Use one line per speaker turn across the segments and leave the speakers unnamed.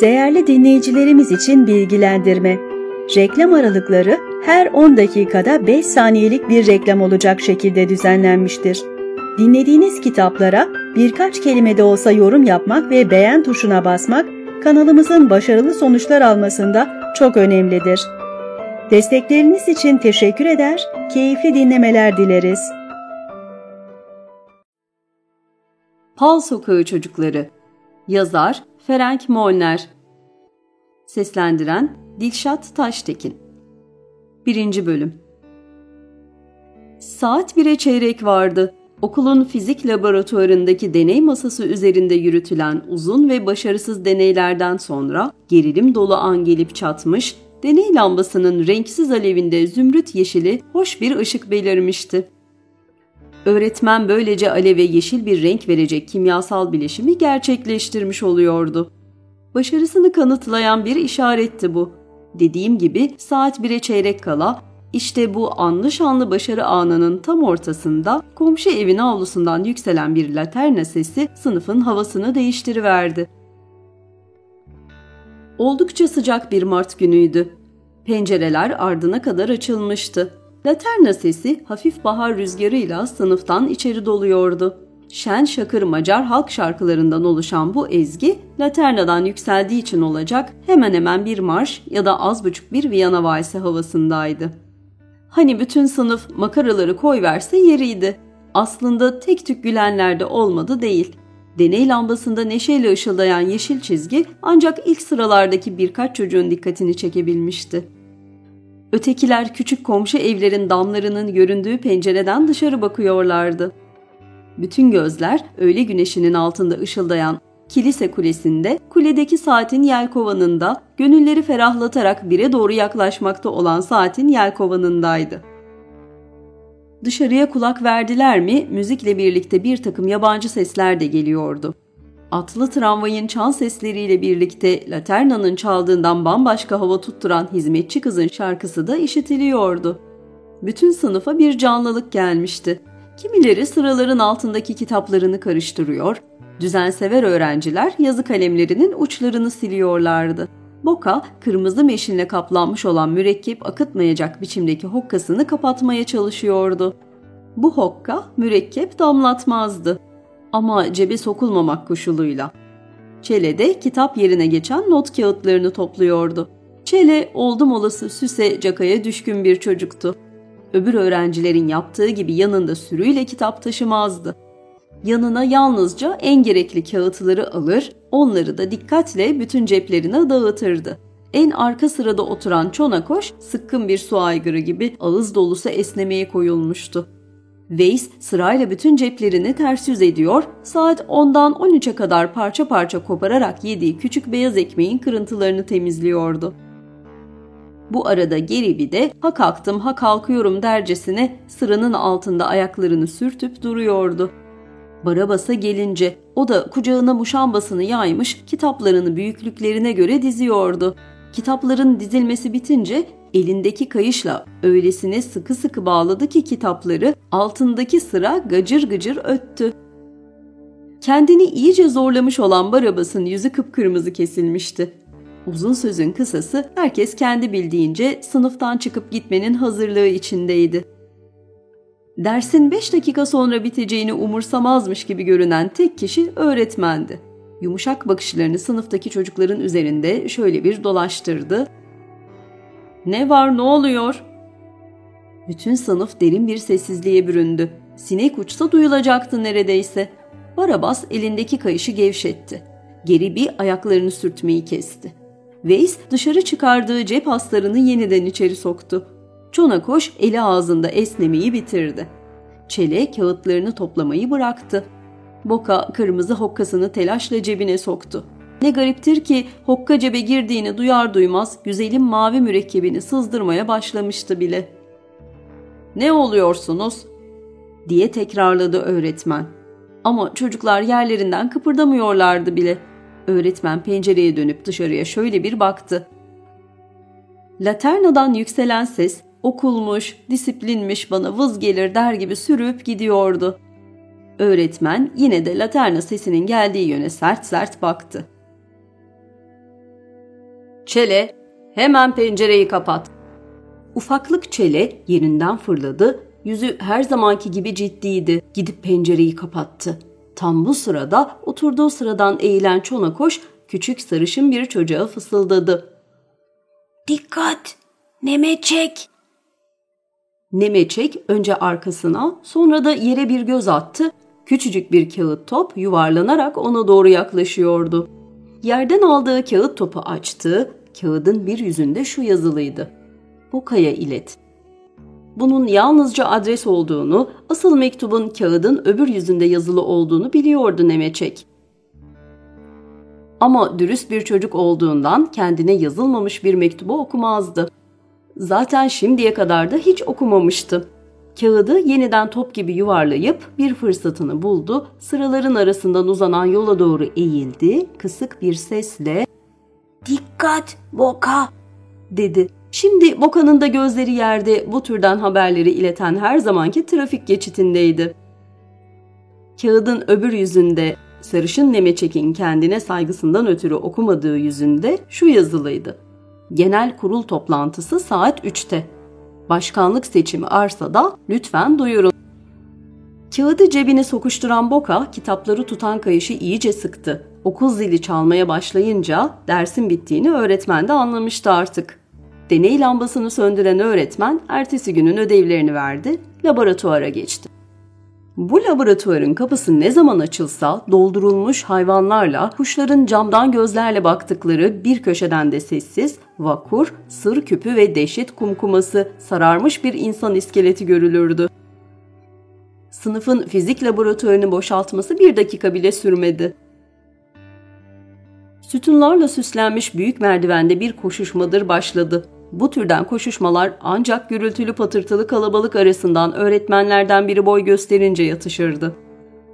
Değerli dinleyicilerimiz için bilgilendirme. Reklam aralıkları her 10 dakikada 5 saniyelik bir reklam olacak şekilde düzenlenmiştir. Dinlediğiniz kitaplara birkaç kelime de olsa yorum yapmak ve beğen tuşuna basmak kanalımızın başarılı sonuçlar almasında çok önemlidir. Destekleriniz için teşekkür eder, keyifli dinlemeler dileriz.
Pal Sokağı Çocukları Yazar Ferenc Molner Seslendiren Dilşat Taştekin 1. Bölüm Saat 1'e çeyrek vardı. Okulun fizik laboratuvarındaki deney masası üzerinde yürütülen uzun ve başarısız deneylerden sonra gerilim dolu an gelip çatmış, deney lambasının renksiz alevinde zümrüt yeşili hoş bir ışık belirmişti. Öğretmen böylece aleve yeşil bir renk verecek kimyasal bileşimi gerçekleştirmiş oluyordu. Başarısını kanıtlayan bir işaretti bu. Dediğim gibi saat 1'e çeyrek kala işte bu anlı şanlı başarı anının tam ortasında komşu evin avlusundan yükselen bir laterna sesi sınıfın havasını değiştiriverdi. Oldukça sıcak bir Mart günüydü. Pencereler ardına kadar açılmıştı. Laterna sesi hafif bahar rüzgarıyla sınıftan içeri doluyordu. Şen şakır Macar halk şarkılarından oluşan bu ezgi Laterna'dan yükseldiği için olacak hemen hemen bir marş ya da az buçuk bir Viyana valsi havasındaydı. Hani bütün sınıf makaraları koy verse yeriydi. Aslında tek tük gülenler de olmadı değil. Deney lambasında neşeyle ışıldayan yeşil çizgi ancak ilk sıralardaki birkaç çocuğun dikkatini çekebilmişti. Ötekiler küçük komşu evlerin damlarının göründüğü pencereden dışarı bakıyorlardı. Bütün gözler öğle güneşinin altında ışıldayan kilise kulesinde, kuledeki saatin yelkovanında, gönülleri ferahlatarak bire doğru yaklaşmakta olan saatin yelkovanındaydı. Dışarıya kulak verdiler mi, müzikle birlikte bir takım yabancı sesler de geliyordu. Atlı tramvayın çan sesleriyle birlikte Laterna'nın çaldığından bambaşka hava tutturan hizmetçi kızın şarkısı da işitiliyordu. Bütün sınıfa bir canlılık gelmişti. Kimileri sıraların altındaki kitaplarını karıştırıyor, düzensever öğrenciler yazı kalemlerinin uçlarını siliyorlardı. Boka, kırmızı meşinle kaplanmış olan mürekkep akıtmayacak biçimdeki hokkasını kapatmaya çalışıyordu. Bu hokka mürekkep damlatmazdı ama cebe sokulmamak koşuluyla. Çele de kitap yerine geçen not kağıtlarını topluyordu. Çele oldum olası süse cakaya düşkün bir çocuktu. Öbür öğrencilerin yaptığı gibi yanında sürüyle kitap taşımazdı. Yanına yalnızca en gerekli kağıtları alır, onları da dikkatle bütün ceplerine dağıtırdı. En arka sırada oturan Çonakoş sıkkın bir su aygırı gibi ağız dolusu esnemeye koyulmuştu. Weiss sırayla bütün ceplerini ters yüz ediyor, saat 10'dan 13'e kadar parça parça kopararak yediği küçük beyaz ekmeğin kırıntılarını temizliyordu. Bu arada Geribi de ha kalktım ha kalkıyorum dercesine sıranın altında ayaklarını sürtüp duruyordu. Barabas'a gelince o da kucağına muşambasını yaymış kitaplarını büyüklüklerine göre diziyordu. Kitapların dizilmesi bitince elindeki kayışla öylesine sıkı sıkı bağladı ki kitapları altındaki sıra gacır gıcır öttü. Kendini iyice zorlamış olan Barabas'ın yüzü kıpkırmızı kesilmişti. Uzun sözün kısası herkes kendi bildiğince sınıftan çıkıp gitmenin hazırlığı içindeydi. Dersin 5 dakika sonra biteceğini umursamazmış gibi görünen tek kişi öğretmendi. Yumuşak bakışlarını sınıftaki çocukların üzerinde şöyle bir dolaştırdı. Ne var ne oluyor? Bütün sınıf derin bir sessizliğe büründü. Sinek uçsa duyulacaktı neredeyse. Barabas elindeki kayışı gevşetti. Geri bir ayaklarını sürtmeyi kesti. Weiss dışarı çıkardığı cep haslarını yeniden içeri soktu. Çonakoş eli ağzında esnemeyi bitirdi. Çele kağıtlarını toplamayı bıraktı. Boka kırmızı hokkasını telaşla cebine soktu. Ne gariptir ki hokka cebe girdiğini duyar duymaz güzelim mavi mürekkebini sızdırmaya başlamıştı bile. ''Ne oluyorsunuz?'' diye tekrarladı öğretmen. Ama çocuklar yerlerinden kıpırdamıyorlardı bile. Öğretmen pencereye dönüp dışarıya şöyle bir baktı. Laternadan yükselen ses okulmuş, disiplinmiş bana vız gelir der gibi sürüp gidiyordu. Öğretmen yine de laterna sesinin geldiği yöne sert sert baktı. Çele, hemen pencereyi kapat. Ufaklık Çele yerinden fırladı, yüzü her zamanki gibi ciddiydi. Gidip pencereyi kapattı. Tam bu sırada oturduğu sıradan eğilen Çonakoş küçük sarışın bir çocuğa fısıldadı.
Dikkat! Neme çek!
Nemeçek önce arkasına sonra da yere bir göz attı. Küçücük bir kağıt top yuvarlanarak ona doğru yaklaşıyordu. Yerden aldığı kağıt topu açtı. Kağıdın bir yüzünde şu yazılıydı. Boka'ya ilet. Bunun yalnızca adres olduğunu, asıl mektubun kağıdın öbür yüzünde yazılı olduğunu biliyordu Nemeçek. Ama dürüst bir çocuk olduğundan kendine yazılmamış bir mektubu okumazdı. Zaten şimdiye kadar da hiç okumamıştı. Kağıdı yeniden top gibi yuvarlayıp bir fırsatını buldu, sıraların arasından uzanan yola doğru eğildi, kısık bir sesle
''Dikkat Boka!''
dedi. Şimdi Boka'nın da gözleri yerde bu türden haberleri ileten her zamanki trafik geçitindeydi. Kağıdın öbür yüzünde sarışın Nemeçek'in kendine saygısından ötürü okumadığı yüzünde şu yazılıydı. Genel kurul toplantısı saat 3'te. Başkanlık seçimi arsada lütfen duyurun. Kağıdı cebine sokuşturan Boka kitapları tutan kayışı iyice sıktı. Okul zili çalmaya başlayınca dersin bittiğini öğretmen de anlamıştı artık. Deney lambasını söndüren öğretmen ertesi günün ödevlerini verdi, laboratuvara geçti. Bu laboratuvarın kapısı ne zaman açılsa doldurulmuş hayvanlarla kuşların camdan gözlerle baktıkları bir köşeden de sessiz, vakur, sır küpü ve dehşet kumkuması sararmış bir insan iskeleti görülürdü. Sınıfın fizik laboratuvarını boşaltması bir dakika bile sürmedi. Sütunlarla süslenmiş büyük merdivende bir koşuşmadır başladı. Bu türden koşuşmalar ancak gürültülü patırtılı kalabalık arasından öğretmenlerden biri boy gösterince yatışırdı.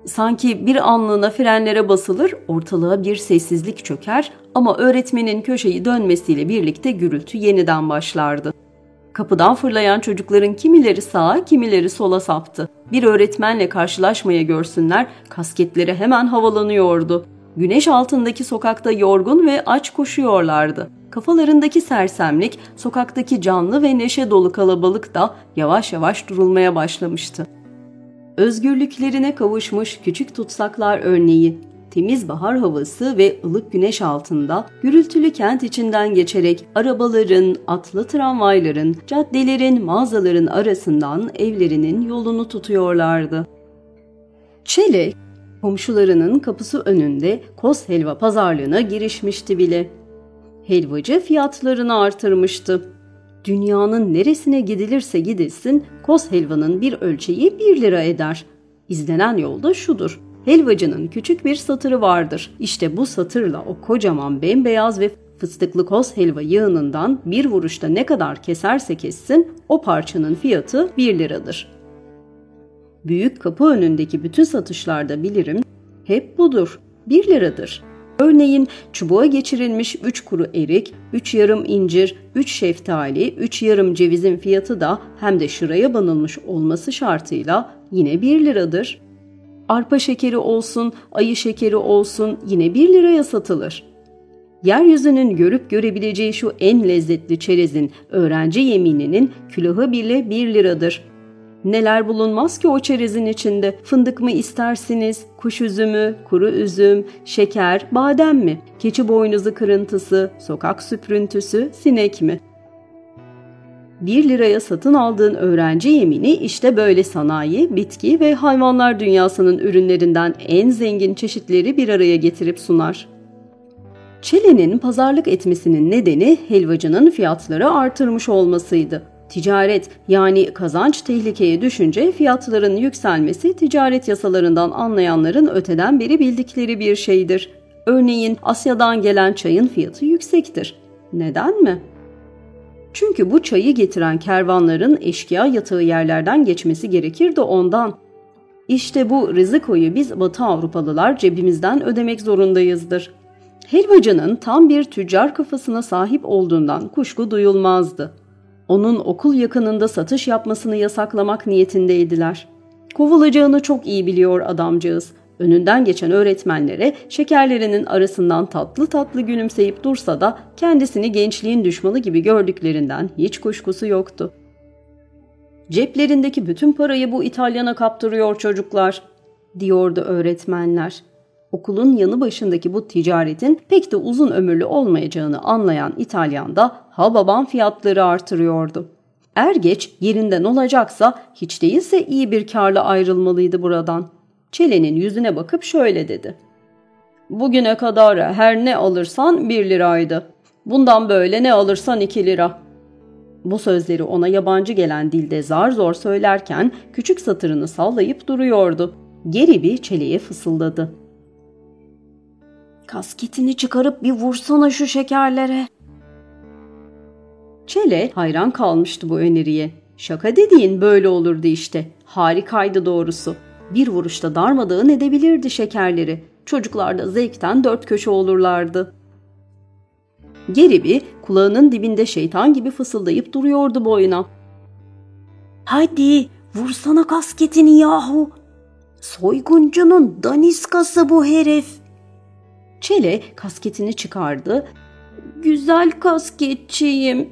Sanki bir anlığına frenlere basılır, ortalığa bir sessizlik çöker ama öğretmenin köşeyi dönmesiyle birlikte gürültü yeniden başlardı. Kapıdan fırlayan çocukların kimileri sağa, kimileri sola saptı. Bir öğretmenle karşılaşmaya görsünler, kasketleri hemen havalanıyordu. Güneş altındaki sokakta yorgun ve aç koşuyorlardı. Kafalarındaki sersemlik, sokaktaki canlı ve neşe dolu kalabalık da yavaş yavaş durulmaya başlamıştı. Özgürlüklerine kavuşmuş küçük tutsaklar örneği, temiz bahar havası ve ılık güneş altında gürültülü kent içinden geçerek arabaların, atlı tramvayların, caddelerin, mağazaların arasından evlerinin yolunu tutuyorlardı. Çele, komşularının kapısı önünde koz helva pazarlığına girişmişti bile helvacı fiyatlarını artırmıştı. Dünyanın neresine gidilirse gidilsin koz helvanın bir ölçeği 1 lira eder. İzlenen yol da şudur. Helvacının küçük bir satırı vardır. İşte bu satırla o kocaman bembeyaz ve fıstıklı koz helva yığınından bir vuruşta ne kadar keserse kessin o parçanın fiyatı 1 liradır. Büyük kapı önündeki bütün satışlarda bilirim hep budur. 1 liradır. Örneğin çubuğa geçirilmiş 3 kuru erik, 3 yarım incir, 3 şeftali, 3 yarım cevizin fiyatı da hem de şıraya banılmış olması şartıyla yine 1 liradır. Arpa şekeri olsun, ayı şekeri olsun yine 1 liraya satılır. Yeryüzünün görüp görebileceği şu en lezzetli çerezin öğrenci yemininin külahı bile 1 liradır. Neler bulunmaz ki o çerezin içinde? Fındık mı istersiniz? Kuş üzümü, kuru üzüm, şeker, badem mi? Keçi boynuzu kırıntısı, sokak süprüntüsü, sinek mi? 1 liraya satın aldığın öğrenci yemini işte böyle sanayi, bitki ve hayvanlar dünyasının ürünlerinden en zengin çeşitleri bir araya getirip sunar. Çelenin pazarlık etmesinin nedeni helvacının fiyatları artırmış olmasıydı. Ticaret yani kazanç tehlikeye düşünce fiyatların yükselmesi ticaret yasalarından anlayanların öteden beri bildikleri bir şeydir. Örneğin Asya'dan gelen çayın fiyatı yüksektir. Neden mi? Çünkü bu çayı getiren kervanların eşkıya yatağı yerlerden geçmesi gerekir de ondan. İşte bu rizikoyu biz Batı Avrupalılar cebimizden ödemek zorundayızdır. Helvacının tam bir tüccar kafasına sahip olduğundan kuşku duyulmazdı onun okul yakınında satış yapmasını yasaklamak niyetindeydiler. Kovulacağını çok iyi biliyor adamcağız. Önünden geçen öğretmenlere şekerlerinin arasından tatlı tatlı gülümseyip dursa da kendisini gençliğin düşmanı gibi gördüklerinden hiç kuşkusu yoktu. Ceplerindeki bütün parayı bu İtalyana kaptırıyor çocuklar, diyordu öğretmenler. Okulun yanı başındaki bu ticaretin pek de uzun ömürlü olmayacağını anlayan İtalyan da ha babam fiyatları artırıyordu. Er geç yerinden olacaksa hiç değilse iyi bir karla ayrılmalıydı buradan. Çelenin yüzüne bakıp şöyle dedi. Bugüne kadar her ne alırsan bir liraydı. Bundan böyle ne alırsan iki lira. Bu sözleri ona yabancı gelen dilde zar zor söylerken küçük satırını sallayıp duruyordu. Geri bir çeleye fısıldadı.
Kasketini çıkarıp bir vursana şu şekerlere.
Çele hayran kalmıştı bu öneriye. Şaka dediğin böyle olurdu işte. Harikaydı doğrusu. Bir vuruşta darmadağın edebilirdi şekerleri. Çocuklar da zevkten dört köşe olurlardı. Geribi kulağının dibinde şeytan gibi fısıldayıp duruyordu boyuna.
Hadi vursana kasketini yahu. Soyguncunun daniskası bu herif.
Çele kasketini çıkardı. Güzel kasketçiyim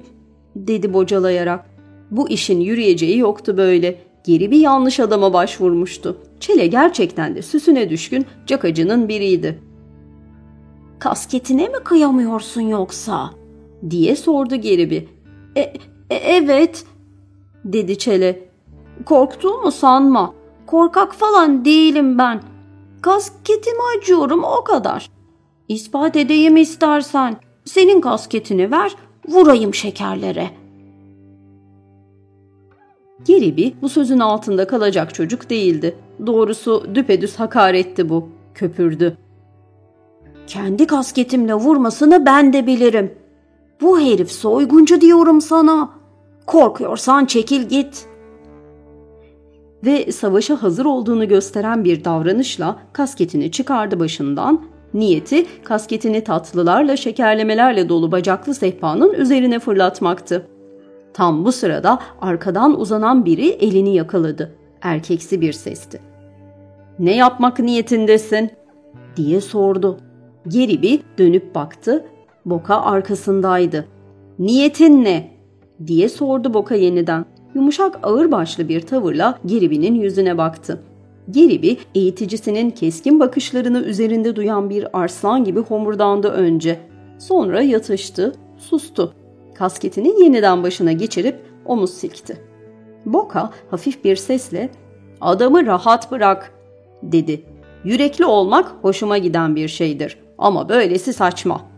dedi bocalayarak. Bu işin yürüyeceği yoktu böyle. Geri bir yanlış adama başvurmuştu. Çele gerçekten de süsüne düşkün cakacının biriydi.
Kasketine mi kıyamıyorsun yoksa?
diye sordu Geribi. E, e, evet dedi Çele. Korktuğumu sanma. Korkak falan değilim ben. Kasketimi acıyorum o kadar. İspat edeyim istersen. Senin kasketini ver, vurayım şekerlere. Geribi bu sözün altında kalacak çocuk değildi. Doğrusu düpedüz hakaretti bu. Köpürdü.
Kendi kasketimle vurmasını ben de bilirim. Bu herif soyguncu diyorum sana. Korkuyorsan çekil git.
Ve savaşa hazır olduğunu gösteren bir davranışla kasketini çıkardı başından. Niyeti kasketini tatlılarla şekerlemelerle dolu bacaklı sehpanın üzerine fırlatmaktı. Tam bu sırada arkadan uzanan biri elini yakaladı. Erkeksi bir sesti. ''Ne yapmak niyetindesin?'' diye sordu. Geri bir dönüp baktı. Boka arkasındaydı. ''Niyetin ne?'' diye sordu Boka yeniden. Yumuşak ağırbaşlı bir tavırla Geribi'nin yüzüne baktı. Geribi eğiticisinin keskin bakışlarını üzerinde duyan bir arslan gibi homurdandı önce. Sonra yatıştı, sustu. Kasketini yeniden başına geçirip omuz silkti. Boka hafif bir sesle ''Adamı rahat bırak'' dedi. ''Yürekli olmak hoşuma giden bir şeydir ama böylesi saçma.''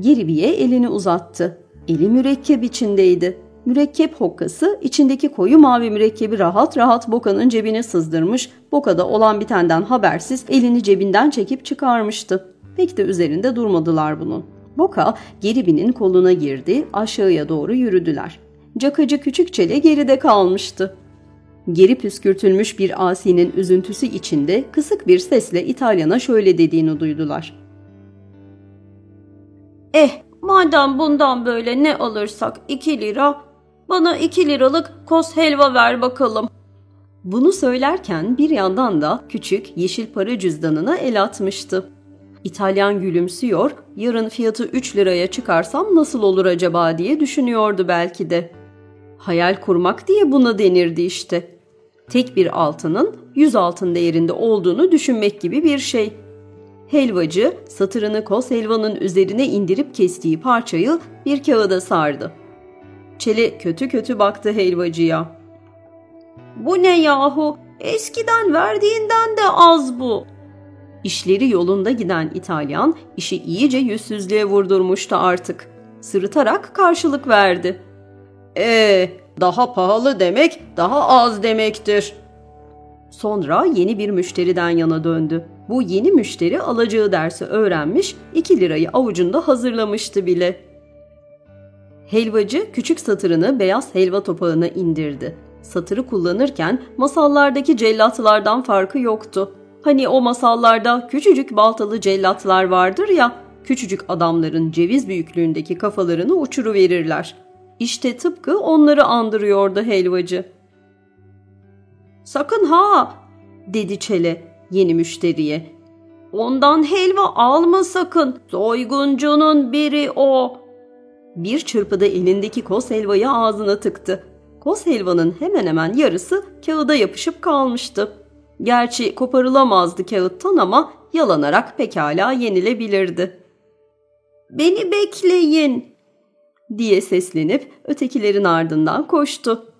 Geribiye elini uzattı. Eli mürekkep içindeydi. Mürekkep hokkası içindeki koyu mavi mürekkebi rahat rahat Boka'nın cebine sızdırmış, Boka'da olan bitenden habersiz elini cebinden çekip çıkarmıştı. Pek de üzerinde durmadılar bunun. Boka Geribi'nin koluna girdi, aşağıya doğru yürüdüler. Cakacı küçük çele geride kalmıştı. Geri püskürtülmüş bir asinin üzüntüsü içinde kısık bir sesle İtalyan'a şöyle dediğini duydular.
Eh, madem bundan böyle ne alırsak iki lira, bana iki liralık kos helva ver bakalım.
Bunu söylerken bir yandan da küçük yeşil para cüzdanına el atmıştı. İtalyan gülümsüyor, yarın fiyatı 3 liraya çıkarsam nasıl olur acaba diye düşünüyordu belki de. Hayal kurmak diye buna denirdi işte. Tek bir altının 100 altın değerinde olduğunu düşünmek gibi bir şey. Helvacı satırını kos helvanın üzerine indirip kestiği parçayı bir kağıda sardı. Çele kötü kötü baktı helvacıya.
Bu ne yahu? Eskiden verdiğinden de az bu.
İşleri yolunda giden İtalyan işi iyice yüzsüzlüğe vurdurmuştu artık. Sırıtarak karşılık verdi. Ee, daha pahalı demek daha az demektir. Sonra yeni bir müşteriden yana döndü. Bu yeni müşteri alacağı dersi öğrenmiş, 2 lirayı avucunda hazırlamıştı bile. Helvacı küçük satırını beyaz helva topağına indirdi. Satırı kullanırken masallardaki cellatlardan farkı yoktu. Hani o masallarda küçücük baltalı cellatlar vardır ya, küçücük adamların ceviz büyüklüğündeki kafalarını uçuru verirler. İşte tıpkı onları andırıyordu helvacı. Sakın ha, dedi Çele. yeni müşteriye.
Ondan helva alma sakın. Soyguncunun biri o.
Bir çırpıda elindeki kos helvayı ağzına tıktı. Kos helvanın hemen hemen yarısı kağıda yapışıp kalmıştı. Gerçi koparılamazdı kağıttan ama yalanarak pekala yenilebilirdi.
''Beni bekleyin!''
diye seslenip ötekilerin ardından koştu.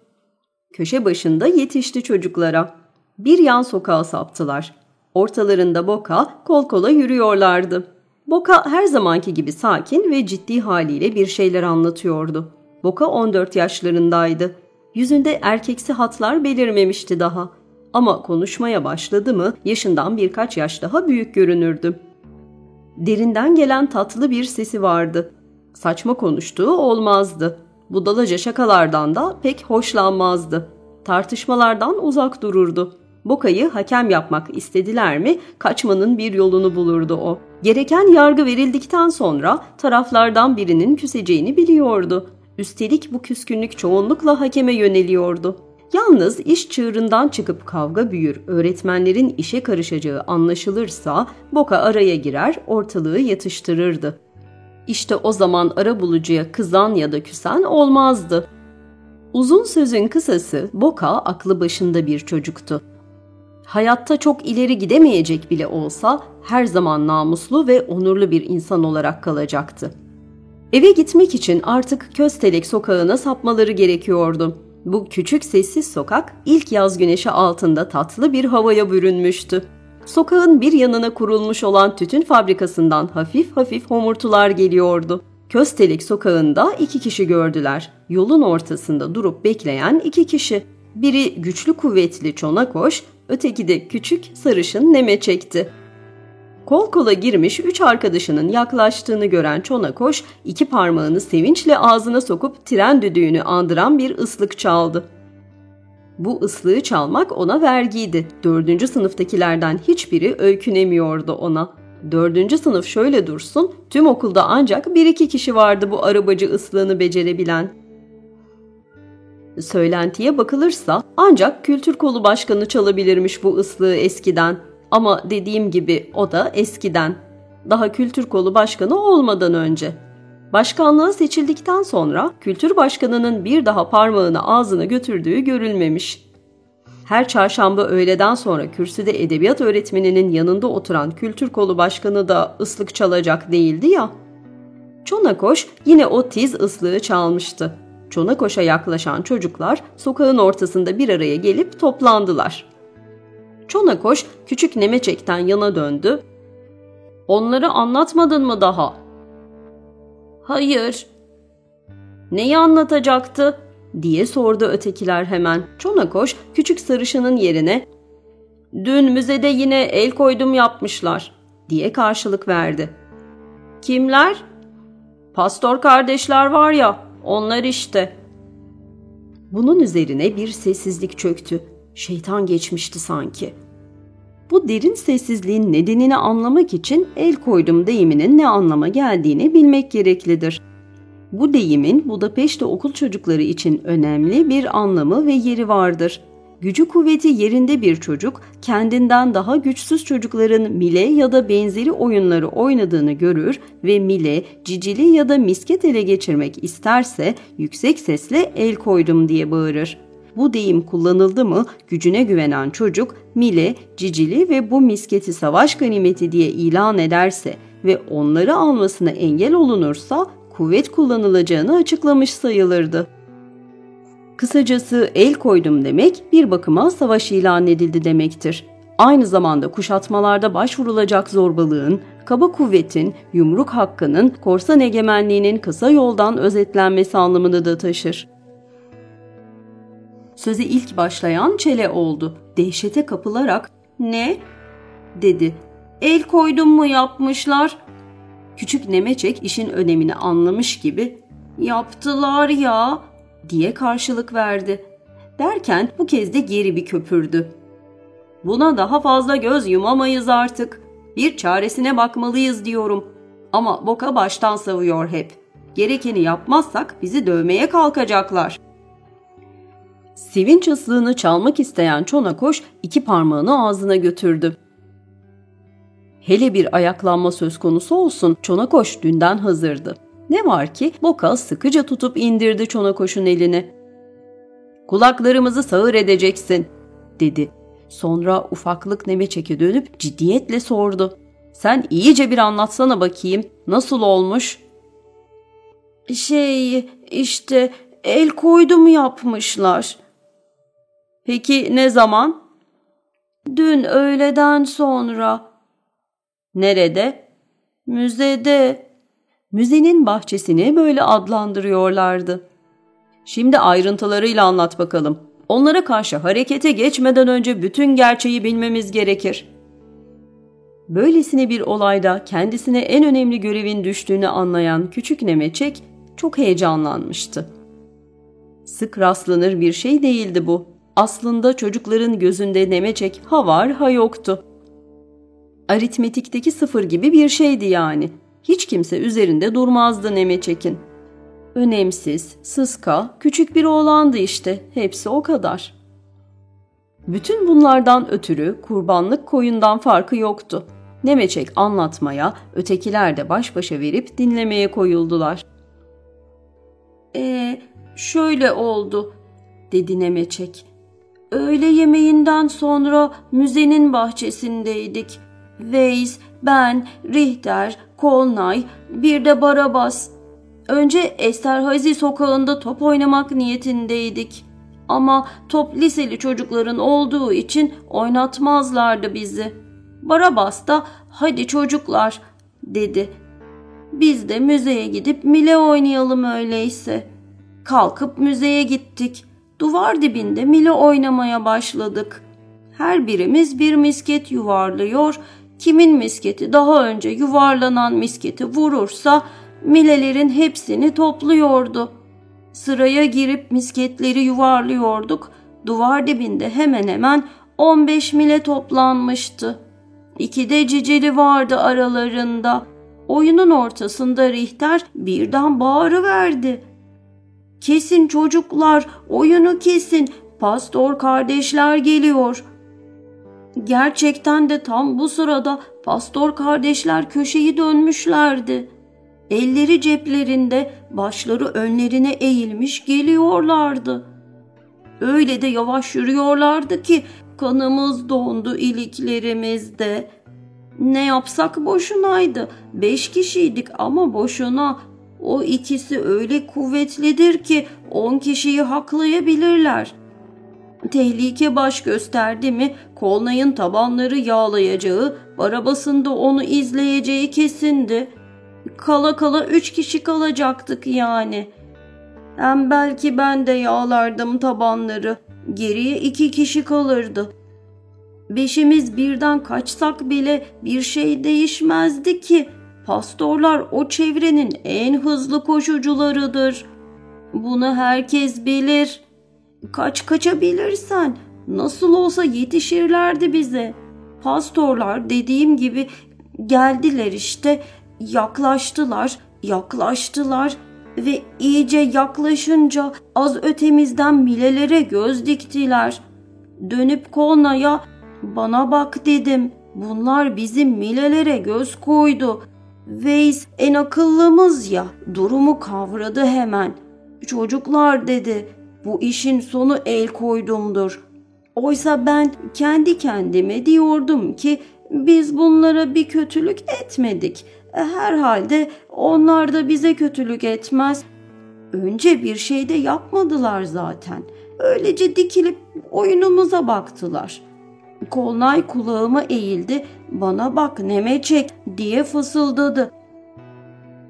Köşe başında yetişti çocuklara. Bir yan sokağa saptılar. Ortalarında Boka kol kola yürüyorlardı. Boka her zamanki gibi sakin ve ciddi haliyle bir şeyler anlatıyordu. Boka 14 yaşlarındaydı. Yüzünde erkeksi hatlar belirmemişti daha. Ama konuşmaya başladı mı yaşından birkaç yaş daha büyük görünürdü. Derinden gelen tatlı bir sesi vardı. Saçma konuştuğu olmazdı. Budalaca şakalardan da pek hoşlanmazdı. Tartışmalardan uzak dururdu. Boka'yı hakem yapmak istediler mi kaçmanın bir yolunu bulurdu o. Gereken yargı verildikten sonra taraflardan birinin küseceğini biliyordu. Üstelik bu küskünlük çoğunlukla hakeme yöneliyordu. Yalnız iş çığırından çıkıp kavga büyür, öğretmenlerin işe karışacağı anlaşılırsa Boka araya girer, ortalığı yatıştırırdı. İşte o zaman ara bulucuya kızan ya da küsen olmazdı. Uzun sözün kısası Boka aklı başında bir çocuktu. Hayatta çok ileri gidemeyecek bile olsa her zaman namuslu ve onurlu bir insan olarak kalacaktı. Eve gitmek için artık Köstelek sokağına sapmaları gerekiyordu. Bu küçük sessiz sokak ilk yaz güneşi altında tatlı bir havaya bürünmüştü. Sokağın bir yanına kurulmuş olan tütün fabrikasından hafif hafif homurtular geliyordu. Köstelek sokağında iki kişi gördüler. Yolun ortasında durup bekleyen iki kişi. Biri güçlü kuvvetli Çonakoş, öteki de küçük sarışın Neme çekti. Kol kola girmiş üç arkadaşının yaklaştığını gören Çonakoş iki parmağını sevinçle ağzına sokup tren düdüğünü andıran bir ıslık çaldı. Bu ıslığı çalmak ona vergiydi. Dördüncü sınıftakilerden hiçbiri öykünemiyordu ona. Dördüncü sınıf şöyle dursun, tüm okulda ancak bir iki kişi vardı bu arabacı ıslığını becerebilen. Söylentiye bakılırsa ancak kültür kolu başkanı çalabilirmiş bu ıslığı eskiden. Ama dediğim gibi o da eskiden. Daha kültür kolu başkanı olmadan önce. Başkanlığa seçildikten sonra kültür başkanının bir daha parmağını ağzına götürdüğü görülmemiş. Her çarşamba öğleden sonra kürsüde edebiyat öğretmeninin yanında oturan kültür kolu başkanı da ıslık çalacak değildi ya. Çonakoş yine o tiz ıslığı çalmıştı. Çonakoş'a yaklaşan çocuklar sokağın ortasında bir araya gelip toplandılar. Çonakoş küçük Nemeçek'ten yana döndü. Onları anlatmadın mı daha?
Hayır.
Neyi anlatacaktı? diye sordu ötekiler hemen. Çonakoş küçük sarışının yerine Dün müzede yine el koydum yapmışlar diye karşılık verdi.
Kimler?
Pastor kardeşler var ya onlar işte. Bunun üzerine bir sessizlik çöktü. Şeytan geçmişti sanki. Bu derin sessizliğin nedenini anlamak için el koydum deyiminin ne anlama geldiğini bilmek gereklidir. Bu deyimin Budapeşte okul çocukları için önemli bir anlamı ve yeri vardır. Gücü kuvveti yerinde bir çocuk kendinden daha güçsüz çocukların mile ya da benzeri oyunları oynadığını görür ve mile, cicili ya da misket ele geçirmek isterse yüksek sesle el koydum diye bağırır. Bu deyim kullanıldı mı gücüne güvenen çocuk mile, cicili ve bu misketi savaş ganimeti diye ilan ederse ve onları almasına engel olunursa kuvvet kullanılacağını açıklamış sayılırdı. Kısacası el koydum demek bir bakıma savaş ilan edildi demektir. Aynı zamanda kuşatmalarda başvurulacak zorbalığın, kaba kuvvetin, yumruk hakkının, korsan egemenliğinin kısa yoldan özetlenmesi anlamını da taşır. Söze ilk başlayan Çele oldu. Dehşete kapılarak ''Ne?'' dedi. ''El koydum mu yapmışlar?'' Küçük Nemeçek işin önemini anlamış gibi ''Yaptılar ya'' diye karşılık verdi. Derken bu kez de geri bir köpürdü. Buna daha fazla göz yumamayız artık. Bir çaresine bakmalıyız diyorum. Ama Boka baştan savuyor hep. Gerekeni yapmazsak bizi dövmeye kalkacaklar. Sevinç ıslığını çalmak isteyen Çonakoş iki parmağını ağzına götürdü. Hele bir ayaklanma söz konusu olsun Çonakoş dünden hazırdı. Ne var ki Boka sıkıca tutup indirdi Çonakoş'un elini. Kulaklarımızı sağır edeceksin dedi. Sonra ufaklık Nemeçek'e dönüp ciddiyetle sordu. Sen iyice bir anlatsana bakayım. Nasıl olmuş?
Şey işte el koydum yapmışlar.
Peki ne zaman?
Dün öğleden sonra.
Nerede?
Müzede.
Müzenin bahçesini böyle adlandırıyorlardı. Şimdi ayrıntılarıyla anlat bakalım. Onlara karşı harekete geçmeden önce bütün gerçeği bilmemiz gerekir. Böylesine bir olayda kendisine en önemli görevin düştüğünü anlayan küçük Nemeçek çok heyecanlanmıştı. Sık rastlanır bir şey değildi bu. Aslında çocukların gözünde Nemeçek ha var ha yoktu. Aritmetikteki sıfır gibi bir şeydi yani. Hiç kimse üzerinde durmazdı Nemeçek'in. Önemsiz, sıska, küçük bir oğlandı işte. Hepsi o kadar. Bütün bunlardan ötürü kurbanlık koyundan farkı yoktu. Nemeçek anlatmaya, ötekiler de baş başa verip dinlemeye koyuldular.
Ee, şöyle oldu, dedi Nemeçek. Öğle yemeğinden sonra müzenin bahçesindeydik. Veys, ben, Richter, Kolnay, bir de Barabas. Önce Esterhazy sokağında top oynamak niyetindeydik. Ama top liseli çocukların olduğu için oynatmazlardı bizi. Barabas da hadi çocuklar dedi. Biz de müzeye gidip mile oynayalım öyleyse. Kalkıp müzeye gittik. Duvar dibinde mile oynamaya başladık. Her birimiz bir misket yuvarlıyor. Kimin misketi daha önce yuvarlanan misketi vurursa milelerin hepsini topluyordu. Sıraya girip misketleri yuvarlıyorduk. Duvar dibinde hemen hemen 15 mile toplanmıştı. İki de ciceli vardı aralarında. Oyunun ortasında Richter birden bağırıverdi. Kesin çocuklar, oyunu kesin. Pastor kardeşler geliyor. Gerçekten de tam bu sırada pastor kardeşler köşeyi dönmüşlerdi. Elleri ceplerinde, başları önlerine eğilmiş geliyorlardı. Öyle de yavaş yürüyorlardı ki kanımız dondu iliklerimizde. Ne yapsak boşunaydı. Beş kişiydik ama boşuna. O ikisi öyle kuvvetlidir ki on kişiyi haklayabilirler. Tehlike baş gösterdi mi Kolnay'ın tabanları yağlayacağı, Barabas'ın da onu izleyeceği kesindi. Kala kala üç kişi kalacaktık yani. Hem belki ben de yağlardım tabanları. Geriye iki kişi kalırdı. Beşimiz birden kaçsak bile bir şey değişmezdi ki. Pastorlar o çevrenin en hızlı koşucularıdır. Bunu herkes bilir. Kaç kaçabilirsen nasıl olsa yetişirlerdi bize. Pastorlar dediğim gibi geldiler işte yaklaştılar, yaklaştılar ve iyice yaklaşınca az ötemizden milelere göz diktiler. Dönüp Kolna'ya bana bak dedim. Bunlar bizim milelere göz koydu. Veys en akıllımız ya durumu kavradı hemen. Çocuklar dedi bu işin sonu el koydumdur. Oysa ben kendi kendime diyordum ki biz bunlara bir kötülük etmedik. Herhalde onlar da bize kötülük etmez. Önce bir şey de yapmadılar zaten. Öylece dikilip oyunumuza baktılar. Kolnay kulağıma eğildi. Bana bak Nemeçek diye fısıldadı.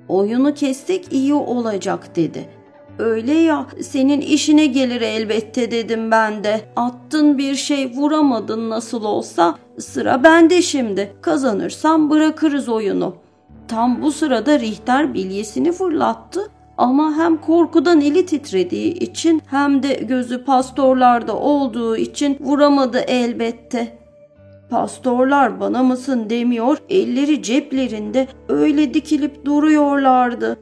Oyunu kessek iyi olacak dedi. Öyle ya senin işine gelir elbette dedim ben de. Attın bir şey vuramadın nasıl olsa sıra bende şimdi. Kazanırsam bırakırız oyunu. Tam bu sırada Richter bilyesini fırlattı ama hem korkudan eli titrediği için hem de gözü pastorlarda olduğu için vuramadı elbette. Pastorlar bana mısın demiyor, elleri ceplerinde öyle dikilip duruyorlardı.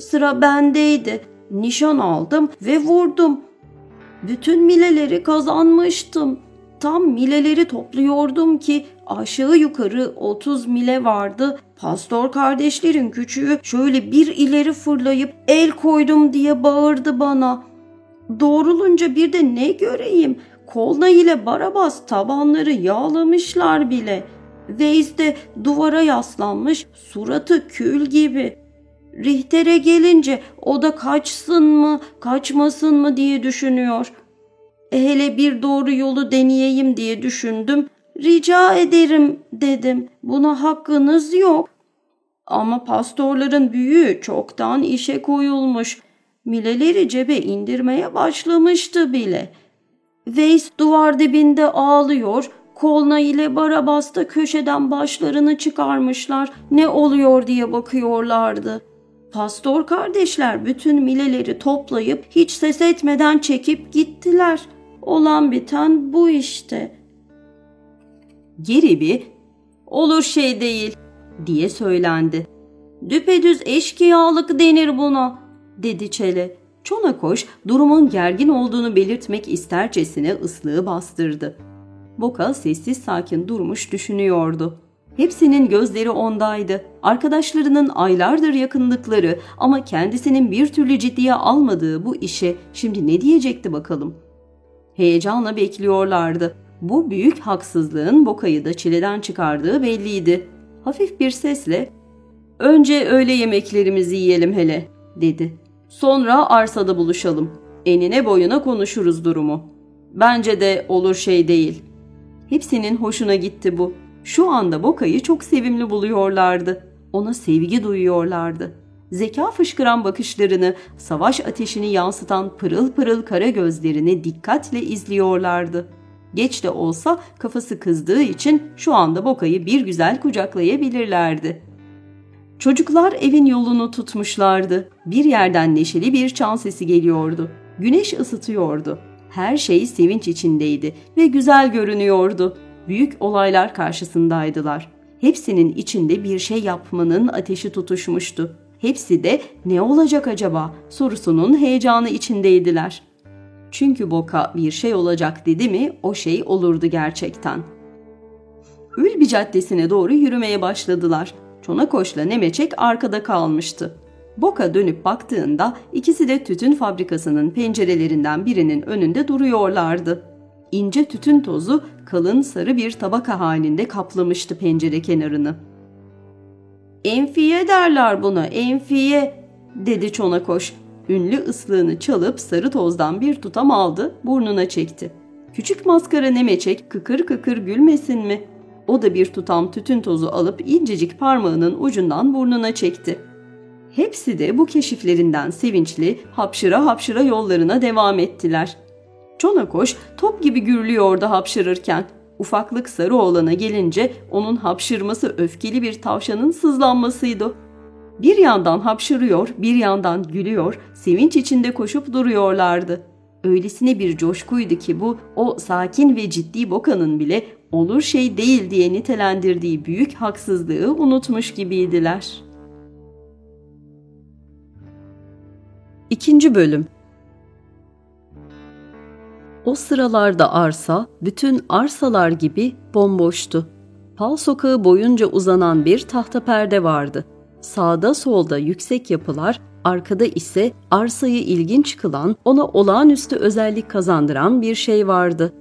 Sıra bendeydi. Nişan aldım ve vurdum. Bütün mileleri kazanmıştım. Tam mileleri topluyordum ki aşağı yukarı 30 mile vardı. Pastor kardeşlerin küçüğü şöyle bir ileri fırlayıp el koydum diye bağırdı bana. Doğrulunca bir de ne göreyim? Kolna ile Barabas tabanları yağlamışlar bile. Veys de duvara yaslanmış, suratı kül gibi. Richter'e gelince o da kaçsın mı, kaçmasın mı diye düşünüyor. E hele bir doğru yolu deneyeyim diye düşündüm. Rica ederim dedim. Buna hakkınız yok. Ama pastorların büyüğü çoktan işe koyulmuş. Mileleri cebe indirmeye başlamıştı bile. Veys duvar dibinde ağlıyor. Kolna ile Barabas da köşeden başlarını çıkarmışlar. Ne oluyor diye bakıyorlardı. Pastor kardeşler bütün mileleri toplayıp hiç ses etmeden çekip gittiler. Olan biten bu işte.
Geribi, olur şey değil diye söylendi.
Düpedüz eşkıyalık denir buna dedi Çele.
Çonakoş durumun gergin olduğunu belirtmek istercesine ıslığı bastırdı. Boka sessiz sakin durmuş düşünüyordu. Hepsinin gözleri ondaydı. Arkadaşlarının aylardır yakındıkları ama kendisinin bir türlü ciddiye almadığı bu işe şimdi ne diyecekti bakalım. Heyecanla bekliyorlardı. Bu büyük haksızlığın Boka'yı da çileden çıkardığı belliydi. Hafif bir sesle ''Önce öğle yemeklerimizi yiyelim hele'' dedi. ''Sonra arsada buluşalım. Enine boyuna konuşuruz durumu. Bence de olur şey değil.'' Hepsinin hoşuna gitti bu. Şu anda Boka'yı çok sevimli buluyorlardı. Ona sevgi duyuyorlardı. Zeka fışkıran bakışlarını, savaş ateşini yansıtan pırıl pırıl kara gözlerini dikkatle izliyorlardı. Geç de olsa kafası kızdığı için şu anda Boka'yı bir güzel kucaklayabilirlerdi. Çocuklar evin yolunu tutmuşlardı. Bir yerden neşeli bir çan sesi geliyordu. Güneş ısıtıyordu. Her şey sevinç içindeydi ve güzel görünüyordu. Büyük olaylar karşısındaydılar. Hepsinin içinde bir şey yapmanın ateşi tutuşmuştu. Hepsi de ne olacak acaba sorusunun heyecanı içindeydiler. Çünkü Boka bir şey olacak dedi mi o şey olurdu gerçekten. Ülbi Caddesi'ne doğru yürümeye başladılar. Çonakoş'la Nemeçek arkada kalmıştı. Boka dönüp baktığında ikisi de tütün fabrikasının pencerelerinden birinin önünde duruyorlardı. İnce tütün tozu kalın sarı bir tabaka halinde kaplamıştı pencere kenarını.
Enfiye derler buna, enfiye,
dedi Çonakoş. Ünlü ıslığını çalıp sarı tozdan bir tutam aldı, burnuna çekti. Küçük maskara Nemeçek kıkır kıkır gülmesin mi? O da bir tutam tütün tozu alıp incecik parmağının ucundan burnuna çekti. Hepsi de bu keşiflerinden sevinçli, hapşıra hapşıra yollarına devam ettiler. Çonakoş top gibi gürlüyordu hapşırırken. Ufaklık sarı oğlana gelince onun hapşırması öfkeli bir tavşanın sızlanmasıydı. Bir yandan hapşırıyor, bir yandan gülüyor, sevinç içinde koşup duruyorlardı. Öylesine bir coşkuydu ki bu, o sakin ve ciddi Boka'nın bile olur şey değil diye nitelendirdiği büyük haksızlığı unutmuş gibiydiler. İkinci Bölüm O sıralarda arsa, bütün arsalar gibi bomboştu. Pal sokağı boyunca uzanan bir tahta perde vardı. Sağda solda yüksek yapılar, arkada ise arsayı ilginç kılan, ona olağanüstü özellik kazandıran bir şey vardı.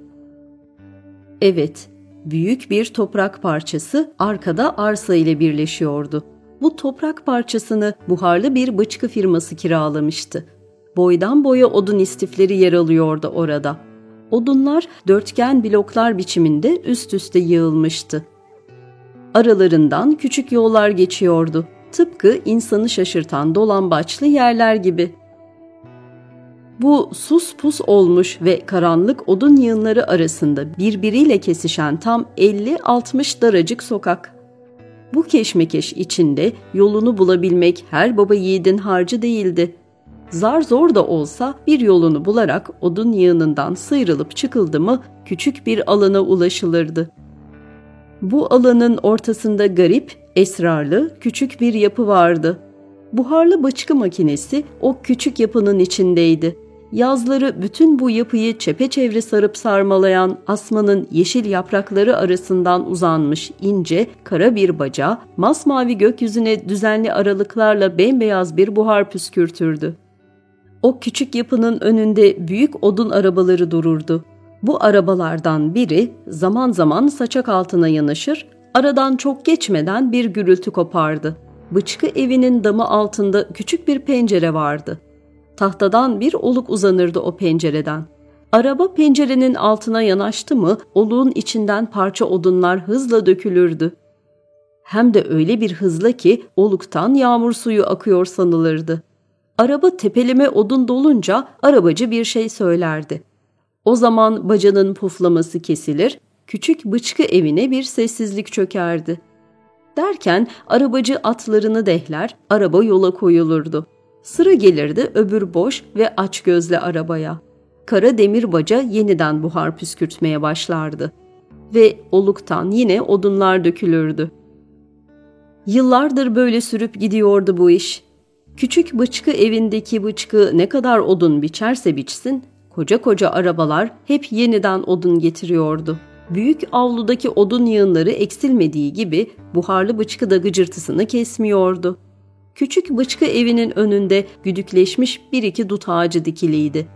Evet, büyük bir toprak parçası arkada arsa ile birleşiyordu. Bu toprak parçasını buharlı bir bıçkı firması kiralamıştı. Boydan boya odun istifleri yer alıyordu orada. Odunlar dörtgen bloklar biçiminde üst üste yığılmıştı. Aralarından küçük yollar geçiyordu. Tıpkı insanı şaşırtan dolambaçlı yerler gibi. Bu sus pus olmuş ve karanlık odun yığınları arasında birbiriyle kesişen tam 50-60 daracık sokak. Bu keşmekeş içinde yolunu bulabilmek her baba yiğidin harcı değildi. Zar zor da olsa bir yolunu bularak odun yığınından sıyrılıp çıkıldı mı küçük bir alana ulaşılırdı. Bu alanın ortasında garip, esrarlı, küçük bir yapı vardı. Buharlı bıçkı makinesi o küçük yapının içindeydi. Yazları bütün bu yapıyı çepeçevre sarıp sarmalayan asmanın yeşil yaprakları arasından uzanmış ince, kara bir baca, masmavi gökyüzüne düzenli aralıklarla bembeyaz bir buhar püskürtürdü. O küçük yapının önünde büyük odun arabaları dururdu. Bu arabalardan biri zaman zaman saçak altına yanaşır, aradan çok geçmeden bir gürültü kopardı. Bıçkı evinin damı altında küçük bir pencere vardı. Tahtadan bir oluk uzanırdı o pencereden. Araba pencerenin altına yanaştı mı oluğun içinden parça odunlar hızla dökülürdü. Hem de öyle bir hızla ki oluktan yağmur suyu akıyor sanılırdı. Araba tepelime odun dolunca arabacı bir şey söylerdi. O zaman bacanın puflaması kesilir, küçük bıçkı evine bir sessizlik çökerdi. Derken arabacı atlarını dehler, araba yola koyulurdu. Sıra gelirdi öbür boş ve aç gözle arabaya. Kara demir baca yeniden buhar püskürtmeye başlardı. Ve oluktan yine odunlar dökülürdü. Yıllardır böyle sürüp gidiyordu bu iş. Küçük bıçkı evindeki bıçkı ne kadar odun biçerse biçsin, koca koca arabalar hep yeniden odun getiriyordu. Büyük avludaki odun yığınları eksilmediği gibi buharlı bıçkı da gıcırtısını kesmiyordu. Küçük bıçkı evinin önünde güdükleşmiş bir iki dut ağacı dikiliydi.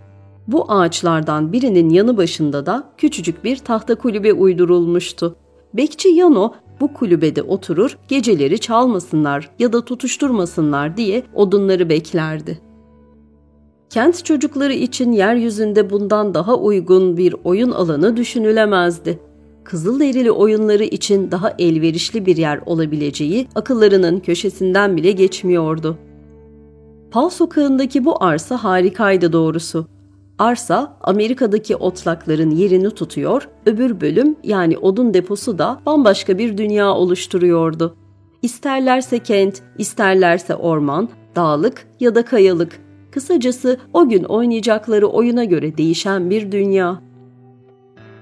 Bu ağaçlardan birinin yanı başında da küçücük bir tahta kulübe uydurulmuştu. Bekçi Yano bu kulübede oturur, geceleri çalmasınlar ya da tutuşturmasınlar diye odunları beklerdi. Kent çocukları için yeryüzünde bundan daha uygun bir oyun alanı düşünülemezdi. Kızılderili oyunları için daha elverişli bir yer olabileceği akıllarının köşesinden bile geçmiyordu. Pal sokağındaki bu arsa harikaydı doğrusu. Arsa Amerika'daki otlakların yerini tutuyor, öbür bölüm yani odun deposu da bambaşka bir dünya oluşturuyordu. İsterlerse kent, isterlerse orman, dağlık ya da kayalık. Kısacası o gün oynayacakları oyuna göre değişen bir dünya.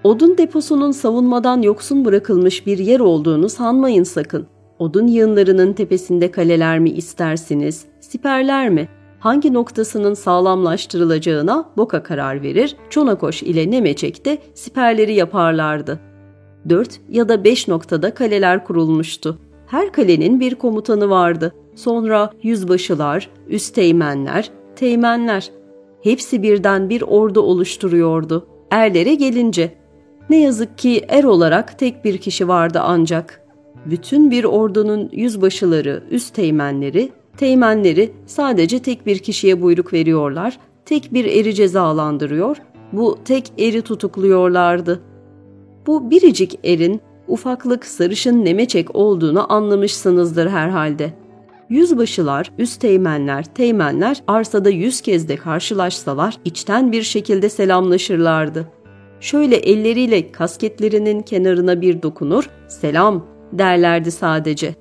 Odun deposunun savunmadan yoksun bırakılmış bir yer olduğunu sanmayın sakın. Odun yığınlarının tepesinde kaleler mi istersiniz, siperler mi? Hangi noktasının sağlamlaştırılacağına Boka karar verir, Çonakoş ile Nemeçek'te siperleri yaparlardı. Dört ya da beş noktada kaleler kurulmuştu. Her kalenin bir komutanı vardı. Sonra yüzbaşılar, üst teğmenler. Hepsi birden bir ordu oluşturuyordu. Erlere gelince ne yazık ki er olarak tek bir kişi vardı ancak. Bütün bir ordunun yüzbaşıları, üst teğmenleri, sadece tek bir kişiye buyruk veriyorlar, tek bir eri cezalandırıyor, bu tek eri tutukluyorlardı. Bu biricik erin ufaklık sarışın nemeçek olduğunu anlamışsınızdır herhalde. Yüzbaşılar, üst teğmenler, teğmenler arsada yüz kez de karşılaşsalar içten bir şekilde selamlaşırlardı şöyle elleriyle kasketlerinin kenarına bir dokunur, selam derlerdi sadece.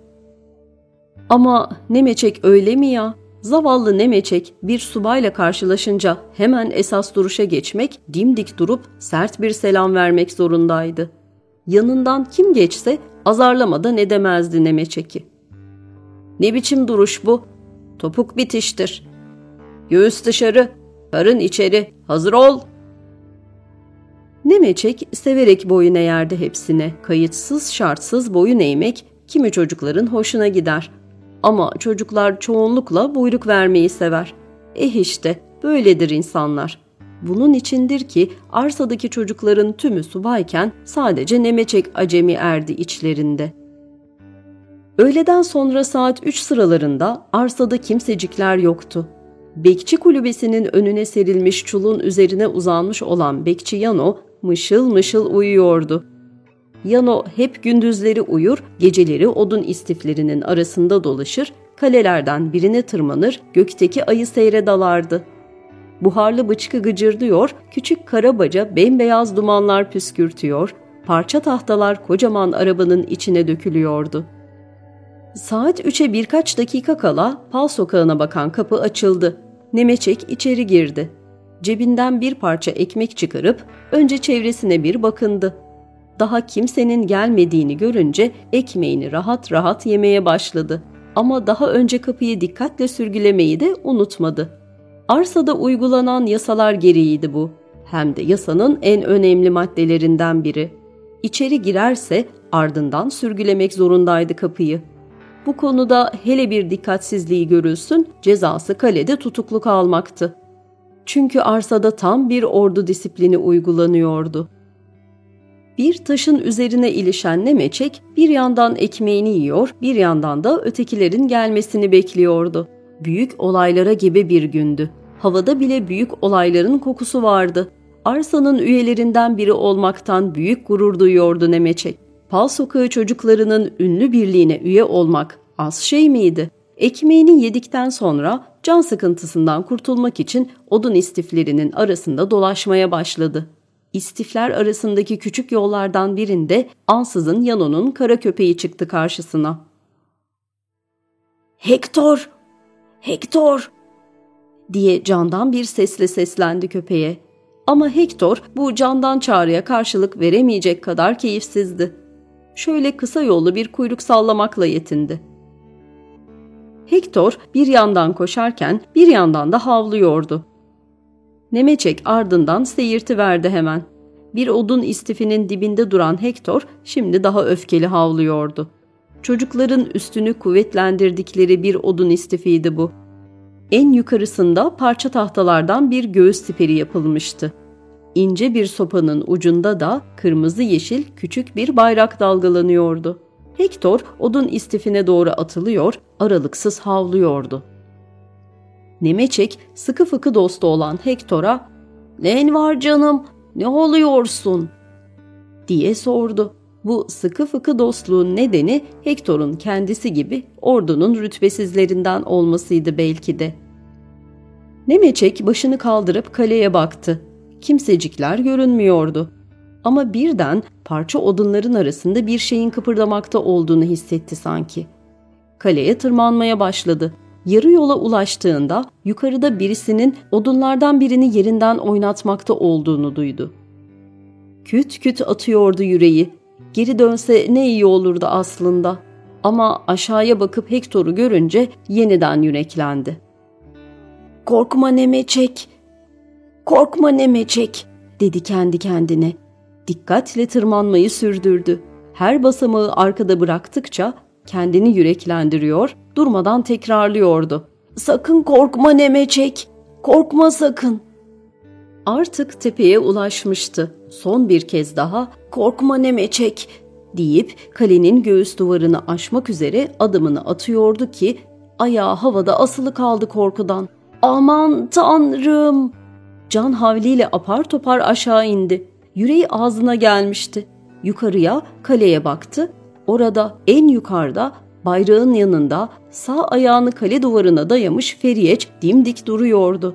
Ama Nemeçek öyle mi ya? Zavallı Nemeçek bir subayla karşılaşınca hemen esas duruşa geçmek, dimdik durup sert bir selam vermek zorundaydı. Yanından kim geçse azarlamadan edemezdi Nemeçek'i. Ne biçim duruş bu? Topuk bitiştir. Göğüs dışarı, karın içeri, hazır ol Nemeçek severek boyun eğerdi hepsine. Kayıtsız şartsız boyun eğmek kimi çocukların hoşuna gider. Ama çocuklar çoğunlukla buyruk vermeyi sever. Eh işte böyledir insanlar. Bunun içindir ki arsadaki çocukların tümü subayken sadece Nemeçek acemi erdi içlerinde. Öğleden sonra saat 3 sıralarında arsada kimsecikler yoktu. Bekçi kulübesinin önüne serilmiş çulun üzerine uzanmış olan Bekçi Yano mışıl mışıl uyuyordu. Yano hep gündüzleri uyur, geceleri odun istiflerinin arasında dolaşır, kalelerden birine tırmanır, gökteki ayı seyre dalardı. Buharlı bıçkı gıcırdıyor, küçük karabaca bembeyaz dumanlar püskürtüyor, parça tahtalar kocaman arabanın içine dökülüyordu. Saat üçe birkaç dakika kala Pal sokağına bakan kapı açıldı. Nemeçek içeri girdi cebinden bir parça ekmek çıkarıp önce çevresine bir bakındı. Daha kimsenin gelmediğini görünce ekmeğini rahat rahat yemeye başladı. Ama daha önce kapıyı dikkatle sürgülemeyi de unutmadı. Arsada uygulanan yasalar gereğiydi bu. Hem de yasanın en önemli maddelerinden biri. İçeri girerse ardından sürgülemek zorundaydı kapıyı. Bu konuda hele bir dikkatsizliği görülsün cezası kalede tutukluk almaktı. Çünkü arsada tam bir ordu disiplini uygulanıyordu. Bir taşın üzerine ilişen Nemeçek bir yandan ekmeğini yiyor, bir yandan da ötekilerin gelmesini bekliyordu. Büyük olaylara gibi bir gündü. Havada bile büyük olayların kokusu vardı. Arsa'nın üyelerinden biri olmaktan büyük gurur duyuyordu Nemeçek. Pal Sokağı çocuklarının ünlü birliğine üye olmak az şey miydi? Ekmeğini yedikten sonra can sıkıntısından kurtulmak için odun istiflerinin arasında dolaşmaya başladı. İstifler arasındaki küçük yollardan birinde ansızın Yano'nun kara köpeği çıktı karşısına.
''Hektor! Hektor!''
diye candan bir sesle seslendi köpeğe. Ama Hektor bu candan çağrıya karşılık veremeyecek kadar keyifsizdi. Şöyle kısa yollu bir kuyruk sallamakla yetindi. Hektor bir yandan koşarken bir yandan da havlıyordu. Nemeçek ardından seyirti verdi hemen. Bir odun istifinin dibinde duran Hektor şimdi daha öfkeli havlıyordu. Çocukların üstünü kuvvetlendirdikleri bir odun istifiydi bu. En yukarısında parça tahtalardan bir göğüs siperi yapılmıştı. İnce bir sopanın ucunda da kırmızı yeşil küçük bir bayrak dalgalanıyordu. Hektor odun istifine doğru atılıyor, aralıksız havlıyordu. Nemeçek sıkı fıkı dostu olan Hektor'a ''Nen var canım, ne oluyorsun?'' diye sordu. Bu sıkı fıkı dostluğun nedeni Hektor'un kendisi gibi ordunun rütbesizlerinden olmasıydı belki de. Nemeçek başını kaldırıp kaleye baktı. Kimsecikler görünmüyordu. Ama birden parça odunların arasında bir şeyin kıpırdamakta olduğunu hissetti sanki. Kaleye tırmanmaya başladı. Yarı yola ulaştığında yukarıda birisinin odunlardan birini yerinden oynatmakta olduğunu duydu. Küt küt atıyordu yüreği. Geri dönse ne iyi olurdu aslında. Ama aşağıya bakıp Hektor'u görünce yeniden yüreklendi.
Korkma Nemeçek, korkma Nemeçek dedi kendi kendine.
Dikkatle tırmanmayı sürdürdü. Her basamağı arkada bıraktıkça kendini yüreklendiriyor, durmadan tekrarlıyordu.
Sakın korkma Nemeçek, korkma sakın.
Artık tepeye ulaşmıştı. Son bir kez daha korkma Nemeçek deyip kalenin göğüs duvarını aşmak üzere adımını atıyordu ki ayağı havada asılı kaldı korkudan. Aman tanrım! Can havliyle apar topar aşağı indi. Yüreği ağzına gelmişti. Yukarıya, kaleye baktı. Orada en yukarıda bayrağın yanında sağ ayağını kale duvarına dayamış Feriyeç dimdik duruyordu.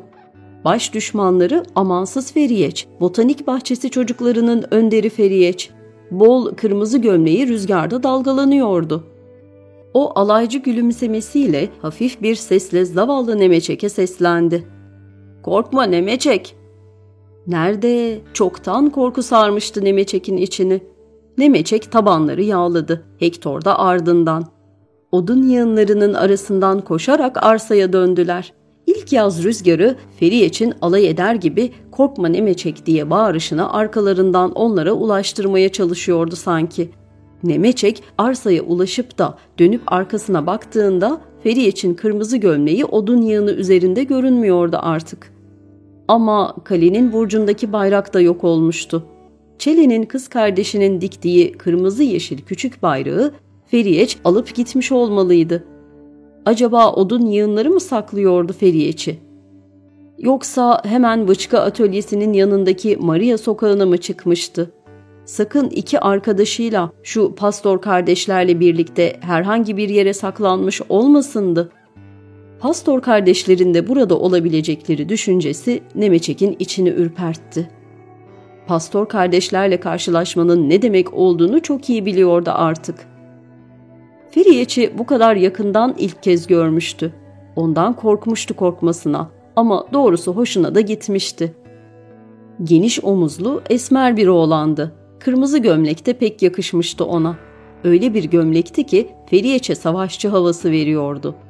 Baş düşmanları amansız Feriyeç, botanik bahçesi çocuklarının önderi Feriyeç. Bol kırmızı gömleği rüzgarda dalgalanıyordu. O alaycı gülümsemesiyle hafif bir sesle zavallı Nemeçek'e seslendi. ''Korkma Nemeçek!'' Nerede? Çoktan korku sarmıştı Nemeçek'in içini. Nemeçek tabanları yağladı. Hektor da ardından. Odun yığınlarının arasından koşarak arsaya döndüler. İlk yaz rüzgarı Feriyeç'in alay eder gibi korkma Nemeçek diye bağırışını arkalarından onlara ulaştırmaya çalışıyordu sanki. Nemeçek arsaya ulaşıp da dönüp arkasına baktığında Feriyeç'in kırmızı gömleği odun yığını üzerinde görünmüyordu artık. Ama kalenin burcundaki bayrak da yok olmuştu. Çele'nin kız kardeşinin diktiği kırmızı yeşil küçük bayrağı Feriyeç alıp gitmiş olmalıydı. Acaba odun yığınları mı saklıyordu Feriyeç'i? Yoksa hemen Vıçka atölyesinin yanındaki Maria sokağına mı çıkmıştı? Sakın iki arkadaşıyla şu pastor kardeşlerle birlikte herhangi bir yere saklanmış olmasındı. Pastor kardeşlerin de burada olabilecekleri düşüncesi Nemeçek'in içini ürpertti. Pastor kardeşlerle karşılaşmanın ne demek olduğunu çok iyi biliyordu artık. Feriyeç'i bu kadar yakından ilk kez görmüştü. Ondan korkmuştu korkmasına ama doğrusu hoşuna da gitmişti. Geniş omuzlu, esmer bir oğlandı. Kırmızı gömlek de pek yakışmıştı ona. Öyle bir gömlekti ki Feriyeç'e savaşçı havası veriyordu.''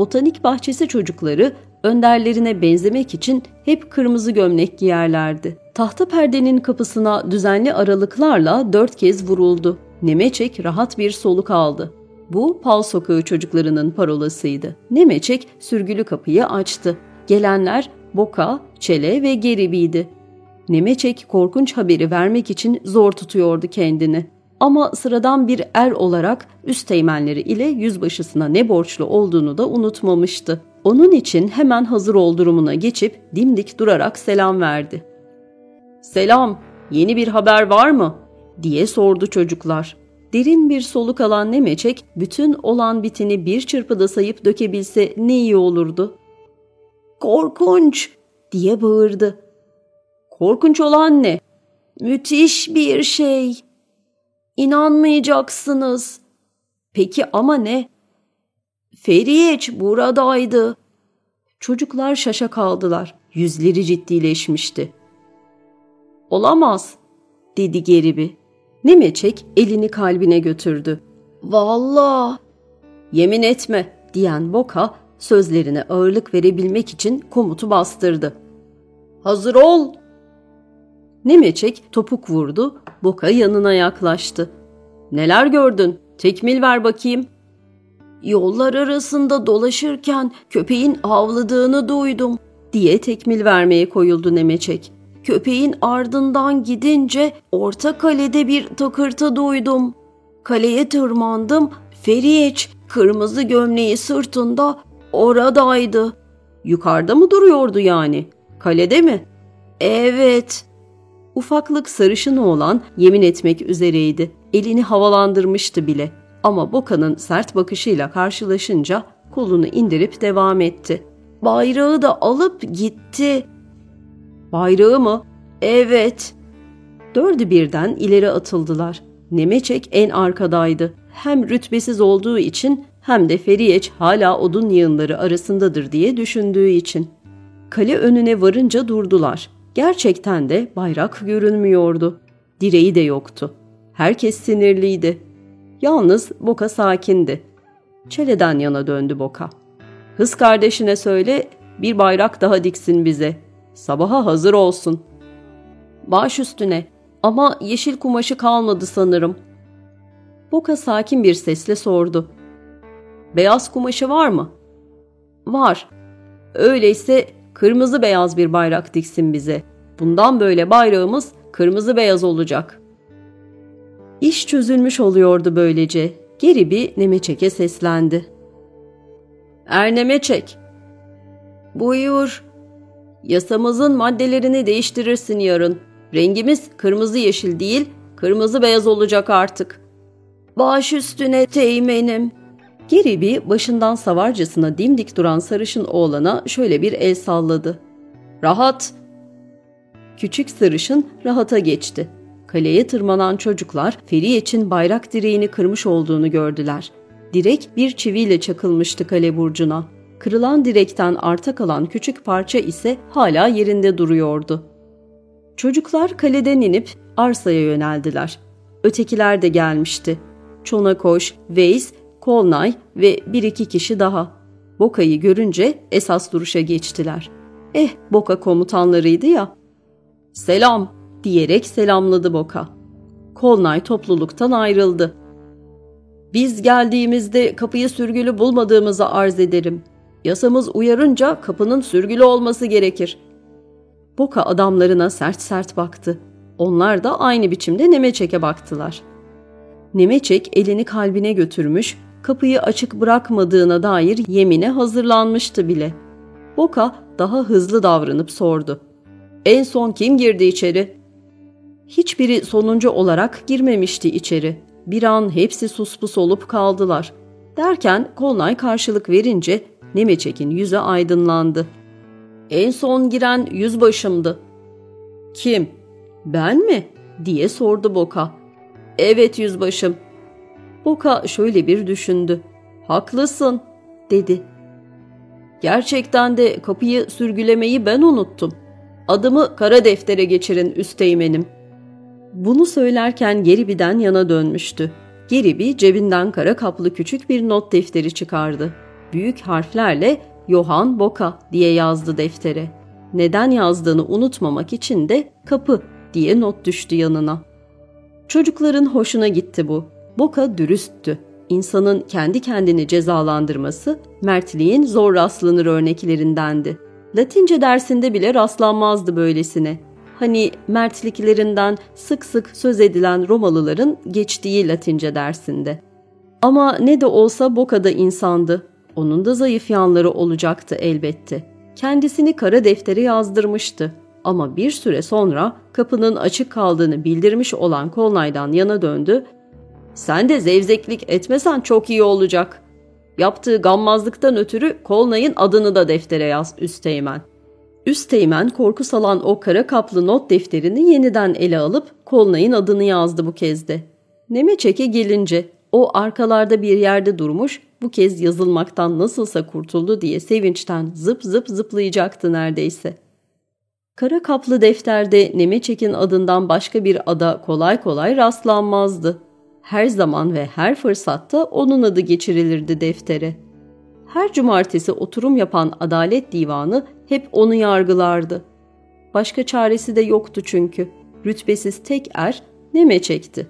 botanik bahçesi çocukları önderlerine benzemek için hep kırmızı gömlek giyerlerdi. Tahta perdenin kapısına düzenli aralıklarla dört kez vuruldu. Nemeçek rahat bir soluk aldı. Bu Pal Sokağı çocuklarının parolasıydı. Nemeçek sürgülü kapıyı açtı. Gelenler Boka, Çele ve Geribi'ydi. Nemeçek korkunç haberi vermek için zor tutuyordu kendini. Ama sıradan bir er olarak üst teğmenleri ile yüzbaşısına ne borçlu olduğunu da unutmamıştı. Onun için hemen hazır ol durumuna geçip dimdik durarak selam verdi. ''Selam, yeni bir haber var mı?'' diye sordu çocuklar. Derin bir soluk alan Nemeçek bütün olan bitini bir çırpıda sayıp dökebilse ne iyi olurdu.
''Korkunç!'' diye bağırdı.
''Korkunç olan ne?''
''Müthiş bir şey. İnanmayacaksınız.''
''Peki ama ne?''
''Feriyeç buradaydı.''
Çocuklar şaşa kaldılar. Yüzleri ciddileşmişti. ''Olamaz.'' dedi Geribi. Nemeçek elini kalbine götürdü.
''Vallahi.''
''Yemin etme.'' diyen Boka sözlerine ağırlık verebilmek için komutu bastırdı. ''Hazır ol!'' Nemeçek topuk vurdu, Boka yanına yaklaştı. ''Neler gördün? Tekmil ver bakayım.''
''Yollar arasında dolaşırken köpeğin avladığını duydum.''
diye tekmil vermeye koyuldu Nemeçek.
Köpeğin ardından gidince orta kalede bir takırtı duydum. Kaleye tırmandım. Feriyeç kırmızı gömleği sırtında oradaydı.
Yukarıda mı duruyordu yani? Kalede mi?
Evet.
Ufaklık sarışın oğlan yemin etmek üzereydi. Elini havalandırmıştı bile. Ama Boka'nın sert bakışıyla karşılaşınca kolunu indirip devam etti.
Bayrağı da alıp gitti.
Bayrağı mı?
Evet.
Dördü birden ileri atıldılar. Nemeçek en arkadaydı. Hem rütbesiz olduğu için hem de Feriyeç hala odun yığınları arasındadır diye düşündüğü için. Kale önüne varınca durdular. Gerçekten de bayrak görünmüyordu. Direği de yoktu. Herkes sinirliydi. Yalnız Boka sakindi. Çele'den yana döndü Boka. Hız kardeşine söyle bir bayrak daha diksin bize. Sabaha hazır olsun. Baş üstüne ama yeşil kumaşı kalmadı sanırım. Boka sakin bir sesle sordu. Beyaz kumaşı var mı? Var. Öyleyse kırmızı beyaz bir bayrak diksin bize. Bundan böyle bayrağımız kırmızı beyaz olacak. İş çözülmüş oluyordu böylece. Geri bir Nemeçek'e seslendi. Er Nemeçek.
Buyur.
Yasamızın maddelerini değiştirirsin yarın. Rengimiz kırmızı yeşil değil, kırmızı beyaz olacak artık.
Baş üstüne teğmenim.
Geribi başından savarcasına dimdik duran sarışın oğlana şöyle bir el salladı. Rahat! Küçük sarışın rahata geçti. Kaleye tırmanan çocuklar Feriyeç'in bayrak direğini kırmış olduğunu gördüler. Direk bir çiviyle çakılmıştı kale burcuna. Kırılan direkten arta kalan küçük parça ise hala yerinde duruyordu. Çocuklar kaleden inip arsaya yöneldiler. Ötekiler de gelmişti. Çonakoş, Veys, Kolnay ve bir iki kişi daha. Boka'yı görünce esas duruşa geçtiler. Eh Boka komutanlarıydı ya. Selam diyerek selamladı Boka. Kolnay topluluktan ayrıldı. Biz geldiğimizde kapıyı sürgülü bulmadığımızı arz ederim. Yasamız uyarınca kapının sürgülü olması gerekir. Boka adamlarına sert sert baktı. Onlar da aynı biçimde Nemeçek'e baktılar. Nemeçek elini kalbine götürmüş, kapıyı açık bırakmadığına dair yemine hazırlanmıştı bile. Boka daha hızlı davranıp sordu. En son kim girdi içeri? Hiçbiri sonuncu olarak girmemişti içeri. Bir an hepsi suspus olup kaldılar. Derken Kolnay karşılık verince Nemeçek'in yüzü aydınlandı. En son giren yüzbaşımdı. Kim? Ben mi? diye sordu Boka. Evet yüzbaşım. Boka şöyle bir düşündü. Haklısın dedi. Gerçekten de kapıyı sürgülemeyi ben unuttum. Adımı kara deftere geçirin üsteğmenim. Bunu söylerken Geribi'den yana dönmüştü. Geribi cebinden kara kaplı küçük bir not defteri çıkardı. Büyük harflerle Johann Boka diye yazdı deftere. Neden yazdığını unutmamak için de kapı diye not düştü yanına. Çocukların hoşuna gitti bu. Boka dürüsttü. İnsanın kendi kendini cezalandırması mertliğin zor rastlanır örneklerindendi. Latince dersinde bile rastlanmazdı böylesine. Hani mertliklerinden sık sık söz edilen Romalıların geçtiği Latince dersinde. Ama ne de olsa Boka insandı. Onun da zayıf yanları olacaktı elbette. Kendisini kara deftere yazdırmıştı. Ama bir süre sonra kapının açık kaldığını bildirmiş olan Kolnay'dan yana döndü. ''Sen de zevzeklik etmesen çok iyi olacak. Yaptığı gammazlıktan ötürü Kolnay'ın adını da deftere yaz Üsteğmen.'' Üsteğmen korku salan o kara kaplı not defterini yeniden ele alıp Kolnay'ın adını yazdı bu kez de. Nemeçek'e gelince o arkalarda bir yerde durmuş bu kez yazılmaktan nasılsa kurtuldu diye sevinçten zıp zıp zıplayacaktı neredeyse. Kara kaplı defterde Nemeçek'in adından başka bir ada kolay kolay rastlanmazdı. Her zaman ve her fırsatta onun adı geçirilirdi deftere. Her cumartesi oturum yapan Adalet Divanı hep onu yargılardı. Başka çaresi de yoktu çünkü. Rütbesiz tek er Nemeçek'ti.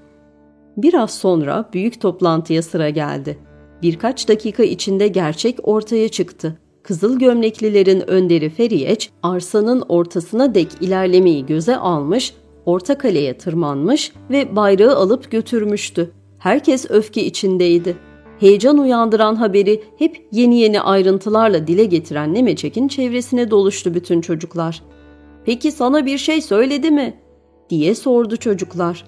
Biraz sonra büyük toplantıya sıra geldi. Birkaç dakika içinde gerçek ortaya çıktı. Kızıl gömleklilerin önderi Feriyeç, arsanın ortasına dek ilerlemeyi göze almış, orta kaleye tırmanmış ve bayrağı alıp götürmüştü. Herkes öfke içindeydi. Heyecan uyandıran haberi hep yeni yeni ayrıntılarla dile getiren Nemeçek'in çevresine doluştu bütün çocuklar. ''Peki sana bir şey söyledi mi?'' diye sordu çocuklar.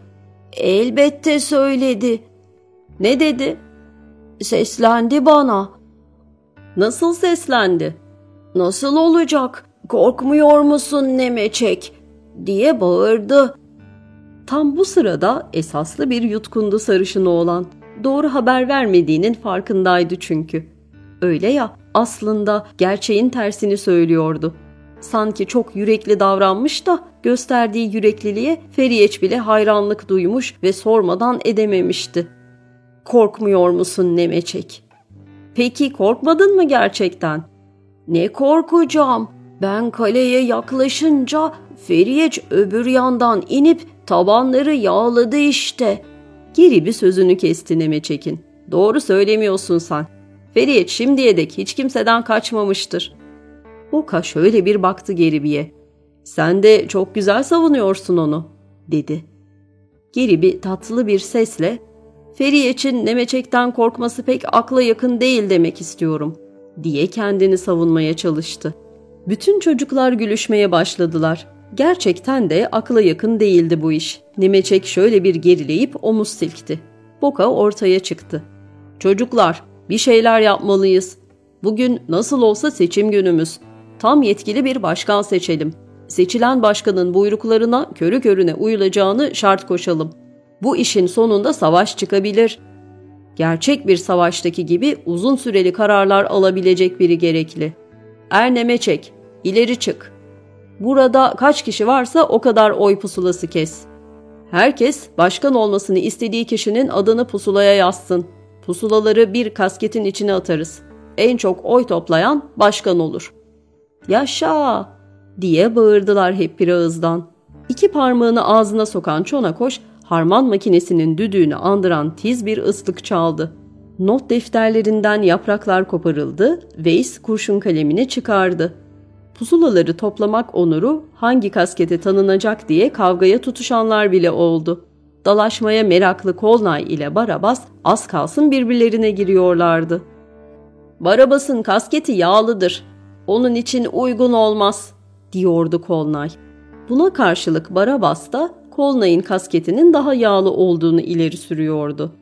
''Elbette söyledi.''
''Ne dedi?''
''Seslendi bana.''
Nasıl seslendi?
Nasıl olacak? Korkmuyor musun Nemeçek? diye bağırdı.
Tam bu sırada esaslı bir yutkundu sarışın oğlan. Doğru haber vermediğinin farkındaydı çünkü. Öyle ya aslında gerçeğin tersini söylüyordu. Sanki çok yürekli davranmış da gösterdiği yürekliliğe Feriyeç bile hayranlık duymuş ve sormadan edememişti. Korkmuyor musun Nemeçek? Peki korkmadın mı gerçekten?
Ne korkacağım? Ben kaleye yaklaşınca Feriyeç öbür yandan inip tabanları yağladı işte.
Geri bir sözünü kesti Nemeçek'in. Doğru söylemiyorsun sen. Feriyeç şimdiye dek hiç kimseden kaçmamıştır. Boka şöyle bir baktı Geribi'ye. Sen de çok güzel savunuyorsun onu, dedi. Geribi tatlı bir sesle Feriyeç'in Nemeçek'ten korkması pek akla yakın değil demek istiyorum, diye kendini savunmaya çalıştı. Bütün çocuklar gülüşmeye başladılar. Gerçekten de akla yakın değildi bu iş. Nemeçek şöyle bir gerileyip omuz silkti. Boka ortaya çıktı. Çocuklar, bir şeyler yapmalıyız. Bugün nasıl olsa seçim günümüz. Tam yetkili bir başkan seçelim. Seçilen başkanın buyruklarına körü körüne uyulacağını şart koşalım. Bu işin sonunda savaş çıkabilir. Gerçek bir savaştaki gibi uzun süreli kararlar alabilecek biri gerekli. Erneme çek, ileri çık. Burada kaç kişi varsa o kadar oy pusulası kes. Herkes başkan olmasını istediği kişinin adını pusulaya yazsın. Pusulaları bir kasketin içine atarız. En çok oy toplayan başkan olur. Yaşa! diye bağırdılar hep bir ağızdan. İki parmağını ağzına sokan Çonakoş harman makinesinin düdüğünü andıran tiz bir ıslık çaldı. Not defterlerinden yapraklar koparıldı, Weiss kurşun kalemini çıkardı. Pusulaları toplamak onuru hangi kaskete tanınacak diye kavgaya tutuşanlar bile oldu. Dalaşmaya meraklı Kolnay ile Barabas az kalsın birbirlerine giriyorlardı. Barabas'ın kasketi yağlıdır. Onun için uygun olmaz, diyordu Kolnay. Buna karşılık Barabas da Kolnay'ın kasketinin daha yağlı olduğunu ileri sürüyordu.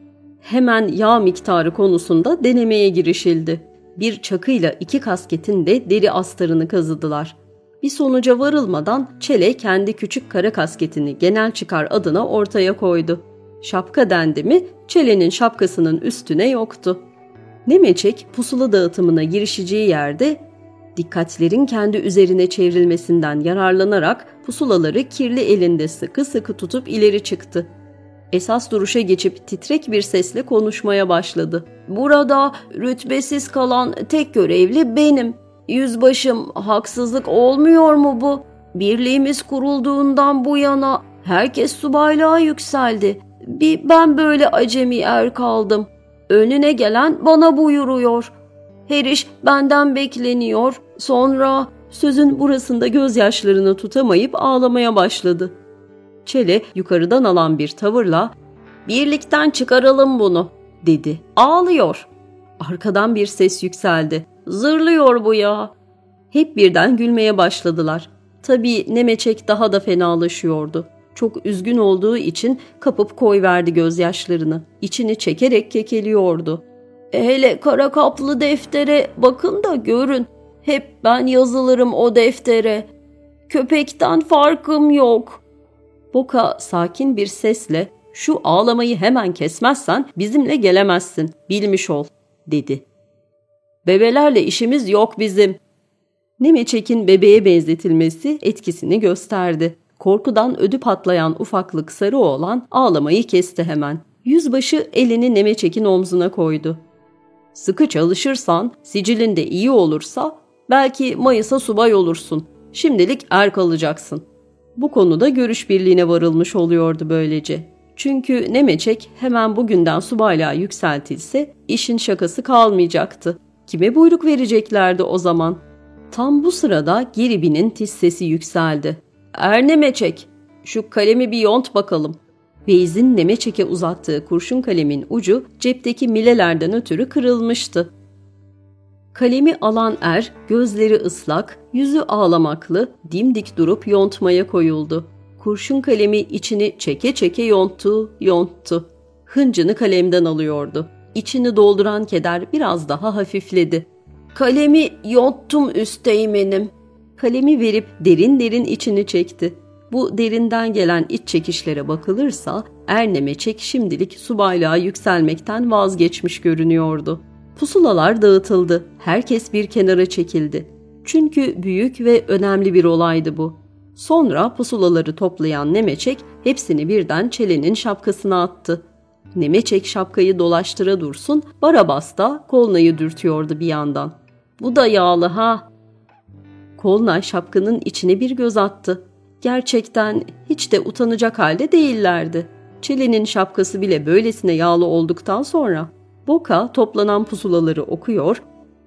Hemen yağ miktarı konusunda denemeye girişildi. Bir çakıyla iki kasketin de deri astarını kazıdılar. Bir sonuca varılmadan Çele kendi küçük kara kasketini genel çıkar adına ortaya koydu. Şapka dendi mi Çele'nin şapkasının üstüne yoktu. Nemeçek pusula dağıtımına girişeceği yerde dikkatlerin kendi üzerine çevrilmesinden yararlanarak pusulaları kirli elinde sıkı sıkı tutup ileri çıktı. Esas duruşa geçip titrek bir sesle konuşmaya başladı. Burada rütbesiz kalan tek görevli benim.
Yüzbaşım haksızlık olmuyor mu bu? Birliğimiz kurulduğundan bu yana herkes subaylığa yükseldi. Bir ben böyle acemi er kaldım. Önüne gelen bana buyuruyor. Her iş benden bekleniyor. Sonra
sözün burasında gözyaşlarını tutamayıp ağlamaya başladı. Çele yukarıdan alan bir tavırla
birlikten çıkaralım bunu dedi. Ağlıyor.
Arkadan bir ses yükseldi.
Zırlıyor bu ya.
Hep birden gülmeye başladılar. Tabii Nemeçek daha da fenalaşıyordu. Çok üzgün olduğu için kapıp koyverdi gözyaşlarını. İçini çekerek kekeliyordu.
Hele kara kaplı deftere bakın da görün. Hep ben yazılırım o deftere. Köpekten farkım yok.
Boka sakin bir sesle şu ağlamayı hemen kesmezsen bizimle gelemezsin bilmiş ol dedi. Bebelerle işimiz yok bizim. Nemeçek'in bebeğe benzetilmesi etkisini gösterdi. Korkudan ödü patlayan ufaklık sarı oğlan ağlamayı kesti hemen. Yüzbaşı elini Nemeçek'in omzuna koydu. Sıkı çalışırsan, sicilin de iyi olursa belki Mayıs'a subay olursun. Şimdilik er kalacaksın. Bu konuda görüş birliğine varılmış oluyordu böylece. Çünkü Nemeçek hemen bugünden subaylığa yükseltilse işin şakası kalmayacaktı. Kime buyruk vereceklerdi o zaman? Tam bu sırada Geribi'nin tiz sesi yükseldi. Er Nemeçek, şu kalemi bir yont bakalım. Beyz'in Nemeçek'e uzattığı kurşun kalemin ucu cepteki milelerden ötürü kırılmıştı. Kalemi alan er, gözleri ıslak, yüzü ağlamaklı, dimdik durup yontmaya koyuldu. Kurşun kalemi içini çeke çeke yonttu, yonttu. Hıncını kalemden alıyordu. İçini dolduran keder biraz daha hafifledi.
Kalemi yonttum üsteğmenim.
Kalemi verip derin derin içini çekti. Bu derinden gelen iç çekişlere bakılırsa Ernemeçek şimdilik subaylığa yükselmekten vazgeçmiş görünüyordu. Pusulalar dağıtıldı. Herkes bir kenara çekildi. Çünkü büyük ve önemli bir olaydı bu. Sonra pusulaları toplayan Nemeçek hepsini birden çelenin şapkasına attı. Nemeçek şapkayı dolaştıra dursun, Barabas da kolnayı dürtüyordu bir yandan. Bu da yağlı ha. Kolnay şapkanın içine bir göz attı. Gerçekten hiç de utanacak halde değillerdi. Çelenin şapkası bile böylesine yağlı olduktan sonra Boka toplanan pusulaları okuyor,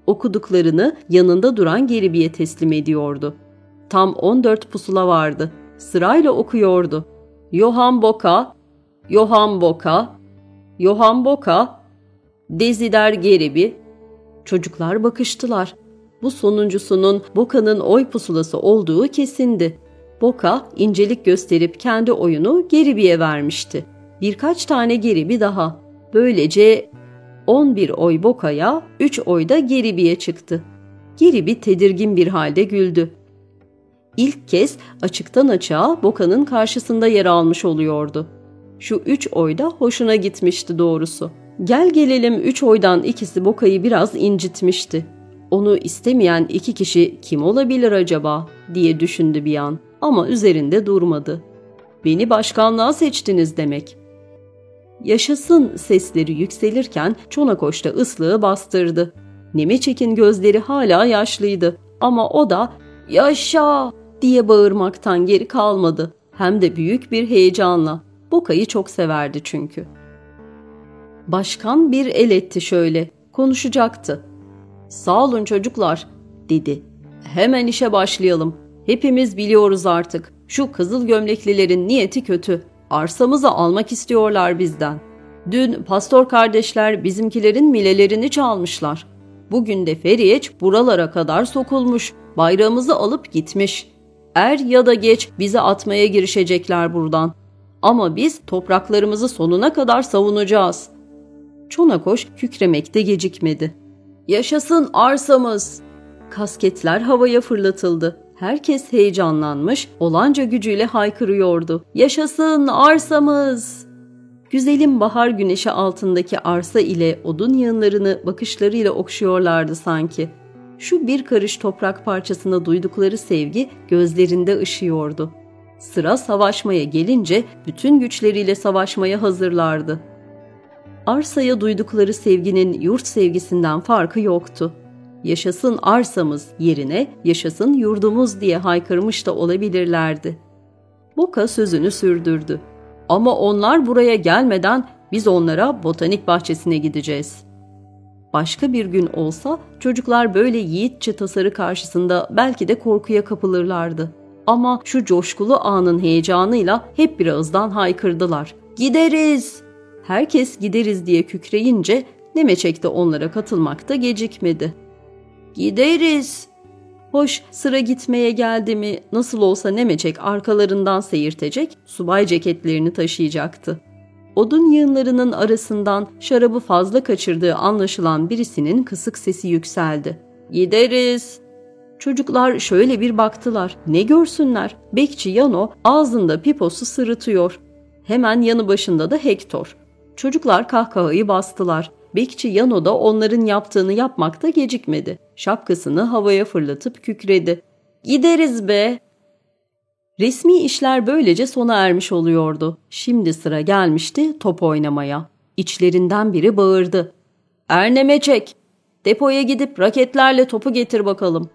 okuduklarını yanında duran Geribi'ye teslim ediyordu. Tam 14 pusula vardı. Sırayla okuyordu. Johann Boka, Johann Boka, Johann Boka, Desider Geribi. Çocuklar bakıştılar. Bu sonuncusunun Boka'nın oy pusulası olduğu kesindi. Boka incelik gösterip kendi oyunu Geribi'ye vermişti. Birkaç tane Geribi daha. Böylece 11 oy Boka'ya, 3 oy da Geribi'ye çıktı. Geribi tedirgin bir halde güldü. İlk kez açıktan açığa Boka'nın karşısında yer almış oluyordu. Şu üç oyda hoşuna gitmişti doğrusu. Gel gelelim üç oydan ikisi Boka'yı biraz incitmişti. Onu istemeyen iki kişi kim olabilir acaba diye düşündü bir an ama üzerinde durmadı. Beni başkanlığa seçtiniz demek. Yaşasın sesleri yükselirken Çonakoş da ıslığı bastırdı. Nemeçek'in gözleri hala yaşlıydı ama o da yaşa diye bağırmaktan geri kalmadı. Hem de büyük bir heyecanla. Boka'yı çok severdi çünkü. Başkan bir el etti şöyle. Konuşacaktı. Sağ olun çocuklar dedi. Hemen işe başlayalım. Hepimiz biliyoruz artık. Şu kızıl gömleklilerin niyeti kötü. Arsamızı almak istiyorlar bizden. Dün pastor kardeşler bizimkilerin milelerini çalmışlar. Bugün de Feriyeç buralara kadar sokulmuş. Bayrağımızı alıp gitmiş. Er ya da geç bizi atmaya girişecekler buradan. Ama biz topraklarımızı sonuna kadar savunacağız. Çonakoş kükremekte gecikmedi. Yaşasın arsamız! Kasketler havaya fırlatıldı. Herkes heyecanlanmış, olanca gücüyle haykırıyordu. Yaşasın arsamız! Güzelim bahar güneşi altındaki arsa ile odun yığınlarını bakışlarıyla okşuyorlardı sanki. Şu bir karış toprak parçasına duydukları sevgi gözlerinde ışıyordu. Sıra savaşmaya gelince bütün güçleriyle savaşmaya hazırlardı. Arsaya duydukları sevginin yurt sevgisinden farkı yoktu. Yaşasın arsamız yerine yaşasın yurdumuz diye haykırmış da olabilirlerdi. Boka sözünü sürdürdü. Ama onlar buraya gelmeden biz onlara botanik bahçesine gideceğiz. Başka bir gün olsa çocuklar böyle yiğitçe tasarı karşısında belki de korkuya kapılırlardı. Ama şu coşkulu anın heyecanıyla hep bir ağızdan haykırdılar. Gideriz! Herkes gideriz diye kükreyince Nemeçek de onlara katılmakta gecikmedi. Gideriz! Hoş sıra gitmeye geldi mi nasıl olsa Nemeçek arkalarından seyirtecek, subay ceketlerini taşıyacaktı. Odun yığınlarının arasından şarabı fazla kaçırdığı anlaşılan birisinin kısık sesi yükseldi. Gideriz. Çocuklar şöyle bir baktılar. Ne görsünler? Bekçi Yano ağzında piposu sırıtıyor. Hemen yanı başında da Hector. Çocuklar kahkahayı bastılar. Bekçi Yano da onların yaptığını yapmakta gecikmedi. Şapkasını havaya fırlatıp kükredi. Gideriz be! Resmi işler böylece sona ermiş oluyordu. Şimdi sıra gelmişti top oynamaya. İçlerinden biri bağırdı. Erneme çek! Depoya gidip raketlerle topu getir bakalım.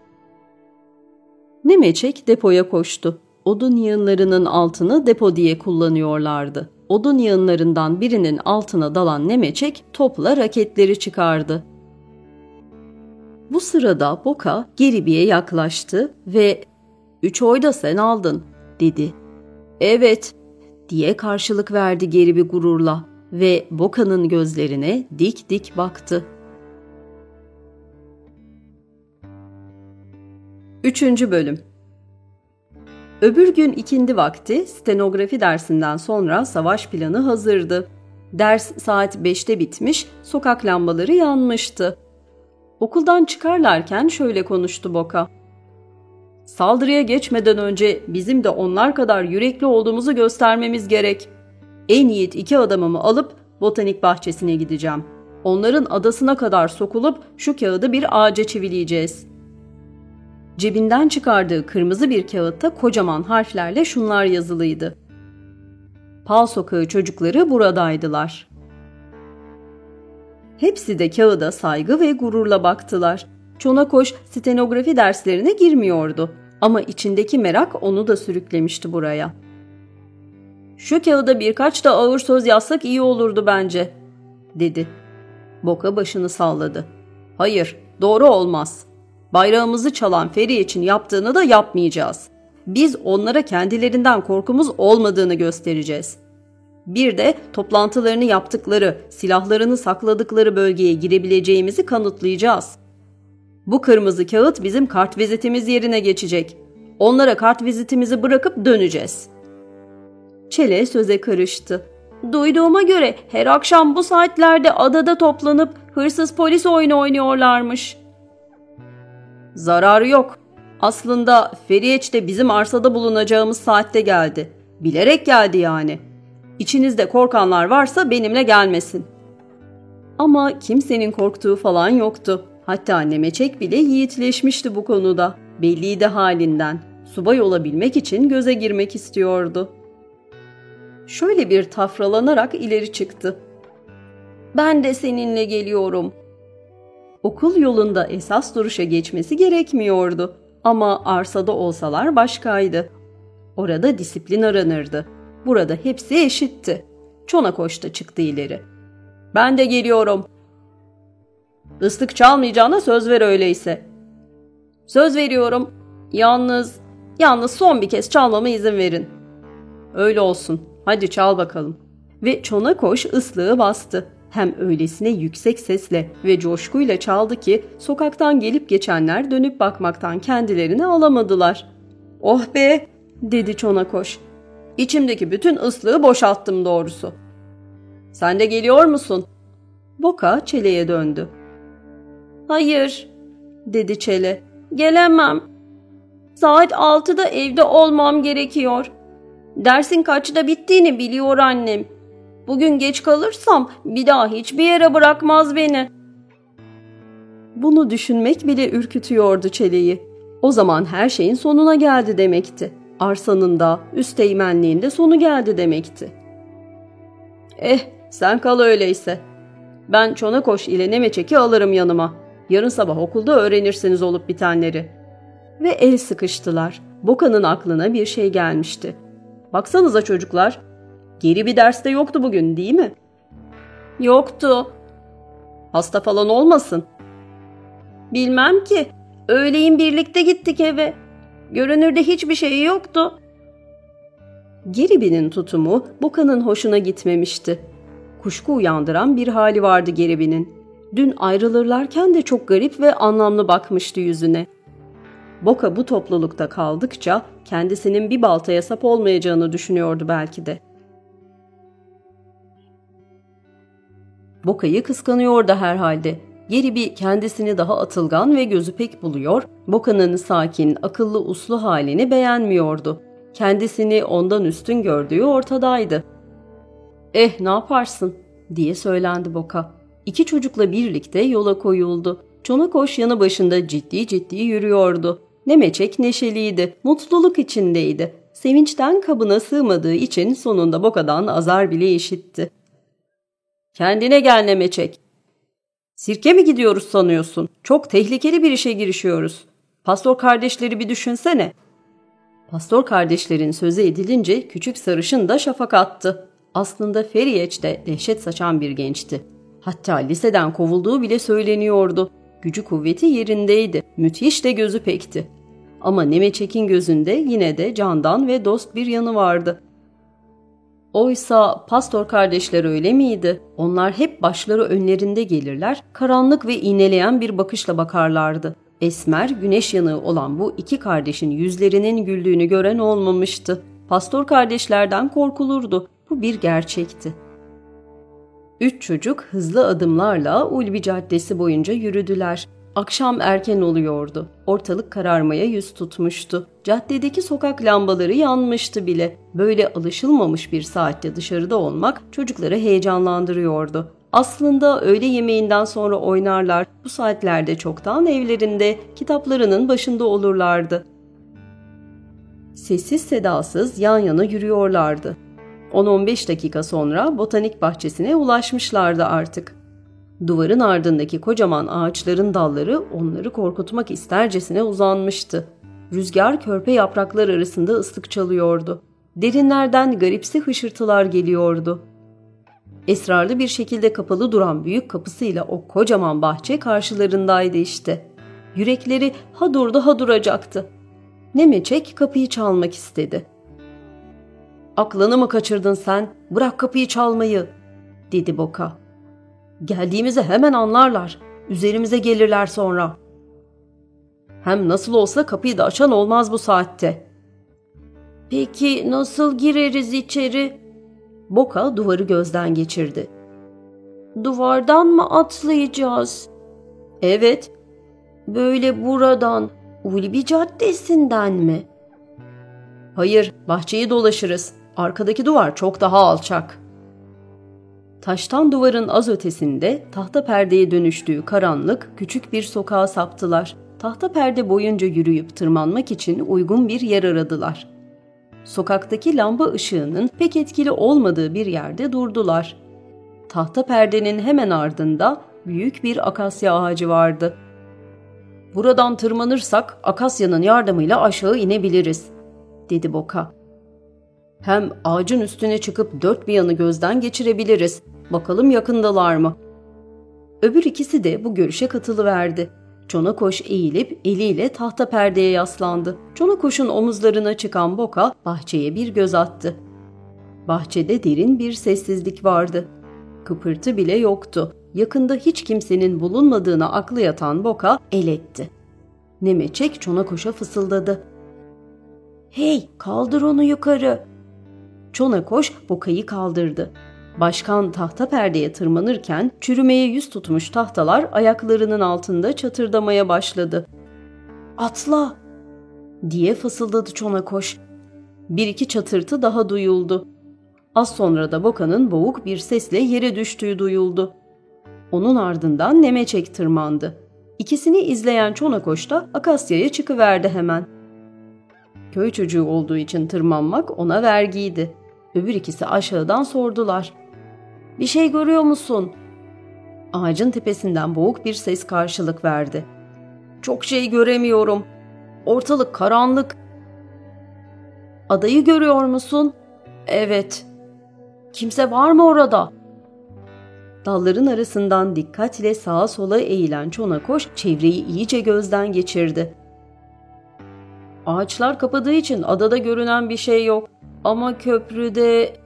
Nemeçek depoya koştu. Odun yığınlarının altını depo diye kullanıyorlardı. Odun yığınlarından birinin altına dalan Nemeçek topla raketleri çıkardı. Bu sırada Boka Geribi'ye yaklaştı ve ''Üç oy da sen aldın.'' dedi. ''Evet.'' diye karşılık verdi Geribi gururla ve Boka'nın gözlerine dik dik baktı. Üçüncü Bölüm Öbür gün ikindi vakti stenografi dersinden sonra savaş planı hazırdı. Ders saat 5'te bitmiş, sokak lambaları yanmıştı. Okuldan çıkarlarken şöyle konuştu Boka. Saldırıya geçmeden önce bizim de onlar kadar yürekli olduğumuzu göstermemiz gerek. En yiğit iki adamımı alıp botanik bahçesine gideceğim. Onların adasına kadar sokulup şu kağıdı bir ağaca çivileyeceğiz. Cebinden çıkardığı kırmızı bir kağıtta kocaman harflerle şunlar yazılıydı. Pal sokağı çocukları buradaydılar. Hepsi de kağıda saygı ve gururla baktılar. Çonakoş stenografi derslerine girmiyordu ama içindeki merak onu da sürüklemişti buraya. Şu kağıda birkaç da ağır söz yazsak iyi olurdu bence, dedi. Boka başını salladı. Hayır, doğru olmaz. Bayrağımızı çalan Feri için yaptığını da yapmayacağız. Biz onlara kendilerinden korkumuz olmadığını göstereceğiz. Bir de toplantılarını yaptıkları, silahlarını sakladıkları bölgeye girebileceğimizi kanıtlayacağız. Bu kırmızı kağıt bizim kart vizitimiz yerine geçecek. Onlara kart vizitimizi bırakıp döneceğiz. Çele söze karıştı. Duyduğuma göre her akşam bu saatlerde adada toplanıp hırsız polis oyunu oynuyorlarmış. Zararı yok. Aslında Feriyeç de bizim arsada bulunacağımız saatte geldi. Bilerek geldi yani. İçinizde korkanlar varsa benimle gelmesin. Ama kimsenin korktuğu falan yoktu. Hatta Nemeçek bile yiğitleşmişti bu konuda. Belliydi halinden. Subay olabilmek için göze girmek istiyordu. Şöyle bir tafralanarak ileri çıktı. Ben de seninle geliyorum okul yolunda esas duruşa geçmesi gerekmiyordu. Ama arsada olsalar başkaydı. Orada disiplin aranırdı. Burada hepsi eşitti. Çonakoş da çıktı ileri. Ben de geliyorum. Islık çalmayacağına söz ver öyleyse. Söz veriyorum. Yalnız, yalnız son bir kez çalmama izin verin. Öyle olsun. Hadi çal bakalım. Ve Çonakoş ıslığı bastı. Hem öylesine yüksek sesle ve coşkuyla çaldı ki sokaktan gelip geçenler dönüp bakmaktan kendilerini alamadılar. ''Oh be!'' dedi Çonakoş. ''İçimdeki bütün ıslığı boşalttım doğrusu.'' ''Sen de geliyor musun?'' Boka Çele'ye döndü. ''Hayır'' dedi Çele. ''Gelemem. Saat altıda evde olmam gerekiyor. Dersin kaçta bittiğini biliyor annem.'' Bugün geç kalırsam bir daha hiçbir yere bırakmaz beni. Bunu düşünmek bile ürkütüyordu Çeleği. O zaman her şeyin sonuna geldi demekti. Arsanın da, üsteğmenliğin de sonu geldi demekti. Eh, sen kal öyleyse. Ben Çonakoş ile Nemeçek'i alırım yanıma. Yarın sabah okulda öğrenirsiniz olup bitenleri. Ve el sıkıştılar. Boka'nın aklına bir şey gelmişti. Baksanıza çocuklar. Geri bir derste yoktu bugün değil mi?
Yoktu.
Hasta falan olmasın.
Bilmem ki. Öğleyin birlikte gittik eve. Görünürde hiçbir şey yoktu.
Geribi'nin tutumu Boka'nın hoşuna gitmemişti. Kuşku uyandıran bir hali vardı Geribi'nin. Dün ayrılırlarken de çok garip ve anlamlı bakmıştı yüzüne. Boka bu toplulukta kaldıkça kendisinin bir baltaya sap olmayacağını düşünüyordu belki de. Boka'yı kıskanıyordu herhalde. Geribi kendisini daha atılgan ve gözü pek buluyor, Boka'nın sakin, akıllı uslu halini beğenmiyordu. Kendisini ondan üstün gördüğü ortadaydı. Eh ne yaparsın diye söylendi Boka. İki çocukla birlikte yola koyuldu. Çonakoş yanı başında ciddi ciddi yürüyordu. Nemeçek neşeliydi, mutluluk içindeydi. Sevinçten kabına sığmadığı için sonunda Boka'dan azar bile işitti. Kendine gel Nemeçek. Sirke mi gidiyoruz sanıyorsun? Çok tehlikeli bir işe girişiyoruz. Pastor kardeşleri bir düşünsene. Pastor kardeşlerin sözü edilince küçük sarışın da şafak attı. Aslında Feriyeç de dehşet saçan bir gençti. Hatta liseden kovulduğu bile söyleniyordu. Gücü kuvveti yerindeydi. Müthiş de gözü pekti. Ama Nemeçek'in gözünde yine de candan ve dost bir yanı vardı. Oysa pastor kardeşler öyle miydi? Onlar hep başları önlerinde gelirler, karanlık ve iğneleyen bir bakışla bakarlardı. Esmer, güneş yanığı olan bu iki kardeşin yüzlerinin güldüğünü gören olmamıştı. Pastor kardeşlerden korkulurdu. Bu bir gerçekti. Üç çocuk hızlı adımlarla Ulvi Caddesi boyunca yürüdüler. Akşam erken oluyordu. Ortalık kararmaya yüz tutmuştu. Caddedeki sokak lambaları yanmıştı bile. Böyle alışılmamış bir saatte dışarıda olmak çocukları heyecanlandırıyordu. Aslında öğle yemeğinden sonra oynarlar. Bu saatlerde çoktan evlerinde, kitaplarının başında olurlardı. Sessiz sedasız yan yana yürüyorlardı. 10-15 dakika sonra botanik bahçesine ulaşmışlardı artık. Duvarın ardındaki kocaman ağaçların dalları onları korkutmak istercesine uzanmıştı. Rüzgar körpe yapraklar arasında ıslık çalıyordu. Derinlerden garipsi hışırtılar geliyordu. Esrarlı bir şekilde kapalı duran büyük kapısıyla o kocaman bahçe karşılarındaydı işte. Yürekleri ha durdu ha duracaktı. Nemeçek kapıyı çalmak istedi. ''Aklını mı kaçırdın sen? Bırak kapıyı çalmayı.'' dedi Boka. Geldiğimizi hemen anlarlar. Üzerimize gelirler sonra. Hem nasıl olsa kapıyı da açan olmaz bu saatte.
Peki nasıl gireriz içeri?
Boka duvarı gözden geçirdi.
Duvardan mı atlayacağız?
Evet.
Böyle buradan, Ulvi Caddesi'nden mi?
Hayır, bahçeyi dolaşırız. Arkadaki duvar çok daha alçak.'' Taştan duvarın az ötesinde tahta perdeye dönüştüğü karanlık küçük bir sokağa saptılar. Tahta perde boyunca yürüyüp tırmanmak için uygun bir yer aradılar. Sokaktaki lamba ışığının pek etkili olmadığı bir yerde durdular. Tahta perdenin hemen ardında büyük bir akasya ağacı vardı. Buradan tırmanırsak akasyanın yardımıyla aşağı inebiliriz, dedi Boka. Hem ağacın üstüne çıkıp dört bir yanı gözden geçirebiliriz. Bakalım yakındalar mı? Öbür ikisi de bu görüşe katılıverdi. Çonakoş eğilip eliyle tahta perdeye yaslandı. Çonakoş'un omuzlarına çıkan Boka bahçeye bir göz attı. Bahçede derin bir sessizlik vardı. Kıpırtı bile yoktu. Yakında hiç kimsenin bulunmadığına aklı yatan Boka el etti. Nemeçek Çonakoş'a fısıldadı.
''Hey kaldır onu yukarı.''
Çonakoş Boka'yı kaldırdı. Başkan tahta perdeye tırmanırken çürümeye yüz tutmuş tahtalar ayaklarının altında çatırdamaya başladı. ''Atla!'' diye fısıldadı Çonakoş. Bir iki çatırtı daha duyuldu. Az sonra da Boka'nın boğuk bir sesle yere düştüğü duyuldu. Onun ardından Nemeçek tırmandı. İkisini izleyen Çonakoş da Akasya'ya çıkıverdi hemen. Köy çocuğu olduğu için tırmanmak ona vergiydi. Öbür ikisi aşağıdan sordular. Bir şey görüyor musun? Ağacın tepesinden boğuk bir ses karşılık verdi. Çok şey göremiyorum. Ortalık karanlık. Adayı görüyor musun? Evet. Kimse var mı orada? Dalların arasından dikkatle sağa sola eğilen Çonakoş çevreyi iyice gözden geçirdi. Ağaçlar kapadığı için adada görünen bir şey yok. Ama köprüde...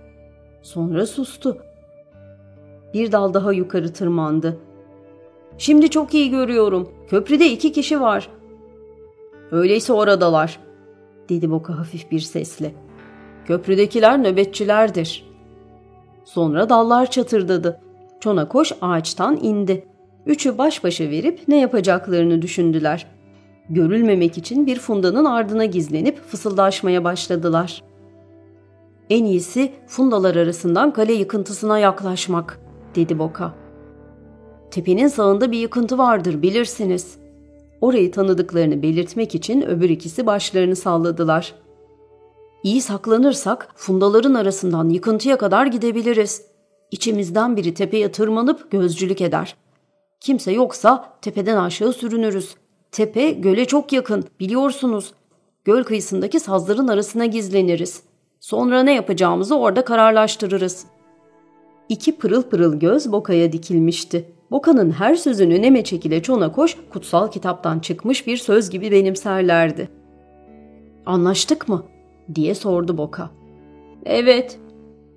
Sonra sustu. Bir dal daha yukarı tırmandı. Şimdi çok iyi görüyorum. Köprüde iki kişi var. Öyleyse oradalar, dedi Boka hafif bir sesle. Köprüdekiler nöbetçilerdir. Sonra dallar çatırdadı. Çonakoş ağaçtan indi. Üçü baş başa verip ne yapacaklarını düşündüler. Görülmemek için bir fundanın ardına gizlenip fısıldaşmaya başladılar. En iyisi fundalar arasından kale yıkıntısına yaklaşmak, dedi Boka. Tepenin sağında bir yıkıntı vardır bilirsiniz. Orayı tanıdıklarını belirtmek için öbür ikisi başlarını salladılar. İyi saklanırsak fundaların arasından yıkıntıya kadar gidebiliriz. İçimizden biri tepeye tırmanıp gözcülük eder. Kimse yoksa tepeden aşağı sürünürüz. Tepe göle çok yakın biliyorsunuz. Göl kıyısındaki sazların arasına gizleniriz. Sonra ne yapacağımızı orada kararlaştırırız. İki pırıl pırıl göz Boka'ya dikilmişti. Boka'nın her sözünü neme çekile çona koş kutsal kitaptan çıkmış bir söz gibi benimserlerdi. Anlaştık mı? diye sordu Boka. Evet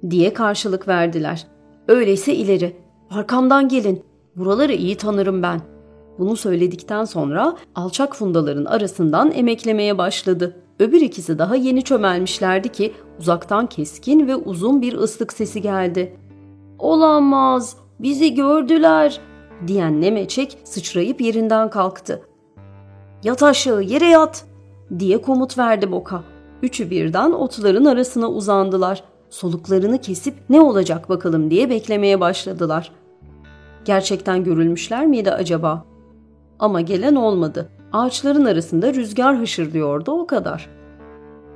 diye karşılık verdiler. Öyleyse ileri. Arkamdan gelin. Buraları iyi tanırım ben. Bunu söyledikten sonra alçak fundaların arasından emeklemeye başladı. Öbür ikisi daha yeni çömelmişlerdi ki uzaktan keskin ve uzun bir ıslık sesi geldi. Olamaz, bizi gördüler diyen Nemeçek sıçrayıp yerinden kalktı. Yat aşağı yere yat diye komut verdi Boka. Üçü birden otların arasına uzandılar. Soluklarını kesip ne olacak bakalım diye beklemeye başladılar. Gerçekten görülmüşler miydi acaba? Ama gelen olmadı. Ağaçların arasında rüzgar hışırlıyordu o kadar.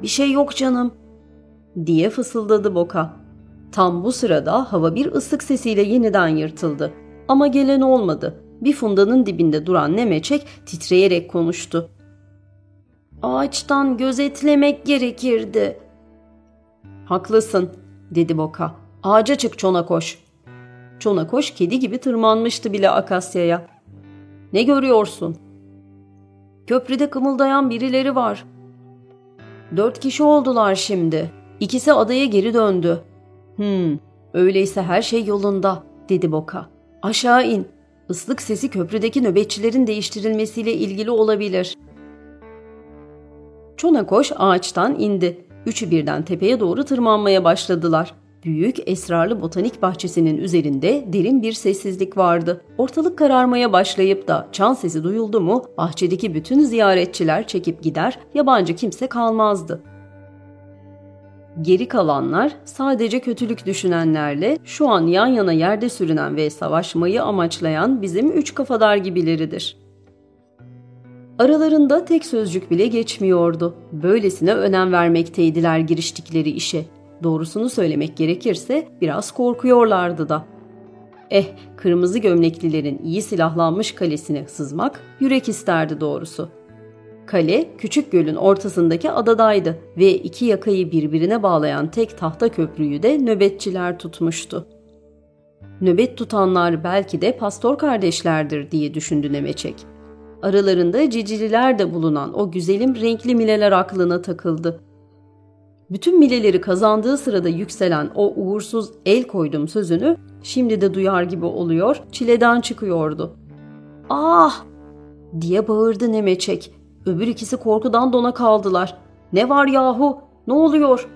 Bir şey yok canım diye fısıldadı Boka. Tam bu sırada hava bir ıslık sesiyle yeniden yırtıldı. Ama gelen olmadı. Bir fundanın dibinde duran Nemeçek titreyerek konuştu. Ağaçtan gözetlemek gerekirdi. Haklısın, dedi Boka. Ağaca çık Çonakoş. Çonakoş kedi gibi tırmanmıştı bile Akasya'ya. Ne görüyorsun? Köprüde kımıldayan birileri var. Dört kişi oldular şimdi. İkisi adaya geri döndü. Hmm, öyleyse her şey yolunda, dedi Boka. Aşağı in. Islık sesi köprüdeki nöbetçilerin değiştirilmesiyle ilgili olabilir. Çonakoş ağaçtan indi. Üçü birden tepeye doğru tırmanmaya başladılar. Büyük, esrarlı botanik bahçesinin üzerinde derin bir sessizlik vardı. Ortalık kararmaya başlayıp da çan sesi duyuldu mu bahçedeki bütün ziyaretçiler çekip gider, yabancı kimse kalmazdı. Geri kalanlar sadece kötülük düşünenlerle şu an yan yana yerde sürünen ve savaşmayı amaçlayan bizim üç kafadar gibileridir. Aralarında tek sözcük bile geçmiyordu. Böylesine önem vermekteydiler giriştikleri işe. Doğrusunu söylemek gerekirse biraz korkuyorlardı da. Eh, kırmızı gömleklilerin iyi silahlanmış kalesine sızmak yürek isterdi doğrusu. Kale küçük gölün ortasındaki adadaydı ve iki yakayı birbirine bağlayan tek tahta köprüyü de nöbetçiler tutmuştu. Nöbet tutanlar belki de pastor kardeşlerdir diye düşündü Nemeçek. Aralarında cicililer de bulunan o güzelim renkli mileler aklına takıldı. Bütün mileleri kazandığı sırada yükselen o uğursuz el koydum sözünü şimdi de duyar gibi oluyor, çileden çıkıyordu. Ah! diye bağırdı Nemeçek. Öbür ikisi korkudan dona kaldılar. Ne var yahu? Ne oluyor?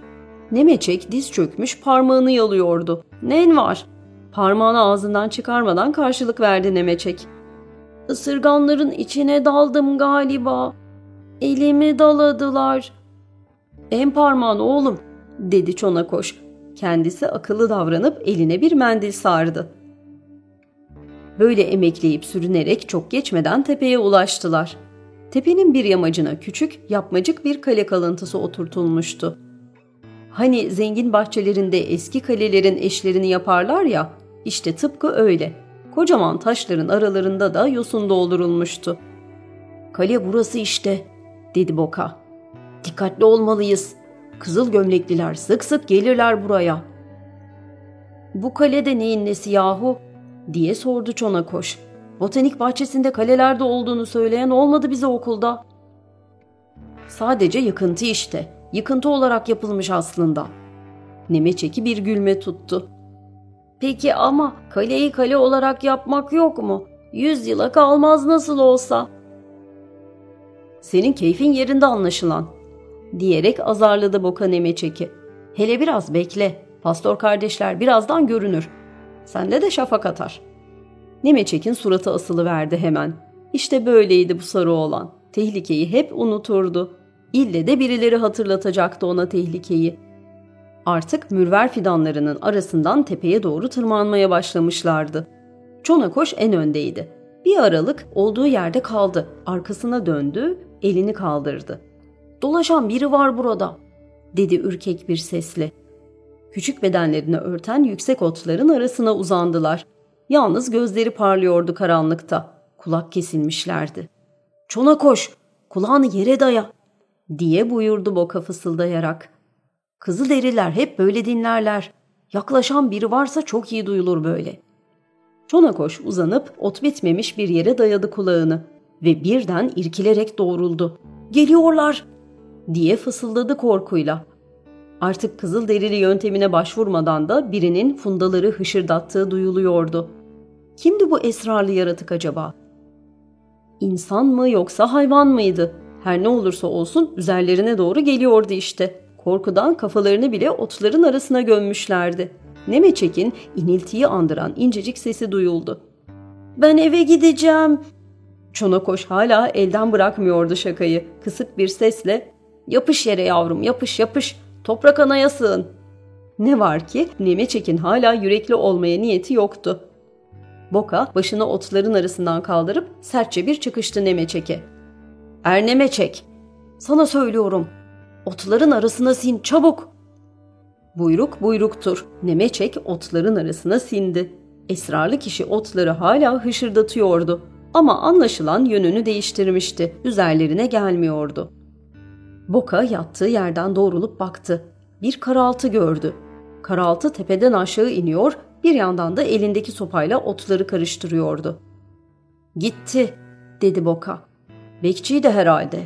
Nemeçek diz çökmüş parmağını yalıyordu. Nen var? Parmağını ağzından çıkarmadan karşılık verdi Nemeçek. Isırganların içine daldım galiba. Elimi daladılar. En parmağını oğlum dedi Çonakoş. Kendisi akıllı davranıp eline bir mendil sardı. Böyle emekleyip sürünerek çok geçmeden tepeye ulaştılar. Tepenin bir yamacına küçük, yapmacık bir kale kalıntısı oturtulmuştu. Hani zengin bahçelerinde eski kalelerin eşlerini yaparlar ya, işte tıpkı öyle. Kocaman taşların aralarında da yosun doldurulmuştu.
Kale burası işte, dedi Boka. Dikkatli olmalıyız. Kızıl gömlekliler sık sık gelirler buraya. Bu kalede neyin nesi yahu? diye sordu Çonakoş. Botanik bahçesinde kalelerde olduğunu söyleyen olmadı bize okulda. Sadece yıkıntı işte. Yıkıntı olarak yapılmış aslında. Nemeçeki bir gülme tuttu. Peki ama kaleyi kale olarak yapmak yok mu? Yüz yıla kalmaz nasıl olsa. Senin keyfin yerinde anlaşılan. Diyerek azarladı Boka Nemeçeki. Hele biraz bekle. Pastor kardeşler birazdan görünür. Sende de şafak atar. Nemeçek'in suratı asılı verdi hemen. İşte böyleydi bu sarı olan. Tehlikeyi hep unuturdu. İlle de birileri hatırlatacaktı ona tehlikeyi. Artık mürver fidanlarının arasından tepeye doğru tırmanmaya başlamışlardı. Çonakoş en öndeydi. Bir aralık olduğu yerde kaldı. Arkasına döndü, elini kaldırdı. Dolaşan biri var burada, dedi ürkek bir sesle. Küçük bedenlerini örten yüksek otların arasına uzandılar. Yalnız gözleri parlıyordu karanlıkta. Kulak kesilmişlerdi. Çona koş, kulağını yere daya, diye buyurdu Boka fısıldayarak. Kızıl deriler hep böyle dinlerler. Yaklaşan biri varsa çok iyi duyulur böyle. Çonakoş uzanıp ot bitmemiş bir yere dayadı kulağını ve birden irkilerek doğruldu. Geliyorlar diye fısıldadı korkuyla. Artık kızıl derili yöntemine başvurmadan da birinin fundaları hışırdattığı duyuluyordu. Kimdi bu esrarlı yaratık acaba? İnsan mı yoksa hayvan mıydı? Her ne olursa olsun üzerlerine doğru geliyordu işte. Korkudan kafalarını bile otların arasına gömmüşlerdi. Nemeçek'in iniltiyi andıran incecik sesi duyuldu. ''Ben eve gideceğim.'' Çonakoş hala elden bırakmıyordu şakayı. Kısık bir sesle ''Yapış yere yavrum yapış yapış toprak anaya sığın.'' Ne var ki Nemeçek'in hala yürekli olmaya niyeti yoktu. Boka başını otların arasından kaldırıp sertçe bir çıkıştı Nemeçek'e. ''Er Nemeçek, sana söylüyorum Otların arasına sin çabuk. Buyruk buyruktur. Nemeçek otların arasına sindi. Esrarlı kişi otları hala hışırdatıyordu. Ama anlaşılan yönünü değiştirmişti. Üzerlerine gelmiyordu. Boka yattığı yerden doğrulup baktı. Bir karaltı gördü. Karaltı tepeden aşağı iniyor, bir yandan da elindeki sopayla otları karıştırıyordu. Gitti, dedi Boka. Bekçiyi de herhalde.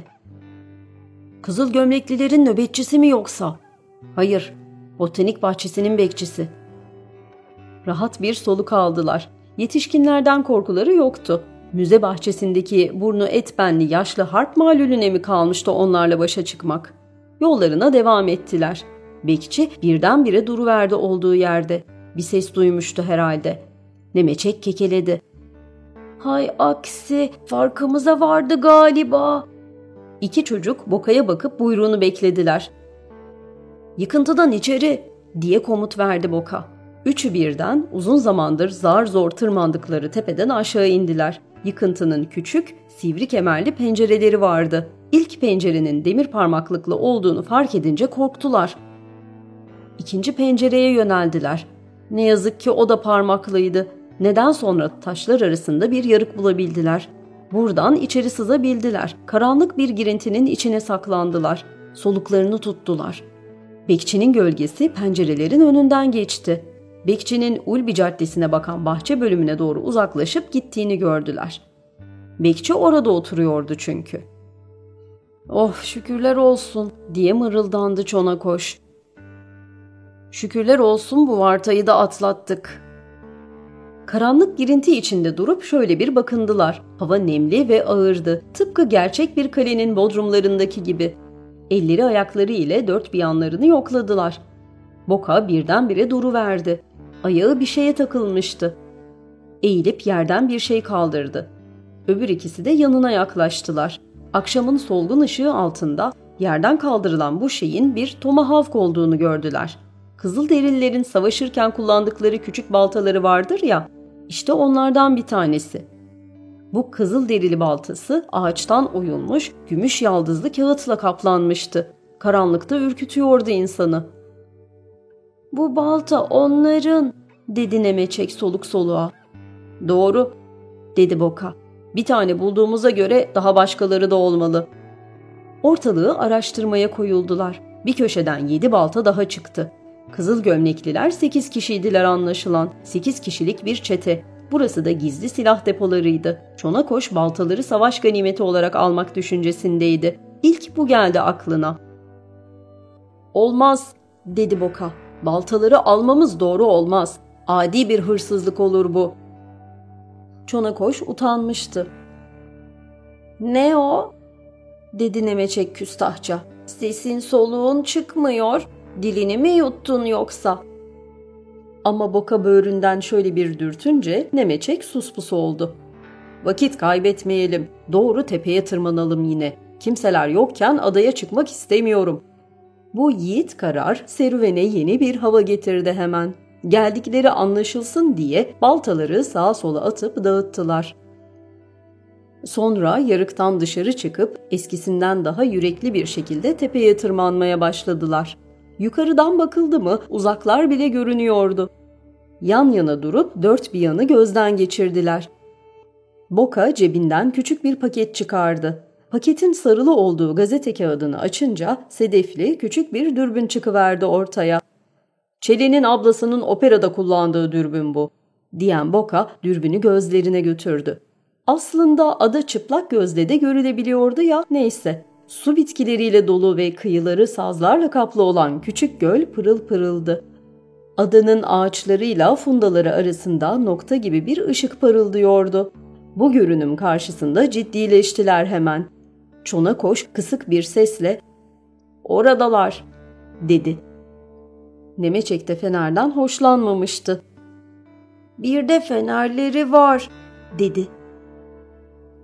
Kızıl gömleklilerin nöbetçisi mi yoksa? Hayır, botanik bahçesinin bekçisi. Rahat bir soluk aldılar. Yetişkinlerden korkuları yoktu. Müze bahçesindeki burnu et benli yaşlı harp malulüne mi kalmıştı onlarla başa çıkmak? Yollarına devam ettiler. Bekçi birdenbire duruverdi olduğu yerde. Bir ses duymuştu herhalde. Nemeçek kekeledi. Hay aksi farkımıza vardı galiba İki çocuk Boka'ya bakıp buyruğunu beklediler. Yıkıntıdan içeri diye komut verdi Boka. Üçü birden uzun zamandır zar zor tırmandıkları tepeden aşağı indiler. Yıkıntının küçük, sivri kemerli pencereleri vardı. İlk pencerenin demir parmaklıklı olduğunu fark edince korktular. İkinci pencereye yöneldiler. Ne yazık ki o da parmaklıydı. Neden sonra taşlar arasında bir yarık bulabildiler. Buradan içeri sızabildiler. Karanlık bir girintinin içine saklandılar. Soluklarını tuttular. Bekçinin gölgesi pencerelerin önünden geçti. Bekçinin Ulbi Caddesi'ne bakan bahçe bölümüne doğru uzaklaşıp gittiğini gördüler. Bekçi orada oturuyordu çünkü. ''Oh şükürler olsun'' diye mırıldandı Çonakoş. ''Şükürler olsun bu vartayı da atlattık.'' Karanlık girinti içinde durup şöyle bir bakındılar. Hava nemli ve ağırdı. Tıpkı gerçek bir kalenin bodrumlarındaki gibi. Elleri ayakları ile dört bir yanlarını yokladılar. Boka birdenbire duruverdi. Ayağı bir şeye takılmıştı. Eğilip yerden bir şey kaldırdı. Öbür ikisi de yanına yaklaştılar. Akşamın solgun ışığı altında yerden kaldırılan bu şeyin bir tomahawk olduğunu gördüler. Kızıl derililerin savaşırken kullandıkları küçük baltaları vardır ya, işte onlardan bir tanesi. Bu kızıl derili baltası ağaçtan oyulmuş, gümüş yaldızlı kağıtla kaplanmıştı. Karanlıkta ürkütüyordu insanı. ''Bu balta onların'' dedi Nemeçek soluk soluğa.
Doğru, dedi Boka. Bir tane bulduğumuza göre daha başkaları da olmalı. Ortalığı araştırmaya koyuldular. Bir köşeden yedi balta daha çıktı. Kızıl gömlekliler sekiz kişiydiler anlaşılan. Sekiz kişilik bir çete. Burası da gizli silah depolarıydı. Çonakoş baltaları savaş ganimeti olarak almak düşüncesindeydi. İlk bu geldi aklına. Olmaz, dedi Boka. Baltaları almamız doğru olmaz. Adi bir hırsızlık olur bu. Çonakoş utanmıştı. Ne o? dedi Nemeçek küstahça. Sesin soluğun çıkmıyor. Dilini mi yuttun yoksa? Ama boka böğründen şöyle bir dürtünce Nemeçek suspus oldu. Vakit kaybetmeyelim. Doğru tepeye tırmanalım yine. Kimseler yokken adaya çıkmak istemiyorum. Bu yiğit karar serüvene yeni bir hava getirdi hemen. Geldikleri anlaşılsın diye baltaları sağa sola atıp dağıttılar. Sonra yarıktan dışarı çıkıp eskisinden daha yürekli bir şekilde tepeye tırmanmaya başladılar. Yukarıdan bakıldı mı uzaklar bile görünüyordu. Yan yana durup dört bir yanı gözden geçirdiler. Boka cebinden küçük bir paket çıkardı. Paketin sarılı olduğu gazete kağıdını açınca sedefli küçük bir dürbün çıkıverdi ortaya. Çeli'nin ablasının operada kullandığı dürbün bu, diyen Boka dürbünü gözlerine götürdü. Aslında ada çıplak gözle de görülebiliyordu ya neyse. Su bitkileriyle dolu ve kıyıları sazlarla kaplı olan küçük göl pırıl pırıldı. Adanın ağaçlarıyla fundaları arasında nokta gibi bir ışık parıldıyordu. Bu görünüm karşısında ciddileştiler hemen. Çona koş kısık bir sesle ''Oradalar'' dedi. Nemeçek de fenerden hoşlanmamıştı. ''Bir de fenerleri var'' dedi.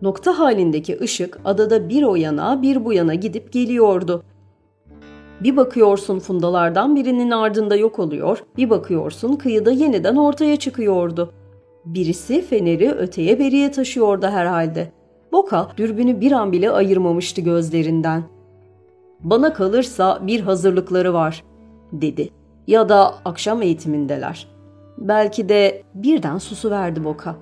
Nokta halindeki ışık adada bir o yana bir bu yana gidip geliyordu. Bir bakıyorsun fundalardan birinin ardında yok oluyor, bir bakıyorsun kıyıda yeniden ortaya çıkıyordu. Birisi feneri öteye beriye taşıyordu herhalde. Boka dürbünü bir an bile ayırmamıştı gözlerinden. Bana kalırsa bir hazırlıkları var, dedi. Ya da akşam eğitimindeler. Belki de birden susu verdi Boka.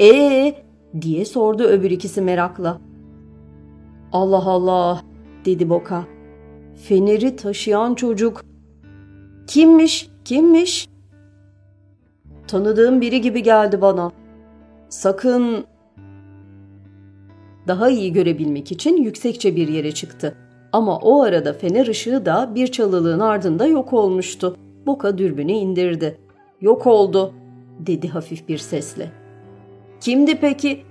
Ee, diye sordu öbür ikisi merakla. Allah Allah, dedi Boka. Feneri taşıyan çocuk. Kimmiş, kimmiş? Tanıdığım biri gibi geldi bana. Sakın... Daha iyi görebilmek için yüksekçe bir yere çıktı. Ama o arada fener ışığı da bir çalılığın ardında yok olmuştu. Boka dürbünü indirdi. Yok oldu, dedi hafif bir sesle. Kimdi peki?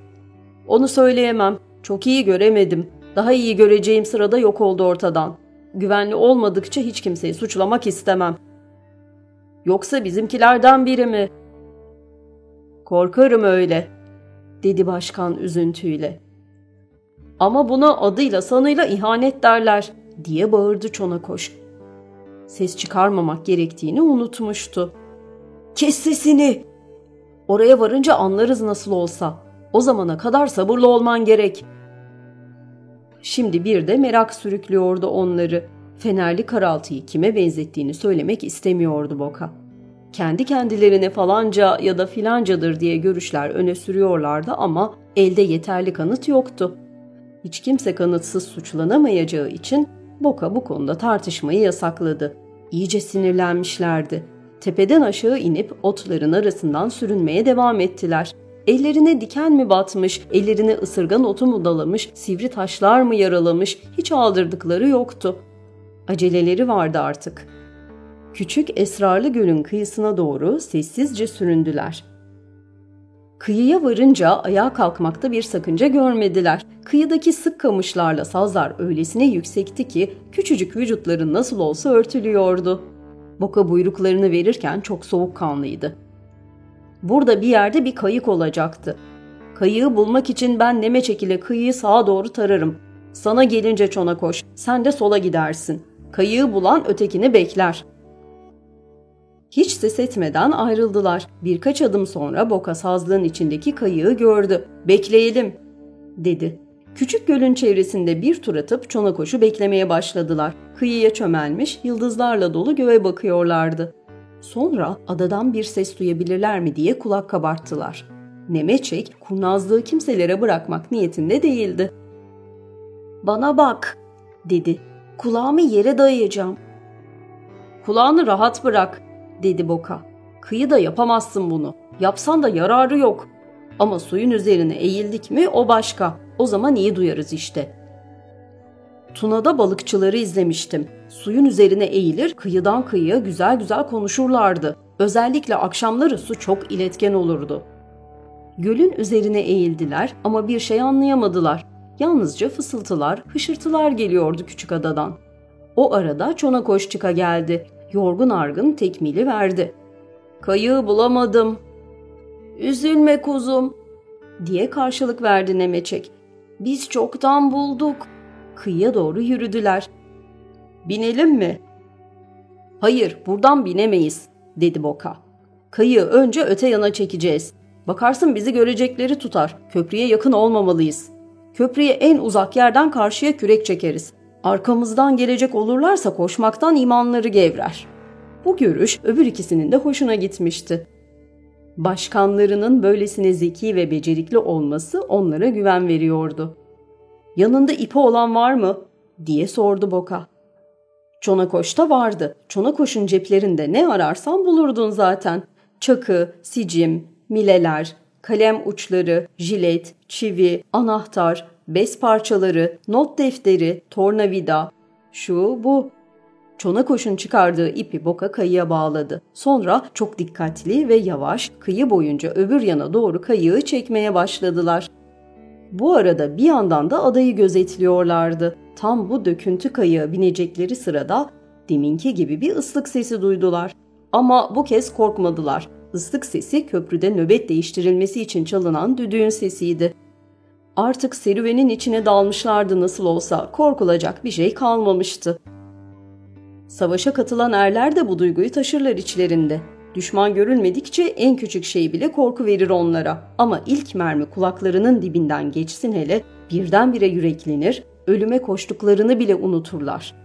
Onu söyleyemem. Çok iyi göremedim. Daha iyi göreceğim sırada yok oldu ortadan. Güvenli olmadıkça hiç kimseyi suçlamak istemem. Yoksa bizimkilerden biri mi? Korkarım öyle, dedi başkan üzüntüyle. Ama buna adıyla sanıyla ihanet derler, diye bağırdı Çonakoş. Ses çıkarmamak gerektiğini unutmuştu. Kes sesini! Oraya varınca anlarız nasıl olsa. O zamana kadar sabırlı olman gerek. Şimdi bir de merak sürüklüyordu onları. Fenerli karaltıyı kime benzettiğini söylemek istemiyordu Boka. Kendi kendilerine falanca ya da filancadır diye görüşler öne sürüyorlardı ama elde yeterli kanıt yoktu. Hiç kimse kanıtsız suçlanamayacağı için Boka bu konuda tartışmayı yasakladı. İyice sinirlenmişlerdi. Tepeden aşağı inip otların arasından sürünmeye devam ettiler. Ellerine diken mi batmış, ellerine ısırgan otu mu dalamış, sivri taşlar mı yaralamış hiç aldırdıkları yoktu. Aceleleri vardı artık. Küçük esrarlı gölün kıyısına doğru sessizce süründüler. Kıyıya varınca ayağa kalkmakta bir sakınca görmediler. Kıyıdaki sık kamışlarla sazlar öylesine yüksekti ki küçücük vücutları nasıl olsa örtülüyordu. Boka buyruklarını verirken çok soğukkanlıydı. Burada bir yerde bir kayık olacaktı. Kayığı bulmak için ben neme çekile kıyıyı sağa doğru tararım. Sana gelince çona koş, sen de sola gidersin. Kayığı bulan ötekini bekler. Hiç ses etmeden ayrıldılar. Birkaç adım sonra Boka sazlığın içindeki kayığı gördü. Bekleyelim, dedi. Küçük gölün çevresinde bir tur atıp çona koşu beklemeye başladılar. Kıyıya çömelmiş, yıldızlarla dolu göğe bakıyorlardı. Sonra adadan bir ses duyabilirler mi diye kulak kabarttılar. Nemeçek kurnazlığı kimselere bırakmak niyetinde değildi.
Bana bak dedi. Kulağımı yere dayayacağım.
Kulağını rahat bırak dedi Boka. Kıyıda yapamazsın bunu. Yapsan da yararı yok. Ama suyun üzerine eğildik mi o başka. O zaman iyi duyarız işte. Tuna'da balıkçıları izlemiştim. Suyun üzerine eğilir, kıyıdan kıyıya güzel güzel konuşurlardı. Özellikle akşamları su çok iletken olurdu. Gölün üzerine eğildiler ama bir şey anlayamadılar. Yalnızca fısıltılar, hışırtılar geliyordu küçük adadan. O arada Çonakoş çıka geldi. Yorgun argın tekmili verdi. Kayığı bulamadım.
Üzülme kuzum
diye karşılık verdi Nemeçek.
Biz çoktan bulduk.
Kıyıya doğru yürüdüler. Binelim mi? Hayır, buradan binemeyiz, dedi Boka. Kıyı önce öte yana çekeceğiz. Bakarsın bizi görecekleri tutar. Köprüye yakın olmamalıyız. Köprüye en uzak yerden karşıya kürek çekeriz. Arkamızdan gelecek olurlarsa koşmaktan imanları gevrer. Bu görüş öbür ikisinin de hoşuna gitmişti. Başkanlarının böylesine zeki ve becerikli olması onlara güven veriyordu. Yanında ipi olan var mı? diye sordu Boka. Çonakoş'ta vardı. Çonakoş'un ceplerinde ne ararsan bulurdun zaten. Çakı, sicim, mileler, kalem uçları, jilet, çivi, anahtar, bez parçaları, not defteri, tornavida, şu bu. Çonakoş'un çıkardığı ipi Boka kayıya bağladı. Sonra çok dikkatli ve yavaş kıyı boyunca öbür yana doğru kayığı çekmeye başladılar. Bu arada bir yandan da adayı gözetliyorlardı. Tam bu döküntü kayığa binecekleri sırada deminki gibi bir ıslık sesi duydular. Ama bu kez korkmadılar. Islık sesi köprüde nöbet değiştirilmesi için çalınan düdüğün sesiydi. Artık serüvenin içine dalmışlardı nasıl olsa korkulacak bir şey kalmamıştı. Savaşa katılan erler de bu duyguyu taşırlar içlerinde. Düşman görülmedikçe en küçük şey bile korku verir onlara. Ama ilk mermi kulaklarının dibinden geçsin hele birdenbire yüreklenir, ölüme koştuklarını bile unuturlar.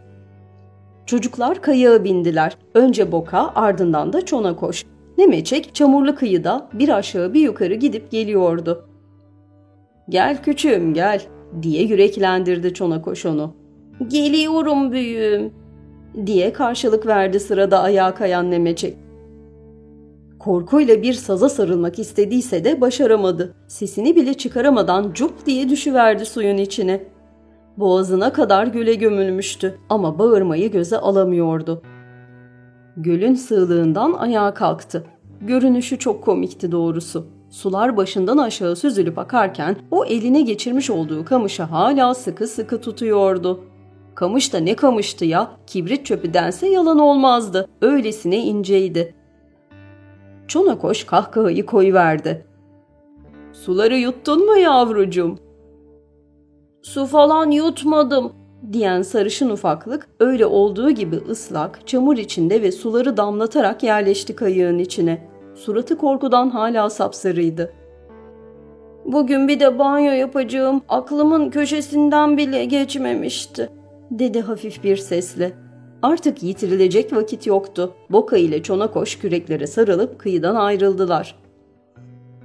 Çocuklar kayağa bindiler. Önce Boka ardından da Çona koş. Nemeçek çamurlu kıyıda bir aşağı bir yukarı gidip geliyordu. Gel küçüğüm gel diye yüreklendirdi Çonakoş onu.
Geliyorum büyüğüm
diye karşılık verdi sırada ayağa kayan Nemeçek. Korkuyla bir saza sarılmak istediyse de başaramadı. Sesini bile çıkaramadan cup diye düşüverdi suyun içine. Boğazına kadar göle gömülmüştü ama bağırmayı göze alamıyordu. Gölün sığlığından ayağa kalktı. Görünüşü çok komikti doğrusu. Sular başından aşağı süzülüp akarken o eline geçirmiş olduğu kamışı hala sıkı sıkı tutuyordu. Kamış da ne kamıştı ya, kibrit çöpü dense yalan olmazdı. Öylesine inceydi. Çonakoş kahkahayı koyuverdi. Suları yuttun mu yavrucum?
Su falan yutmadım
diyen sarışın ufaklık öyle olduğu gibi ıslak, çamur içinde ve suları damlatarak yerleşti kayığın içine. Suratı korkudan hala sapsarıydı.
Bugün bir de banyo yapacağım. Aklımın köşesinden bile geçmemişti,
dedi hafif bir sesle. Artık yitirilecek vakit yoktu. Boka ile Çonakoş küreklere sarılıp kıyıdan ayrıldılar.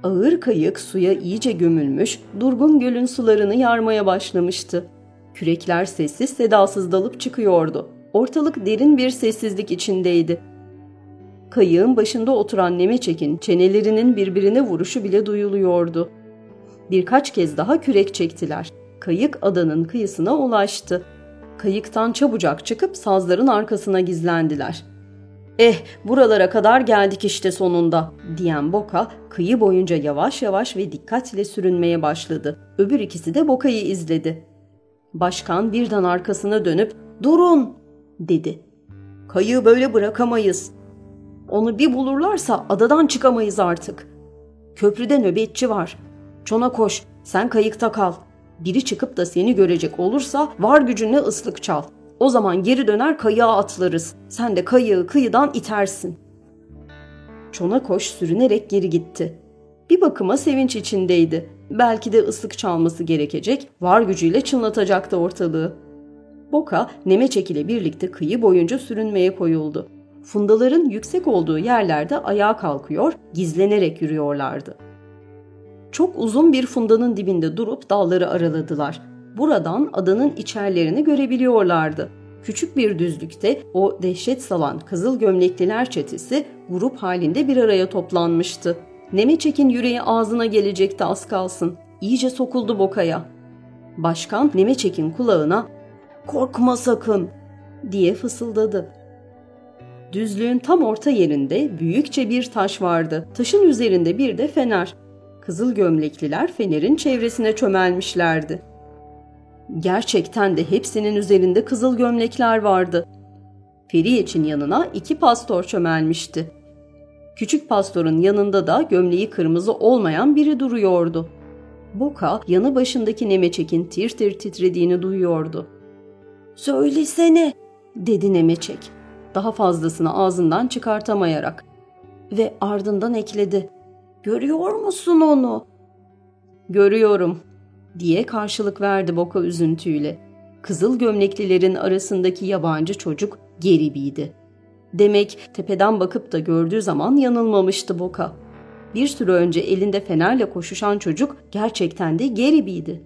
Ağır kayık suya iyice gömülmüş, durgun gölün sularını yarmaya başlamıştı. Kürekler sessiz sedasız dalıp çıkıyordu. Ortalık derin bir sessizlik içindeydi. Kayığın başında oturan Nemeçek'in çenelerinin birbirine vuruşu bile duyuluyordu. Birkaç kez daha kürek çektiler. Kayık adanın kıyısına ulaştı. Kayıktan çabucak çıkıp sazların arkasına gizlendiler. Eh buralara kadar geldik işte sonunda diyen Boka kıyı boyunca yavaş yavaş ve dikkatle sürünmeye başladı. Öbür ikisi de Boka'yı izledi. Başkan birden arkasına dönüp durun dedi. Kayığı böyle bırakamayız. Onu bir bulurlarsa adadan çıkamayız artık. Köprüde nöbetçi var. Çona koş sen kayıkta kal. Biri çıkıp da seni görecek olursa var gücünle ıslık çal. O zaman geri döner kayığa atlarız. Sen de kayığı kıyıdan itersin. Çona koş sürünerek geri gitti. Bir bakıma sevinç içindeydi. Belki de ıslık çalması gerekecek, var gücüyle çınlatacaktı ortalığı. Boka, Nemeçek ile birlikte kıyı boyunca sürünmeye koyuldu. Fundaların yüksek olduğu yerlerde ayağa kalkıyor, gizlenerek yürüyorlardı. Çok uzun bir fundanın dibinde durup dalları araladılar. Buradan adanın içerlerini görebiliyorlardı. Küçük bir düzlükte o dehşet salan kızıl gömlekliler çetesi grup halinde bir araya toplanmıştı. Nemeçek'in yüreği ağzına gelecekti az kalsın. İyice sokuldu bokaya. Başkan Nemeçek'in kulağına ''Korkma sakın'' diye fısıldadı. Düzlüğün tam orta yerinde büyükçe bir taş vardı. Taşın üzerinde bir de fener. Kızıl gömlekliler fenerin çevresine çömelmişlerdi. Gerçekten de hepsinin üzerinde kızıl gömlekler vardı. Feriyeç'in yanına iki pastor çömelmişti. Küçük pastorun yanında da gömleği kırmızı olmayan biri duruyordu. Boka yanı başındaki Nemeçek'in tir tir titrediğini duyuyordu.
''Söylesene''
dedi Nemeçek daha fazlasını ağzından çıkartamayarak. Ve ardından ekledi.
Görüyor musun onu?
Görüyorum diye karşılık verdi Boka üzüntüyle. Kızıl gömleklilerin arasındaki yabancı çocuk Geribi'ydi. Demek tepeden bakıp da gördüğü zaman yanılmamıştı Boka. Bir süre önce elinde fenerle koşuşan çocuk gerçekten de Geribi'ydi.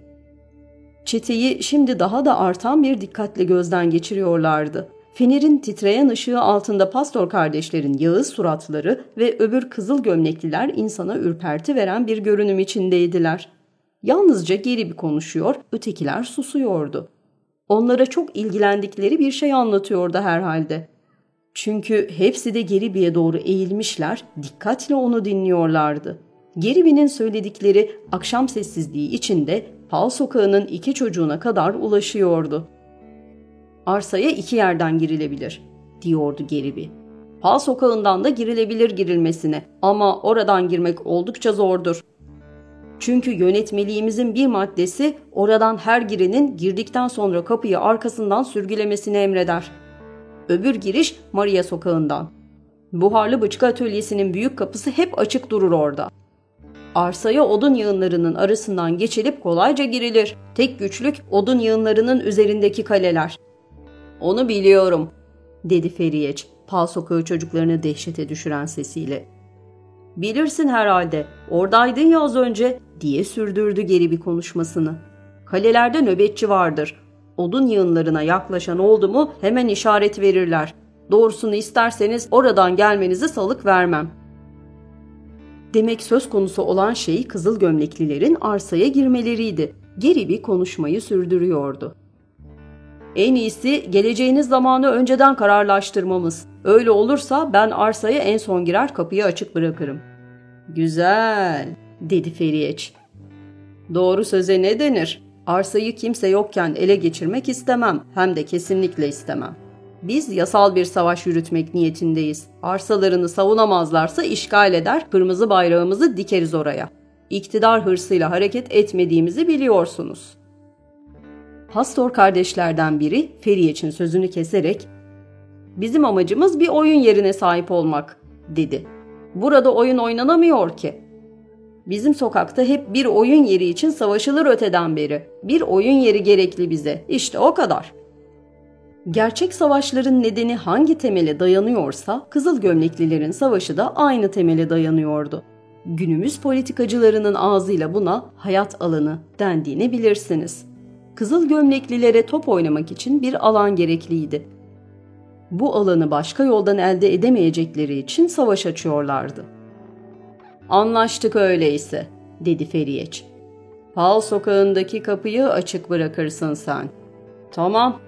Çeteyi şimdi daha da artan bir dikkatle gözden geçiriyorlardı. Fener'in titreyen ışığı altında pastor kardeşlerin yağız suratları ve öbür kızıl gömlekliler insana ürperti veren bir görünüm içindeydiler. Yalnızca geri bir konuşuyor, ötekiler susuyordu. Onlara çok ilgilendikleri bir şey anlatıyordu herhalde. Çünkü hepsi de Geribi'ye doğru eğilmişler, dikkatle onu dinliyorlardı. Geribi'nin söyledikleri akşam sessizliği içinde Pal sokağının iki çocuğuna kadar ulaşıyordu. Arsaya iki yerden girilebilir, diyordu Geribi. Pal sokağından da girilebilir girilmesine ama oradan girmek oldukça zordur. Çünkü yönetmeliğimizin bir maddesi oradan her girinin girdikten sonra kapıyı arkasından sürgülemesini emreder. Öbür giriş Maria sokağından. Buharlı bıçkı atölyesinin büyük kapısı hep açık durur orada. Arsaya odun yığınlarının arasından geçilip kolayca girilir. Tek güçlük odun yığınlarının üzerindeki kaleler. Onu biliyorum, dedi Feriyeç, Pal sokağı çocuklarını dehşete düşüren sesiyle. Bilirsin herhalde, oradaydın ya az önce, diye sürdürdü geri bir konuşmasını. Kalelerde nöbetçi vardır. Odun yığınlarına yaklaşan oldu mu hemen işaret verirler. Doğrusunu isterseniz oradan gelmenizi salık vermem. Demek söz konusu olan şey kızıl gömleklilerin arsaya girmeleriydi. Geri bir konuşmayı sürdürüyordu. En iyisi geleceğiniz zamanı önceden kararlaştırmamız. Öyle olursa ben arsaya en son girer kapıyı açık bırakırım. Güzel, dedi Feriyeç. Doğru söze ne denir? Arsayı kimse yokken ele geçirmek istemem, hem de kesinlikle istemem. Biz yasal bir savaş yürütmek niyetindeyiz. Arsalarını savunamazlarsa işgal eder, kırmızı bayrağımızı dikeriz oraya. İktidar hırsıyla hareket etmediğimizi biliyorsunuz. Pastor kardeşlerden biri Feriyeç'in sözünü keserek ''Bizim amacımız bir oyun yerine sahip olmak.'' dedi. ''Burada oyun oynanamıyor ki. Bizim sokakta hep bir oyun yeri için savaşılır öteden beri. Bir oyun yeri gerekli bize. İşte o kadar.'' Gerçek savaşların nedeni hangi temele dayanıyorsa Kızıl Gömleklilerin savaşı da aynı temele dayanıyordu. Günümüz politikacılarının ağzıyla buna hayat alanı dendiğini bilirsiniz. Kızıl gömleklilere top oynamak için bir alan gerekliydi. Bu alanı başka yoldan elde edemeyecekleri için savaş açıyorlardı. Anlaştık öyleyse, dedi Feriyeç. Pal sokağındaki kapıyı açık bırakırsın sen. Tamam,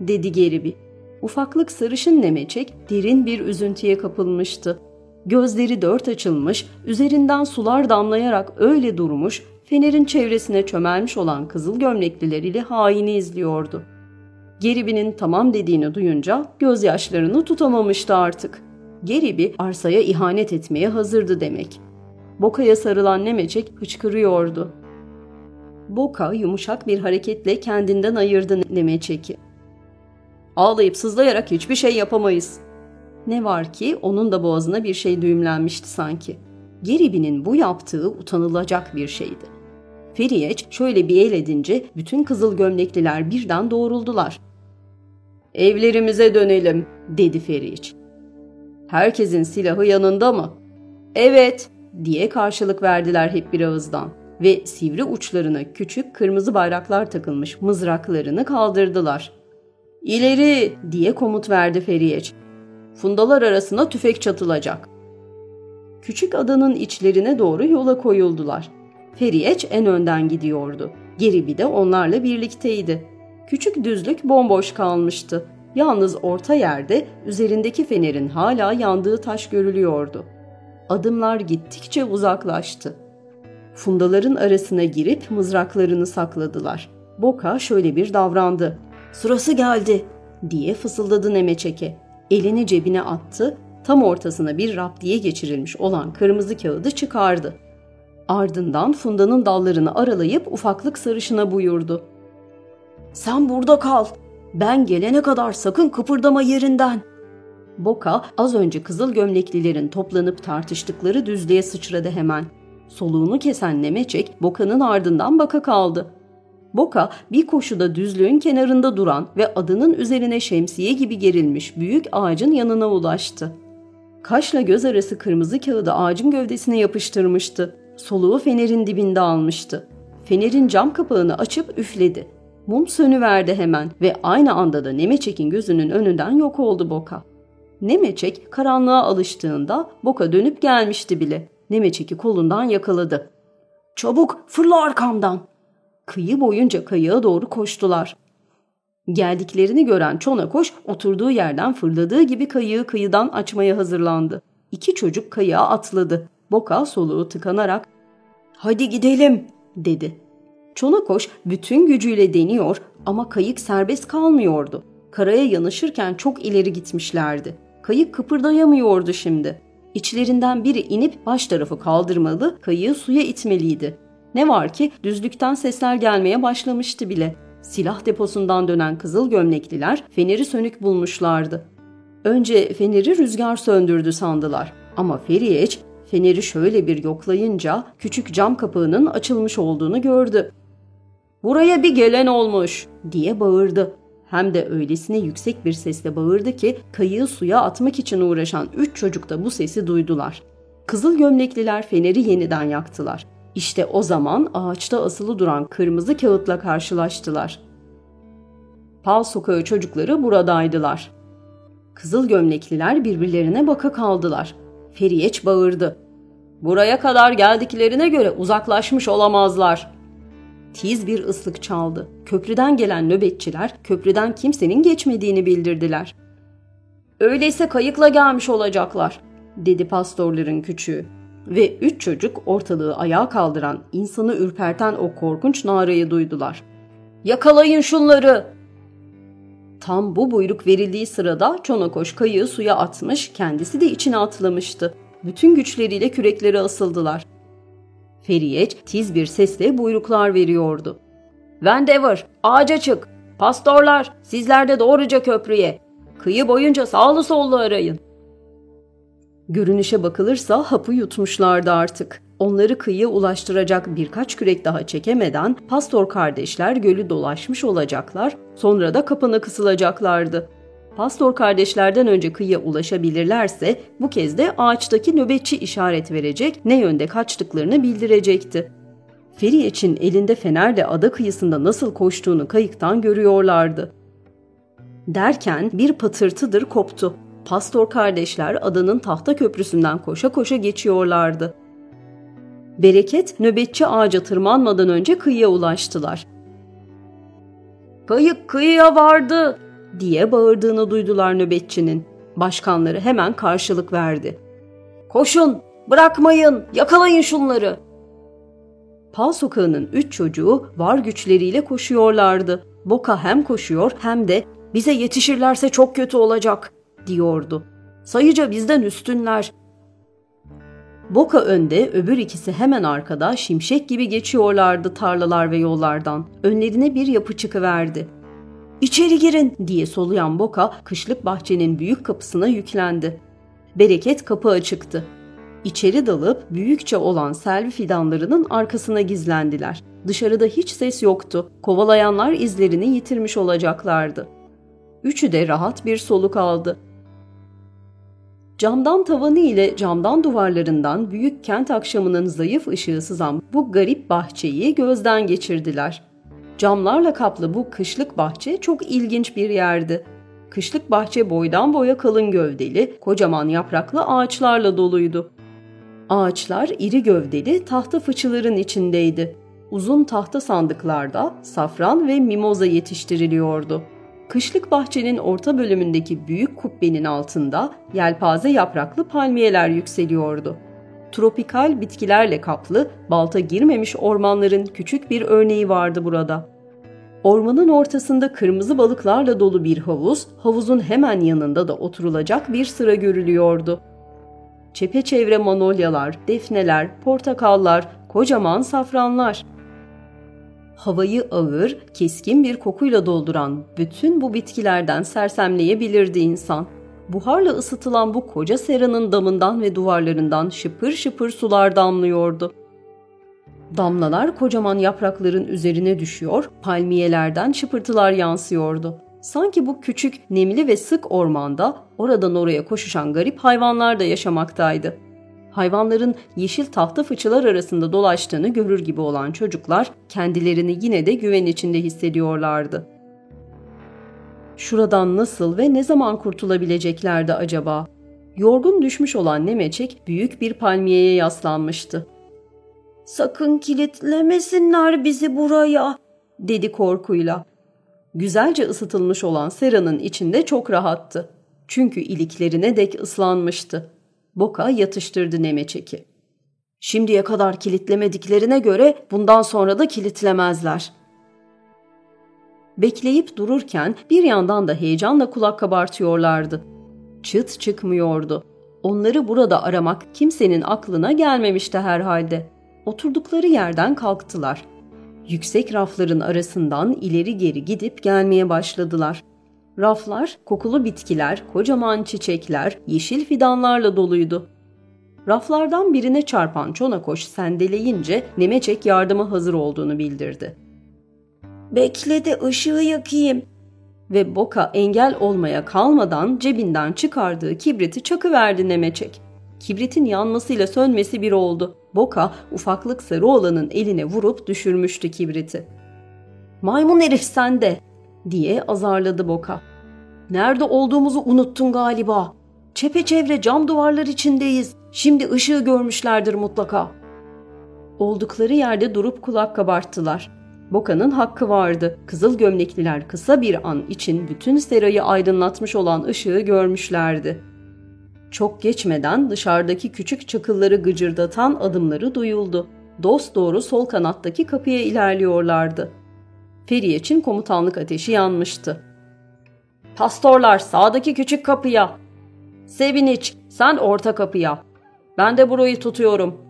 dedi Geribi. Ufaklık sarışın nemeçek derin bir üzüntüye kapılmıştı. Gözleri dört açılmış, üzerinden sular damlayarak öyle durmuş, fenerin çevresine çömelmiş olan kızıl gömlekliler ile haini izliyordu. Geribi'nin tamam dediğini duyunca gözyaşlarını tutamamıştı artık. Geribi arsaya ihanet etmeye hazırdı demek. Boka'ya sarılan Nemeçek hıçkırıyordu. Boka yumuşak bir hareketle kendinden ayırdı Nemeçek'i. Ağlayıp sızlayarak hiçbir şey yapamayız. Ne var ki onun da boğazına bir şey düğümlenmişti sanki. Geribi'nin bu yaptığı utanılacak bir şeydi. Feriyeç şöyle bir el edince bütün kızıl gömlekliler birden doğruldular. Evlerimize dönelim dedi Feriyeç. Herkesin silahı yanında mı? Evet diye karşılık verdiler hep bir ağızdan. ve sivri uçlarına küçük kırmızı bayraklar takılmış mızraklarını kaldırdılar. İleri diye komut verdi Feriyeç. Fundalar arasına tüfek çatılacak. Küçük adanın içlerine doğru yola koyuldular. Feriyeç en önden gidiyordu. Geribi de onlarla birlikteydi. Küçük düzlük bomboş kalmıştı. Yalnız orta yerde üzerindeki fenerin hala yandığı taş görülüyordu. Adımlar gittikçe uzaklaştı. Fundaların arasına girip mızraklarını sakladılar. Boka şöyle bir davrandı. Sırası geldi diye fısıldadı Nemeçek'e. Elini cebine attı, tam ortasına bir raptiye geçirilmiş olan kırmızı kağıdı çıkardı. Ardından fundanın dallarını aralayıp ufaklık sarışına buyurdu. Sen burada kal. Ben gelene kadar sakın kıpırdama yerinden. Boka az önce kızıl gömleklilerin toplanıp tartıştıkları düzlüğe sıçradı hemen. Soluğunu kesen Nemeçek Boka'nın ardından baka kaldı. Boka bir koşuda düzlüğün kenarında duran ve adının üzerine şemsiye gibi gerilmiş büyük ağacın yanına ulaştı. Kaşla göz arası kırmızı kağıdı ağacın gövdesine yapıştırmıştı. Soluğu fenerin dibinde almıştı. Fenerin cam kapağını açıp üfledi. Mum sönüverdi hemen ve aynı anda da Nemeçek'in gözünün önünden yok oldu Boka. Nemeçek karanlığa alıştığında Boka dönüp gelmişti bile. Nemeçek'i kolundan yakaladı. ''Çabuk fırla arkamdan!'' Kıyı boyunca kayığa doğru koştular. Geldiklerini gören Çonakoş oturduğu yerden fırladığı gibi kayığı kıyıdan açmaya hazırlandı. İki çocuk kayığa atladı. Boka soluğu tıkanarak ''Hadi gidelim'' dedi. Çonakoş bütün gücüyle deniyor ama kayık serbest kalmıyordu. Karaya yanaşırken çok ileri gitmişlerdi. Kayık kıpırdayamıyordu şimdi. İçlerinden biri inip baş tarafı kaldırmalı, kayığı suya itmeliydi. Ne var ki düzlükten sesler gelmeye başlamıştı bile. Silah deposundan dönen kızıl gömlekliler feneri sönük bulmuşlardı. Önce feneri rüzgar söndürdü sandılar. Ama Feriyeç feneri şöyle bir yoklayınca küçük cam kapağının açılmış olduğunu gördü. ''Buraya bir gelen olmuş!'' diye bağırdı. Hem de öylesine yüksek bir sesle bağırdı ki kayığı suya atmak için uğraşan üç çocuk da bu sesi duydular. Kızıl gömlekliler feneri yeniden yaktılar. İşte o zaman ağaçta asılı duran kırmızı kağıtla karşılaştılar. Pal sokağı çocukları buradaydılar. Kızıl gömlekliler birbirlerine baka kaldılar. Feriyeç bağırdı. Buraya kadar geldiklerine göre uzaklaşmış olamazlar. Tiz bir ıslık çaldı. Köprüden gelen nöbetçiler köprüden kimsenin geçmediğini bildirdiler. Öyleyse kayıkla gelmiş olacaklar, dedi pastorların küçüğü. Ve üç çocuk ortalığı ayağa kaldıran, insanı ürperten o korkunç narayı duydular. Yakalayın şunları! Tam bu buyruk verildiği sırada Çonakoş kayığı suya atmış, kendisi de içine atlamıştı. Bütün güçleriyle kürekleri asıldılar. Feriyeç tiz bir sesle buyruklar veriyordu. Vendever, ağaca çık. Pastorlar, sizler de doğruca köprüye. Kıyı boyunca sağlı sollu arayın. Görünüşe bakılırsa hapı yutmuşlardı artık. Onları kıyıya ulaştıracak birkaç kürek daha çekemeden pastor kardeşler gölü dolaşmış olacaklar, sonra da kapana kısılacaklardı. Pastor kardeşlerden önce kıyıya ulaşabilirlerse bu kez de ağaçtaki nöbetçi işaret verecek, ne yönde kaçtıklarını bildirecekti. Feri için elinde fenerle ada kıyısında nasıl koştuğunu kayıktan görüyorlardı. Derken bir patırtıdır koptu. Pastor kardeşler adanın tahta köprüsünden koşa koşa geçiyorlardı. Bereket nöbetçi ağaca tırmanmadan önce kıyıya ulaştılar. Kayık kıyıya vardı diye bağırdığını duydular nöbetçinin. Başkanları hemen karşılık verdi. Koşun, bırakmayın, yakalayın şunları. Pal sokağının üç çocuğu var güçleriyle koşuyorlardı. Boka hem koşuyor hem de bize yetişirlerse çok kötü olacak diyordu. Sayıca bizden üstünler. Boka önde, öbür ikisi hemen arkada şimşek gibi geçiyorlardı tarlalar ve yollardan. Önlerine bir yapı çıkıverdi. İçeri girin diye soluyan Boka kışlık bahçenin büyük kapısına yüklendi. Bereket kapı açıktı. İçeri dalıp büyükçe olan selvi fidanlarının arkasına gizlendiler. Dışarıda hiç ses yoktu. Kovalayanlar izlerini yitirmiş olacaklardı. Üçü de rahat bir soluk aldı. Camdan tavanı ile camdan duvarlarından büyük kent akşamının zayıf ışığı sızan bu garip bahçeyi gözden geçirdiler. Camlarla kaplı bu kışlık bahçe çok ilginç bir yerdi. Kışlık bahçe boydan boya kalın gövdeli, kocaman yapraklı ağaçlarla doluydu. Ağaçlar iri gövdeli tahta fıçıların içindeydi. Uzun tahta sandıklarda safran ve mimoza yetiştiriliyordu. Kışlık bahçenin orta bölümündeki büyük kubbenin altında yelpaze yapraklı palmiyeler yükseliyordu. Tropikal bitkilerle kaplı, balta girmemiş ormanların küçük bir örneği vardı burada. Ormanın ortasında kırmızı balıklarla dolu bir havuz, havuzun hemen yanında da oturulacak bir sıra görülüyordu. Çepeçevre manolyalar, defneler, portakallar, kocaman safranlar. Havayı ağır, keskin bir kokuyla dolduran bütün bu bitkilerden sersemleyebilirdi insan. Buharla ısıtılan bu koca seranın damından ve duvarlarından şıpır şıpır sular damlıyordu. Damlalar kocaman yaprakların üzerine düşüyor, palmiyelerden şıpırtılar yansıyordu. Sanki bu küçük, nemli ve sık ormanda oradan oraya koşuşan garip hayvanlar da yaşamaktaydı. Hayvanların yeşil tahta fıçılar arasında dolaştığını görür gibi olan çocuklar kendilerini yine de güven içinde hissediyorlardı. Şuradan nasıl ve ne zaman kurtulabileceklerdi acaba? Yorgun düşmüş olan Nemeçek büyük bir palmiyeye yaslanmıştı.
Sakın kilitlemesinler bizi buraya, dedi korkuyla.
Güzelce ısıtılmış olan seranın içinde çok rahattı. Çünkü iliklerine dek ıslanmıştı. Boka yatıştırdı Nemeçek'i. Şimdiye kadar kilitlemediklerine göre bundan sonra da kilitlemezler. Bekleyip dururken bir yandan da heyecanla kulak kabartıyorlardı. Çıt çıkmıyordu. Onları burada aramak kimsenin aklına gelmemişti herhalde. Oturdukları yerden kalktılar. Yüksek rafların arasından ileri geri gidip gelmeye başladılar. Raflar, kokulu bitkiler, kocaman çiçekler, yeşil fidanlarla doluydu. Raflardan birine çarpan Çonakoş sendeleyince Nemeçek yardıma hazır olduğunu bildirdi.
Bekle de ışığı yakayım.
Ve Boka engel olmaya kalmadan cebinden çıkardığı kibriti çakıverdi Nemeçek. Kibritin yanmasıyla sönmesi bir oldu. Boka ufaklık sarı olanın eline vurup düşürmüştü kibriti. ''Maymun herif sende!'' Diye azarladı Boka. ''Nerede olduğumuzu unuttun galiba. Çepeçevre cam duvarlar içindeyiz. Şimdi ışığı görmüşlerdir mutlaka.'' Oldukları yerde durup kulak kabarttılar. Boka'nın hakkı vardı. Kızıl gömlekliler kısa bir an için bütün serayı aydınlatmış olan ışığı görmüşlerdi. Çok geçmeden dışarıdaki küçük çakılları gıcırdatan adımları duyuldu. Dost doğru sol kanattaki kapıya ilerliyorlardı. Feriyeç'in komutanlık ateşi yanmıştı. Pastorlar sağdaki küçük kapıya. Seviniç sen orta kapıya. Ben de burayı tutuyorum.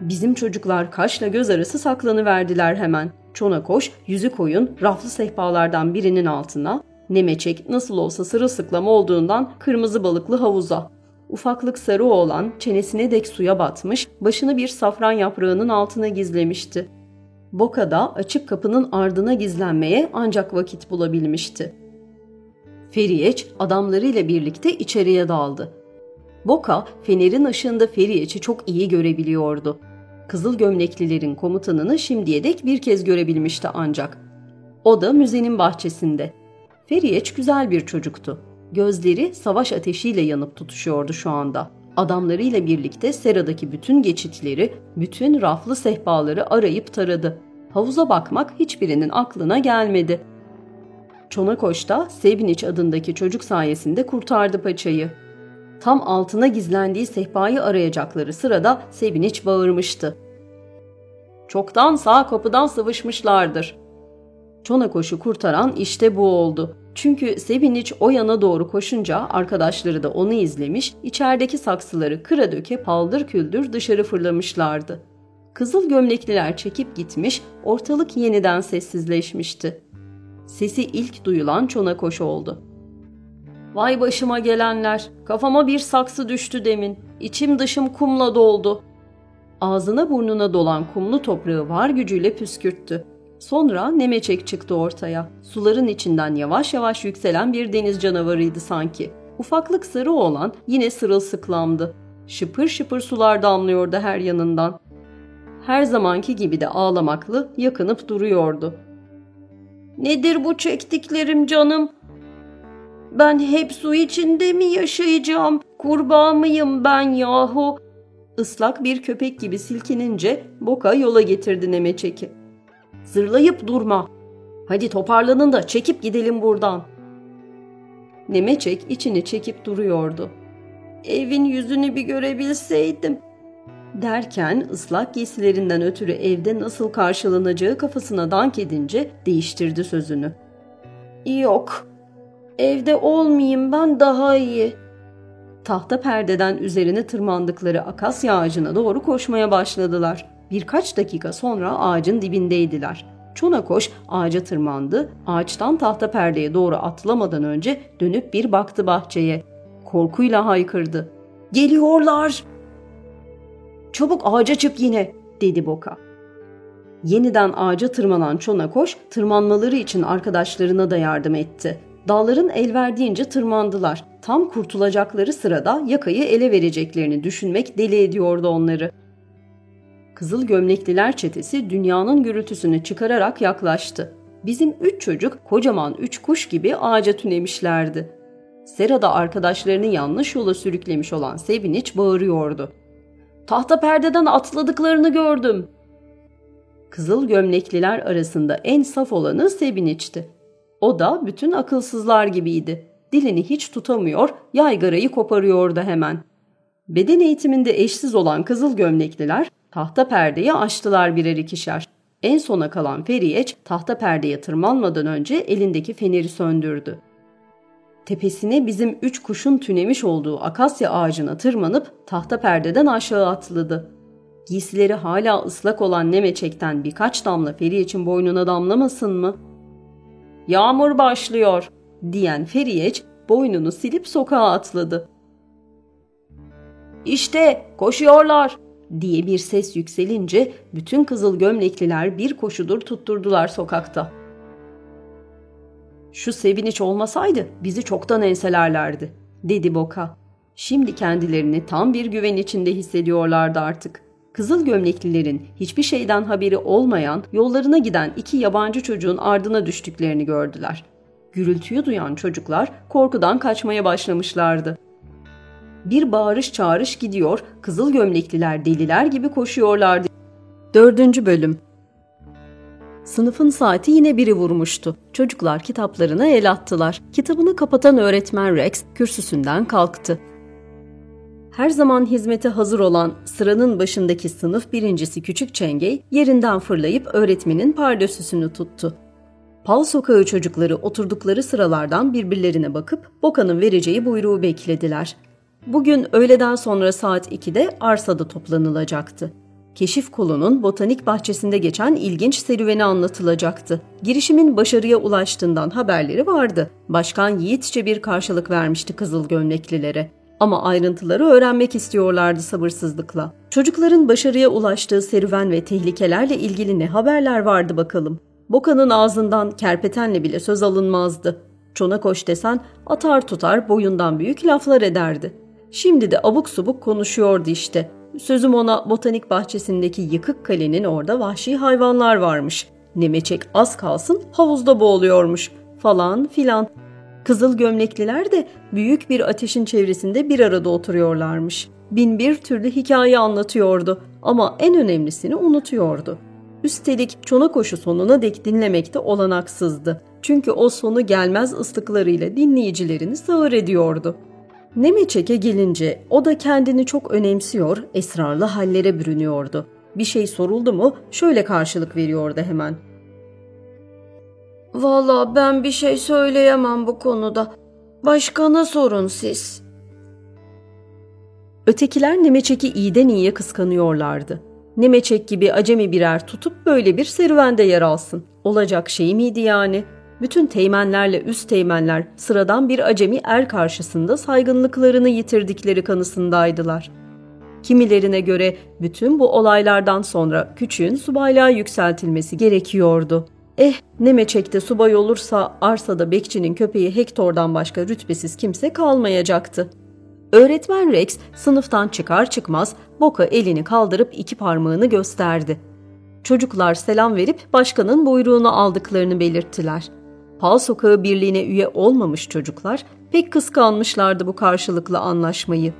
Bizim çocuklar kaşla göz arası saklanıverdiler hemen. Çona koş, yüzü koyun, raflı sehpalardan birinin altına, Nemeçek nasıl olsa sırılsıklam olduğundan kırmızı balıklı havuza. Ufaklık sarı oğlan çenesine dek suya batmış, başını bir safran yaprağının altına gizlemişti. Boka da açık kapının ardına gizlenmeye ancak vakit bulabilmişti. Feriyeç adamlarıyla birlikte içeriye daldı. Boka fenerin ışığında Feriyeç'i çok iyi görebiliyordu. Kızıl gömleklilerin komutanını şimdiye dek bir kez görebilmişti ancak. O da müzenin bahçesinde. Feriyeç güzel bir çocuktu. Gözleri savaş ateşiyle yanıp tutuşuyordu şu anda. Adamlarıyla birlikte seradaki bütün geçitleri, bütün raflı sehpaları arayıp taradı. Havuza bakmak hiçbirinin aklına gelmedi. Çonakoş da Sebiniç adındaki çocuk sayesinde kurtardı paçayı. Tam altına gizlendiği sehpayı arayacakları sırada Sebiniç bağırmıştı. Çoktan sağ kapıdan sıvışmışlardır. Çonakoş'u kurtaran işte bu oldu. Çünkü Sebiniç o yana doğru koşunca arkadaşları da onu izlemiş, içerideki saksıları kıra döke paldır küldür dışarı fırlamışlardı. Kızıl gömlekliler çekip gitmiş, ortalık yeniden sessizleşmişti. Sesi ilk duyulan Çonakoş oldu. Vay başıma gelenler, kafama bir saksı düştü demin, içim dışım kumla doldu. Ağzına burnuna dolan kumlu toprağı var gücüyle püskürttü. Sonra Nemeçek çıktı ortaya. Suların içinden yavaş yavaş yükselen bir deniz canavarıydı sanki. Ufaklık sarı olan yine sırılsıklamdı. Şıpır şıpır sular damlıyordu her yanından. Her zamanki gibi de ağlamaklı yakınıp duruyordu.
Nedir bu çektiklerim canım? Ben hep su içinde mi yaşayacağım? Kurbağa mıyım ben yahu?
Islak bir köpek gibi silkinince Boka yola getirdi Nemeçek'i. Zırlayıp durma. Hadi toparlanın da çekip gidelim buradan. Nemeçek içini çekip duruyordu.
Evin yüzünü bir görebilseydim.
Derken ıslak giysilerinden ötürü evde nasıl karşılanacağı kafasına dank edince değiştirdi sözünü.
Yok, evde olmayayım ben daha iyi.
Tahta perdeden üzerine tırmandıkları akasya ağacına doğru koşmaya başladılar. Birkaç dakika sonra ağacın dibindeydiler. Çona koş ağaca tırmandı. Ağaçtan tahta perdeye doğru atlamadan önce dönüp bir baktı bahçeye. Korkuyla haykırdı. Geliyorlar! Çabuk ağaca çık yine dedi Boka. Yeniden ağaca tırmanan Çona koş tırmanmaları için arkadaşlarına da yardım etti. Dağların el verdiğince tırmandılar. Tam kurtulacakları sırada yakayı ele vereceklerini düşünmek deli ediyordu onları. Kızıl gömlekliler çetesi dünyanın gürültüsünü çıkararak yaklaştı. Bizim üç çocuk kocaman üç kuş gibi ağaca tünemişlerdi. Serada arkadaşlarını yanlış yola sürüklemiş olan Sevinç bağırıyordu. Tahta perdeden atladıklarını gördüm. Kızıl gömlekliler arasında en saf olanı Sevinç'ti. O da bütün akılsızlar gibiydi. Dilini hiç tutamıyor, yaygarayı koparıyordu hemen. Beden eğitiminde eşsiz olan kızıl gömlekliler tahta perdeyi açtılar birer ikişer. En sona kalan Feriyeç tahta perdeye tırmanmadan önce elindeki feneri söndürdü. Tepesine bizim üç kuşun tünemiş olduğu akasya ağacına tırmanıp tahta perdeden aşağı atladı. Giysileri hala ıslak olan Nemeçek'ten birkaç damla Feriyeç'in boynuna damlamasın mı? Yağmur başlıyor diyen Feriyeç boynunu silip sokağa atladı. İşte koşuyorlar diye bir ses yükselince bütün kızıl gömlekliler bir koşudur tutturdular sokakta. Şu sevinç olmasaydı bizi çoktan enselerlerdi, dedi Boka. Şimdi kendilerini tam bir güven içinde hissediyorlardı artık. Kızıl gömleklilerin hiçbir şeyden haberi olmayan yollarına giden iki yabancı çocuğun ardına düştüklerini gördüler. Gürültüyü duyan çocuklar korkudan kaçmaya başlamışlardı. Bir bağırış çağırış gidiyor, kızıl gömlekliler deliler gibi koşuyorlardı. Dördüncü bölüm Sınıfın saati yine biri vurmuştu. Çocuklar kitaplarına el attılar. Kitabını kapatan öğretmen Rex kürsüsünden kalktı. Her zaman hizmete hazır olan sıranın başındaki sınıf birincisi Küçük Çengey yerinden fırlayıp öğretmenin pardösüsünü tuttu. Pal sokağı çocukları oturdukları sıralardan birbirlerine bakıp Boka'nın vereceği buyruğu beklediler. Bugün öğleden sonra saat 2'de arsada toplanılacaktı. Keşif kolunun botanik bahçesinde geçen ilginç serüveni anlatılacaktı. Girişimin başarıya ulaştığından haberleri vardı. Başkan yiğitçe bir karşılık vermişti kızıl gömleklilere. Ama ayrıntıları öğrenmek istiyorlardı sabırsızlıkla. Çocukların başarıya ulaştığı serüven ve tehlikelerle ilgili ne haberler vardı bakalım. Boka'nın ağzından kerpetenle bile söz alınmazdı. Çona koş desen atar tutar boyundan büyük laflar ederdi. Şimdi de abuk subuk konuşuyordu işte. Sözüm ona botanik bahçesindeki yıkık kalenin orada vahşi hayvanlar varmış. Nemeçek az kalsın havuzda boğuluyormuş falan filan. Kızıl gömlekliler de büyük bir ateşin çevresinde bir arada oturuyorlarmış. Bin bir türlü hikaye anlatıyordu ama en önemlisini unutuyordu. Üstelik çona koşu sonuna dek dinlemekte olanaksızdı. Çünkü o sonu gelmez ıslıklarıyla dinleyicilerini sağır ediyordu. Nemeçek'e gelince o da kendini çok önemsiyor, esrarlı hallere bürünüyordu. Bir şey soruldu mu şöyle karşılık veriyordu hemen.
Valla ben bir şey söyleyemem bu konuda. Başkana sorun siz.
Ötekiler Nemeçek'i iyiden iyiye kıskanıyorlardı. Nemeçek gibi acemi birer tutup böyle bir serüvende yer alsın. Olacak şey miydi yani? Bütün teğmenlerle üst teğmenler sıradan bir acemi er karşısında saygınlıklarını yitirdikleri kanısındaydılar. Kimilerine göre bütün bu olaylardan sonra küçüğün subaylığa yükseltilmesi gerekiyordu. Eh ne meçekte subay olursa arsada bekçinin köpeği Hector'dan başka rütbesiz kimse kalmayacaktı. Öğretmen Rex sınıftan çıkar çıkmaz Boka elini kaldırıp iki parmağını gösterdi. Çocuklar selam verip başkanın buyruğunu aldıklarını belirttiler. Pal Sokağı Birliği'ne üye olmamış çocuklar pek kıskanmışlardı bu karşılıklı anlaşmayı.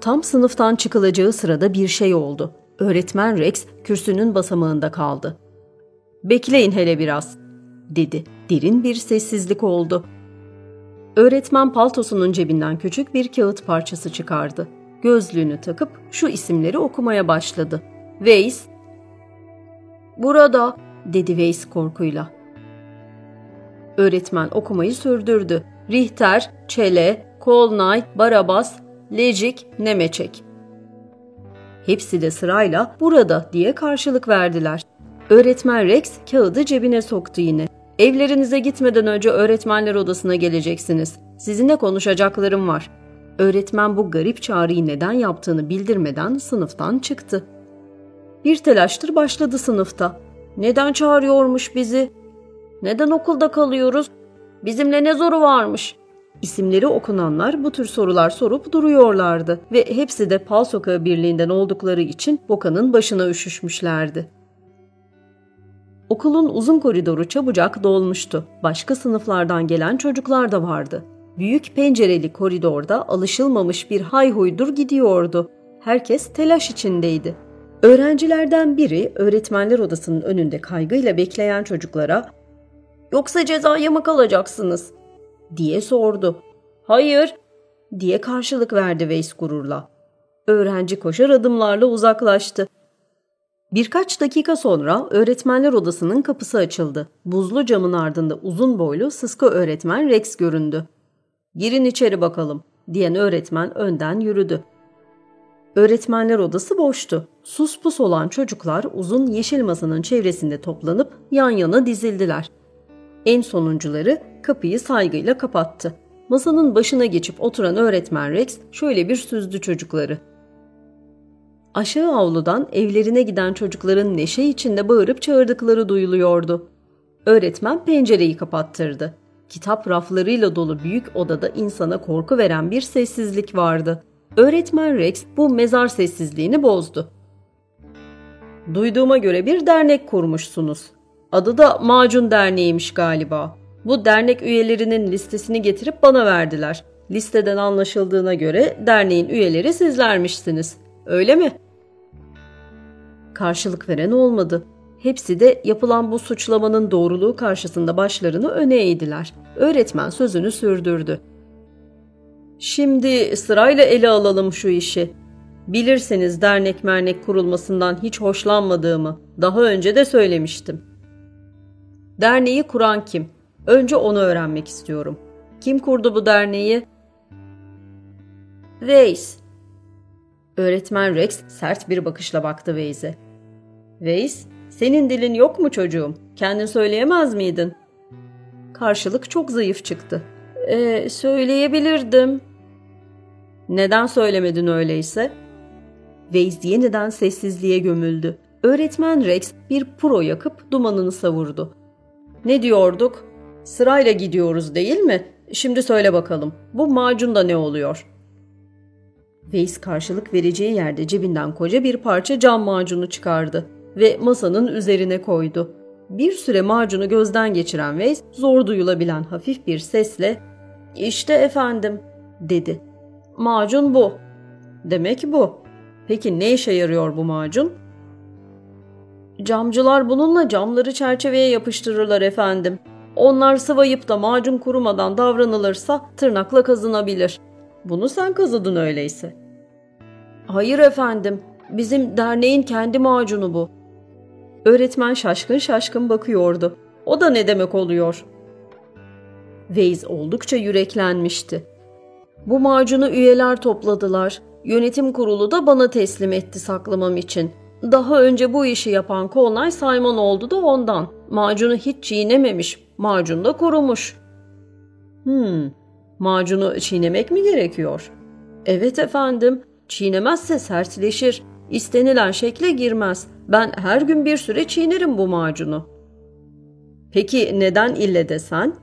Tam sınıftan çıkılacağı sırada bir şey oldu. Öğretmen Rex kürsünün basamağında kaldı. Bekleyin hele biraz, dedi. Derin bir sessizlik oldu. Öğretmen paltosunun cebinden küçük bir kağıt parçası çıkardı. Gözlüğünü takıp şu isimleri okumaya başladı. Weiss. Burada, dedi Weiss korkuyla. Öğretmen okumayı sürdürdü. Richter, Çele, Kolnay, Barabas, Lecik, Nemeçek. Hepsi de sırayla burada diye karşılık verdiler. Öğretmen Rex kağıdı cebine soktu yine. Evlerinize gitmeden önce öğretmenler odasına geleceksiniz. Sizinle konuşacaklarım var. Öğretmen bu garip çağrıyı neden yaptığını bildirmeden sınıftan çıktı. Bir telaştır başladı sınıfta. Neden çağırıyormuş bizi? Neden okulda kalıyoruz? Bizimle ne zoru varmış? İsimleri okunanlar bu tür sorular sorup duruyorlardı ve hepsi de Pal Sokağı Birliği'nden oldukları için Boka'nın başına üşüşmüşlerdi. Okulun uzun koridoru çabucak dolmuştu. Başka sınıflardan gelen çocuklar da vardı. Büyük pencereli koridorda alışılmamış bir hayhuydur gidiyordu. Herkes telaş içindeydi. Öğrencilerden biri öğretmenler odasının önünde kaygıyla bekleyen çocuklara ''Yoksa cezaya mı kalacaksınız?'' diye sordu. ''Hayır'' diye karşılık verdi Veys gururla. Öğrenci koşar adımlarla uzaklaştı. Birkaç dakika sonra öğretmenler odasının kapısı açıldı. Buzlu camın ardında uzun boylu sıska öğretmen Rex göründü. Girin içeri bakalım diyen öğretmen önden yürüdü. Öğretmenler odası boştu. Sus pus olan çocuklar uzun yeşil masanın çevresinde toplanıp yan yana dizildiler. En sonuncuları kapıyı saygıyla kapattı. Masanın başına geçip oturan öğretmen Rex şöyle bir süzdü çocukları. Aşağı avludan evlerine giden çocukların neşe içinde bağırıp çağırdıkları duyuluyordu. Öğretmen pencereyi kapattırdı. Kitap raflarıyla dolu büyük odada insana korku veren bir sessizlik vardı. Öğretmen Rex bu mezar sessizliğini bozdu. Duyduğuma göre bir dernek kurmuşsunuz. Adı da Macun Derneği'ymiş galiba. Bu dernek üyelerinin listesini getirip bana verdiler. Listeden anlaşıldığına göre derneğin üyeleri sizlermişsiniz. Öyle mi? Karşılık veren olmadı. Hepsi de yapılan bu suçlamanın doğruluğu karşısında başlarını öne eğdiler. Öğretmen sözünü sürdürdü. Şimdi sırayla ele alalım şu işi. Bilirseniz dernek mernek kurulmasından hiç hoşlanmadığımı daha önce de söylemiştim. Derneği kuran kim? Önce onu öğrenmek istiyorum. Kim kurdu bu derneği? Reis. Öğretmen Rex sert bir bakışla baktı Weis'e. Weiss, senin dilin yok mu çocuğum? Kendin söyleyemez miydin? Karşılık çok zayıf çıktı. Ee, söyleyebilirdim. Neden söylemedin öyleyse? Weiss yeniden sessizliğe gömüldü. Öğretmen Rex bir pro yakıp dumanını savurdu. Ne diyorduk? Sırayla gidiyoruz değil mi? Şimdi söyle bakalım. Bu macunda ne oluyor? Weiss karşılık vereceği yerde cebinden koca bir parça cam macunu çıkardı ve masanın üzerine koydu. Bir süre macunu gözden geçiren Weiss zor duyulabilen hafif bir sesle ''İşte efendim'' dedi. ''Macun bu.'' ''Demek bu. Peki ne işe yarıyor bu macun?'' ''Camcılar bununla camları çerçeveye yapıştırırlar efendim. Onlar sıvayıp da macun kurumadan davranılırsa tırnakla kazınabilir. Bunu sen kazıdın öyleyse.'' ''Hayır efendim. Bizim derneğin kendi macunu bu. Öğretmen şaşkın şaşkın bakıyordu. O da ne demek oluyor? Weiss oldukça yüreklenmişti. Bu macunu üyeler topladılar. Yönetim kurulu da bana teslim etti saklamam için. Daha önce bu işi yapan Kolnay Simon oldu da ondan. Macunu hiç çiğnememiş. Macun da kurumuş. Hmm, macunu çiğnemek mi gerekiyor? Evet efendim, çiğnemezse sertleşir. İstenilen şekle girmez. Ben her gün bir süre çiğnerim bu macunu. Peki neden ille desen?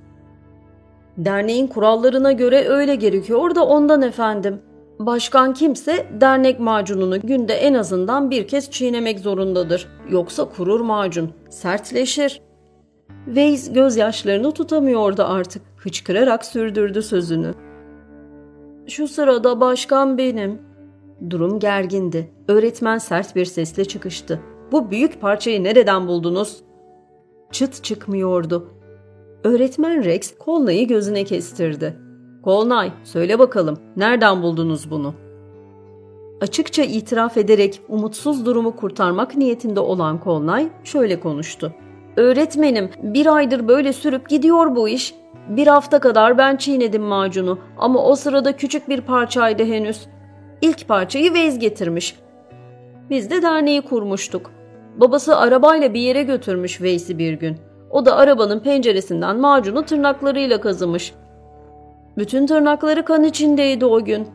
Derneğin kurallarına göre öyle gerekiyor da ondan efendim. Başkan kimse dernek macununu günde en azından bir kez çiğnemek zorundadır. Yoksa kurur macun, sertleşir. Veys gözyaşlarını tutamıyordu artık. Hıçkırarak sürdürdü sözünü. Şu sırada başkan benim. Durum gergindi. Öğretmen sert bir sesle çıkıştı. Bu büyük parçayı nereden buldunuz? Çıt çıkmıyordu. Öğretmen Rex Kolnay'ı gözüne kestirdi. Kolnay, söyle bakalım, nereden buldunuz bunu? Açıkça itiraf ederek umutsuz durumu kurtarmak niyetinde olan Kolnay şöyle konuştu. Öğretmenim, bir aydır böyle sürüp gidiyor bu iş. Bir hafta kadar ben çiğnedim macunu ama o sırada küçük bir parçaydı henüz. İlk parçayı Vez getirmiş. Biz de derneği kurmuştuk. Babası arabayla bir yere götürmüş Veys'i bir gün. O da arabanın penceresinden macunu tırnaklarıyla kazımış. Bütün tırnakları kan içindeydi o gün.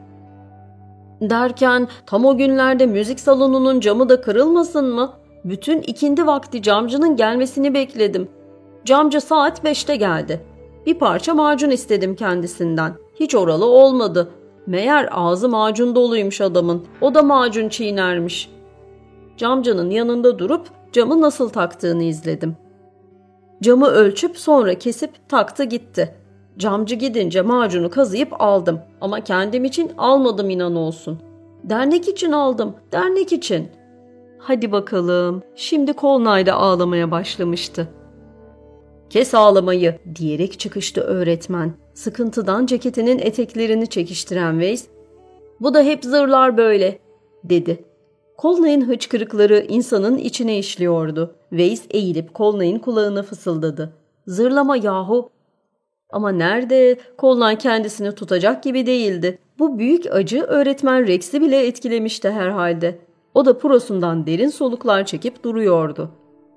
Derken tam o günlerde müzik salonunun camı da kırılmasın mı? Bütün ikindi vakti camcının gelmesini bekledim. Camcı saat beşte geldi. Bir parça macun istedim kendisinden. Hiç oralı olmadı. Meğer ağzı macun doluymuş adamın. O da macun çiğnermiş. Camcının yanında durup camı nasıl taktığını izledim. Camı ölçüp sonra kesip taktı gitti. Camcı gidince macunu kazıyıp aldım ama kendim için almadım inan olsun. Dernek için aldım, dernek için. Hadi bakalım. Şimdi Kolnay'da ağlamaya başlamıştı. Kes ağlamayı diyerek çıkıştı öğretmen. Sıkıntıdan ceketinin eteklerini çekiştiren Veys, bu da hep zırlar böyle dedi. Kolnay'ın hıçkırıkları insanın içine işliyordu. Veys eğilip Kolnay'ın kulağına fısıldadı. Zırlama yahu. Ama nerede? Kolnay kendisini tutacak gibi değildi. Bu büyük acı öğretmen Rex'i bile etkilemişti herhalde. O da prosundan derin soluklar çekip duruyordu.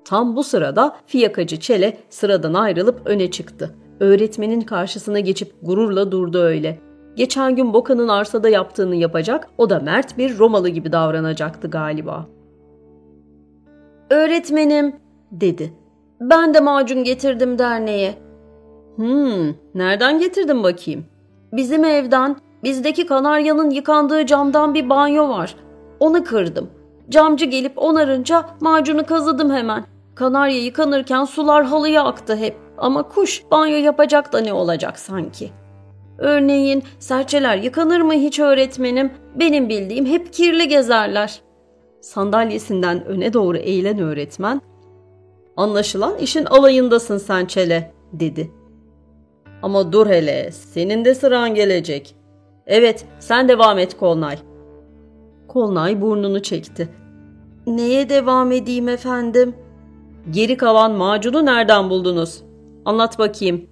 Tam bu sırada fiyakacı Çele sıradan ayrılıp öne çıktı. Öğretmenin karşısına geçip gururla durdu öyle. Geçen gün Boka'nın arsada yaptığını yapacak, o da mert bir Romalı gibi davranacaktı galiba. Öğretmenim, dedi. Ben de macun getirdim derneğe. Hmm, nereden getirdin bakayım? Bizim evden, bizdeki kanaryanın yıkandığı camdan bir banyo var. Onu kırdım. Camcı gelip onarınca macunu kazıdım hemen. Kanarya yıkanırken sular halıya aktı hep. Ama kuş banyo yapacak da ne olacak sanki. Örneğin serçeler yıkanır mı hiç öğretmenim? Benim bildiğim hep kirli gezerler. Sandalyesinden öne doğru eğilen öğretmen, Anlaşılan işin alayındasın sen Çele, dedi. Ama dur hele, senin de sıran gelecek. Evet, sen devam et Kolnay. Kolnay burnunu çekti. Neye devam edeyim efendim? Geri kalan macunu nereden buldunuz? Anlat bakayım.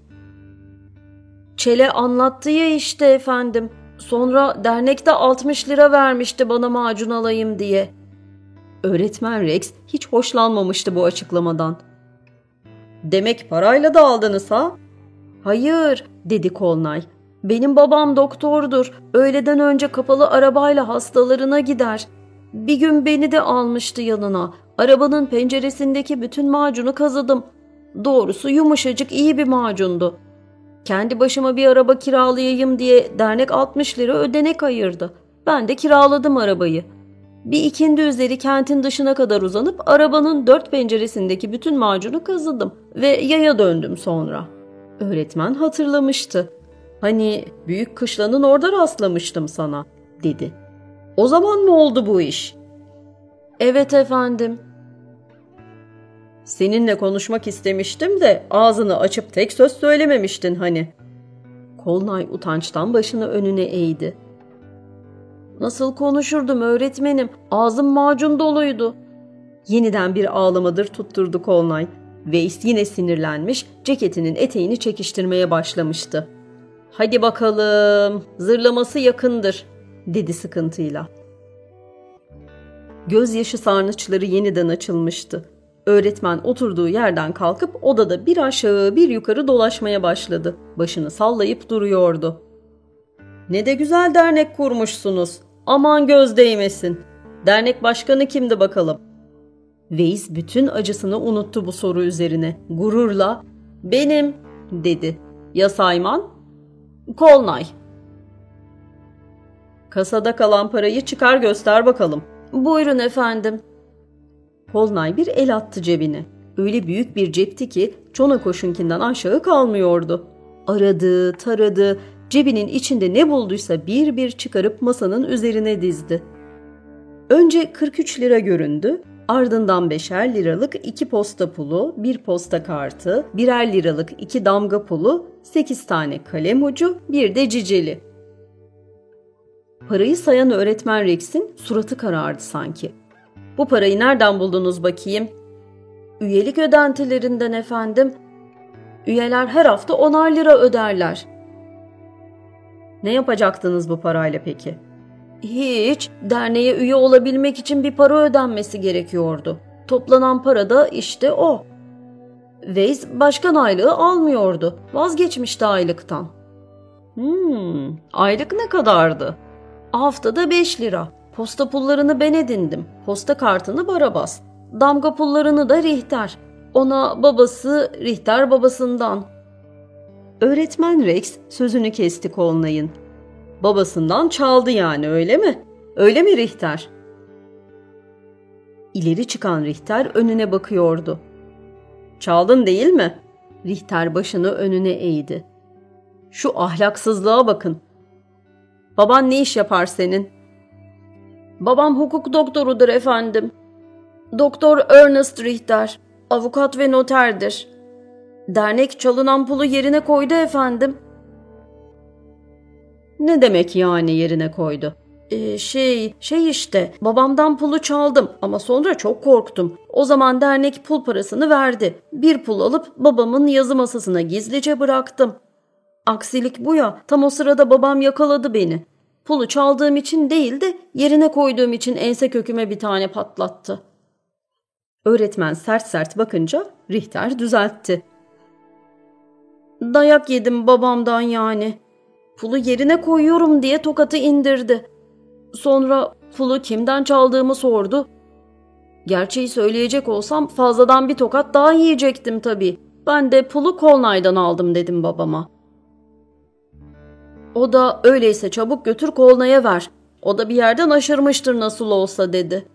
Çele anlattı ya işte efendim. Sonra dernekte 60 lira vermişti bana macun alayım diye. Öğretmen Rex hiç hoşlanmamıştı bu açıklamadan. Demek parayla da aldınız ha? Hayır, dedi Kolnay. Benim babam doktordur. Öğleden önce kapalı arabayla hastalarına gider. Bir gün beni de almıştı yanına. Arabanın penceresindeki bütün macunu kazıdım. Doğrusu yumuşacık iyi bir macundu. Kendi başıma bir araba kiralayayım diye dernek 60 lira ödenek ayırdı. Ben de kiraladım arabayı. Bir ikindi üzeri kentin dışına kadar uzanıp arabanın dört penceresindeki bütün macunu kazıdım ve yaya döndüm sonra. Öğretmen hatırlamıştı. Hani büyük kışlanın orada rastlamıştım sana dedi. O zaman mı oldu bu iş? Evet efendim. Seninle konuşmak istemiştim de ağzını açıp tek söz söylememiştin hani. Kolnay utançtan başını önüne eğdi. Nasıl konuşurdum öğretmenim? Ağzım macun doluydu. Yeniden bir ağlamadır tutturdu Kolnay. Veys yine sinirlenmiş, ceketinin eteğini çekiştirmeye başlamıştı. Hadi bakalım, zırlaması yakındır, dedi sıkıntıyla. Gözyaşı sarnıçları yeniden açılmıştı. Öğretmen oturduğu yerden kalkıp odada bir aşağı bir yukarı dolaşmaya başladı. Başını sallayıp duruyordu. Ne de güzel dernek kurmuşsunuz. Aman göz değmesin. Dernek başkanı kimdi bakalım? Veys bütün acısını unuttu bu soru üzerine. Gururla Benim dedi. Ya Sayman? Kolnay. Kasada kalan parayı çıkar göster bakalım.
Buyurun efendim.
Kolnay bir el attı cebine. Öyle büyük bir cepti ki çona koşunkinden aşağı kalmıyordu. Aradı, taradı, cebinin içinde ne bulduysa bir bir çıkarıp masanın üzerine dizdi. Önce 43 lira göründü, ardından beşer liralık iki posta pulu, bir posta kartı, birer liralık iki damga pulu, sekiz tane kalem ucu, bir de ciceli. Parayı sayan öğretmen Rex'in suratı karardı sanki. Bu parayı nereden buldunuz bakayım?
Üyelik ödentilerinden efendim. Üyeler her hafta onar lira öderler.
Ne yapacaktınız bu parayla peki?
Hiç. Derneğe üye olabilmek için bir para ödenmesi gerekiyordu. Toplanan para da işte o. Veys başkan aylığı almıyordu. Vazgeçmişti aylıktan.
Hmm, aylık ne kadardı?
Haftada 5 lira. Posta pullarını ben edindim. Posta kartını Barabas. Damga pullarını da Rihter. Ona babası Rihter babasından.
Öğretmen Rex sözünü kesti Kolnay'ın. Babasından çaldı yani öyle mi? Öyle mi Rihter? İleri çıkan Rihter önüne bakıyordu. Çaldın değil mi? Rihter başını önüne eğdi. Şu ahlaksızlığa bakın. Baban ne iş yapar senin?
Babam hukuk doktorudur efendim. Doktor Ernest Richter, avukat ve noterdir. Dernek çalınan pulu yerine koydu efendim.
Ne demek yani yerine koydu?
Ee, şey, şey işte babamdan pulu çaldım ama sonra çok korktum. O zaman dernek pul parasını verdi. Bir pul alıp babamın yazı masasına gizlice bıraktım. Aksilik bu ya tam o sırada babam yakaladı beni. Pulu çaldığım için değil de yerine koyduğum için ense köküme bir tane patlattı.
Öğretmen sert sert bakınca Richter düzeltti.
Dayak yedim babamdan yani. Pulu yerine koyuyorum diye tokatı indirdi. Sonra pulu kimden çaldığımı sordu. Gerçeği söyleyecek olsam fazladan bir tokat daha yiyecektim tabii. Ben de pulu Kolnay'dan aldım dedim babama. O da öyleyse çabuk götür Kolnay'a ver. O da bir yerden aşırmıştır nasıl olsa dedi.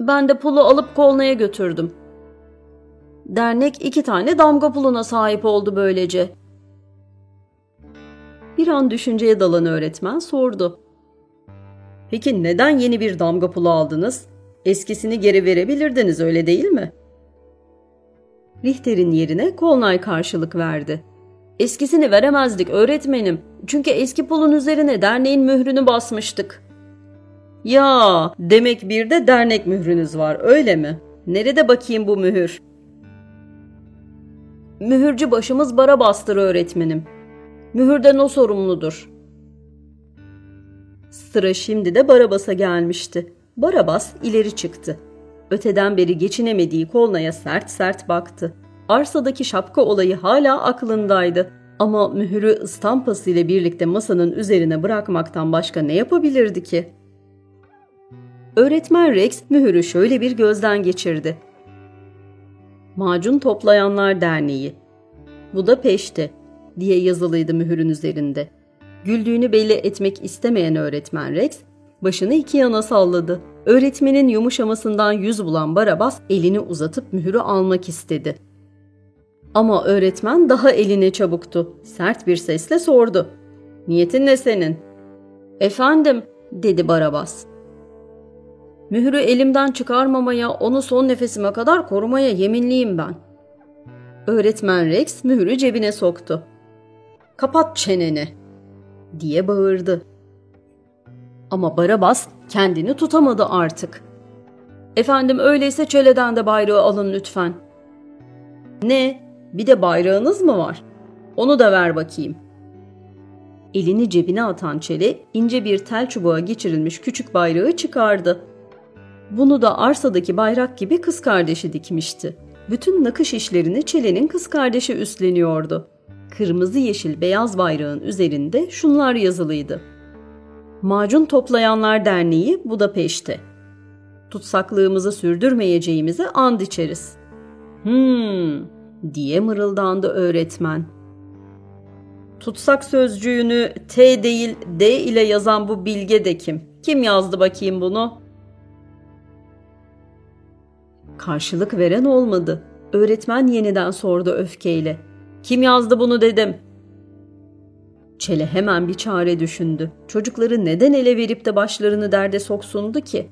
Ben de pulu alıp Kolnay'a götürdüm. Dernek iki tane damga puluna sahip oldu böylece.
Bir an düşünceye dalan öğretmen sordu. Peki neden yeni bir damga pulu aldınız? Eskisini geri verebilirdiniz öyle değil mi? Richter'in yerine Kolnay karşılık verdi.
Eskisini veremezdik öğretmenim. Çünkü eski pulun üzerine derneğin mührünü basmıştık.
Ya demek bir de dernek mührünüz var öyle mi? Nerede bakayım bu mühür?
Mühürcü başımız bara bastır öğretmenim. Mühürden o sorumludur.
Sıra şimdi de Barabas'a gelmişti. Barabas ileri çıktı. Öteden beri geçinemediği Kolna'ya sert sert baktı. Arsadaki şapka olayı hala aklındaydı. Ama mühürü ıstampası ile birlikte masanın üzerine bırakmaktan başka ne yapabilirdi ki? Öğretmen Rex mühürü şöyle bir gözden geçirdi. Macun Toplayanlar Derneği. Bu da peşte diye yazılıydı mühürün üzerinde. Güldüğünü belli etmek istemeyen öğretmen Rex başını iki yana salladı. Öğretmenin yumuşamasından yüz bulan Barabas elini uzatıp mühürü almak istedi. Ama öğretmen daha eline çabuktu. Sert bir sesle sordu. Niyetin ne senin?
Efendim, dedi Barabas. Mührü elimden çıkarmamaya, onu son nefesime kadar korumaya yeminliyim ben.
Öğretmen Rex mührü cebine soktu. Kapat çeneni, diye bağırdı. Ama Barabas kendini tutamadı artık.
Efendim öyleyse çeleden de bayrağı alın lütfen.
Ne? Bir de bayrağınız mı var? Onu da ver bakayım. Elini cebine atan Çele ince bir tel çubuğa geçirilmiş küçük bayrağı çıkardı. Bunu da arsadaki bayrak gibi kız kardeşi dikmişti. Bütün nakış işlerini Çele'nin kız kardeşi üstleniyordu. Kırmızı yeşil beyaz bayrağın üzerinde şunlar yazılıydı. Macun Toplayanlar Derneği Budapeşte. Tutsaklığımızı sürdürmeyeceğimize and içeriz. Hmm, diye mırıldandı öğretmen. Tutsak sözcüğünü T değil D ile yazan bu bilge de kim? Kim yazdı bakayım bunu? Karşılık veren olmadı. Öğretmen yeniden sordu öfkeyle. Kim yazdı bunu dedim. Çele hemen bir çare düşündü. Çocukları neden ele verip de başlarını derde soksundu ki?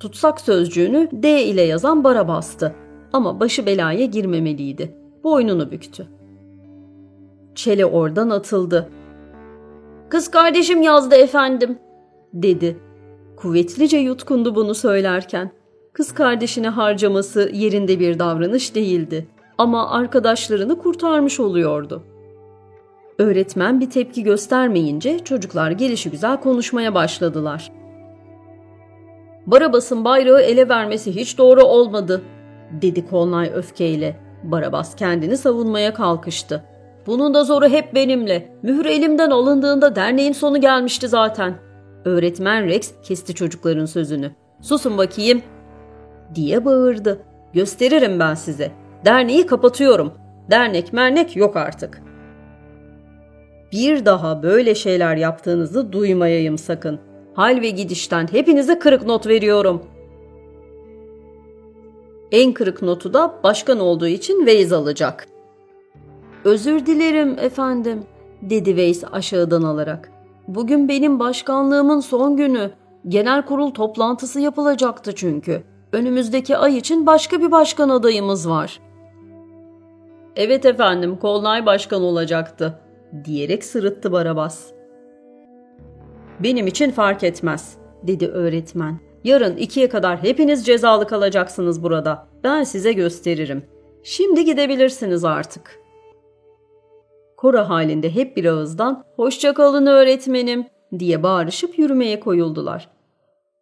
Tutsak sözcüğünü D ile yazan bara bastı. Ama başı belaya girmemeliydi. Boynunu büktü. Çele oradan atıldı.
Kız kardeşim yazdı efendim,
dedi. Kuvvetlice yutkundu bunu söylerken. Kız kardeşini harcaması yerinde bir davranış değildi. Ama arkadaşlarını kurtarmış oluyordu. Öğretmen bir tepki göstermeyince çocuklar gelişi güzel konuşmaya başladılar. Barabas'ın bayrağı ele vermesi hiç doğru olmadı, dedi Kolnay öfkeyle. Barabas kendini savunmaya kalkıştı. Bunun da zoru hep benimle. Mühür elimden alındığında derneğin sonu gelmişti zaten. Öğretmen Rex kesti çocukların sözünü. Susun bakayım, diye bağırdı. Gösteririm ben size. Derneği kapatıyorum. Dernek mernek yok artık. Bir daha böyle şeyler yaptığınızı duymayayım sakın. Hal ve gidişten hepinize kırık not veriyorum. En kırık notu da başkan olduğu için Veys alacak. Özür dilerim efendim, dedi Veys aşağıdan alarak. Bugün benim başkanlığımın son günü. Genel kurul toplantısı yapılacaktı çünkü. Önümüzdeki ay için başka bir başkan adayımız var. Evet efendim, Kolnay başkan olacaktı, diyerek sırıttı Barabas. Benim için fark etmez, dedi öğretmen. Yarın ikiye kadar hepiniz cezalı kalacaksınız burada. Ben size gösteririm. Şimdi gidebilirsiniz artık. Kora halinde hep bir ağızdan hoşça kalın öğretmenim diye bağırışıp yürümeye koyuldular.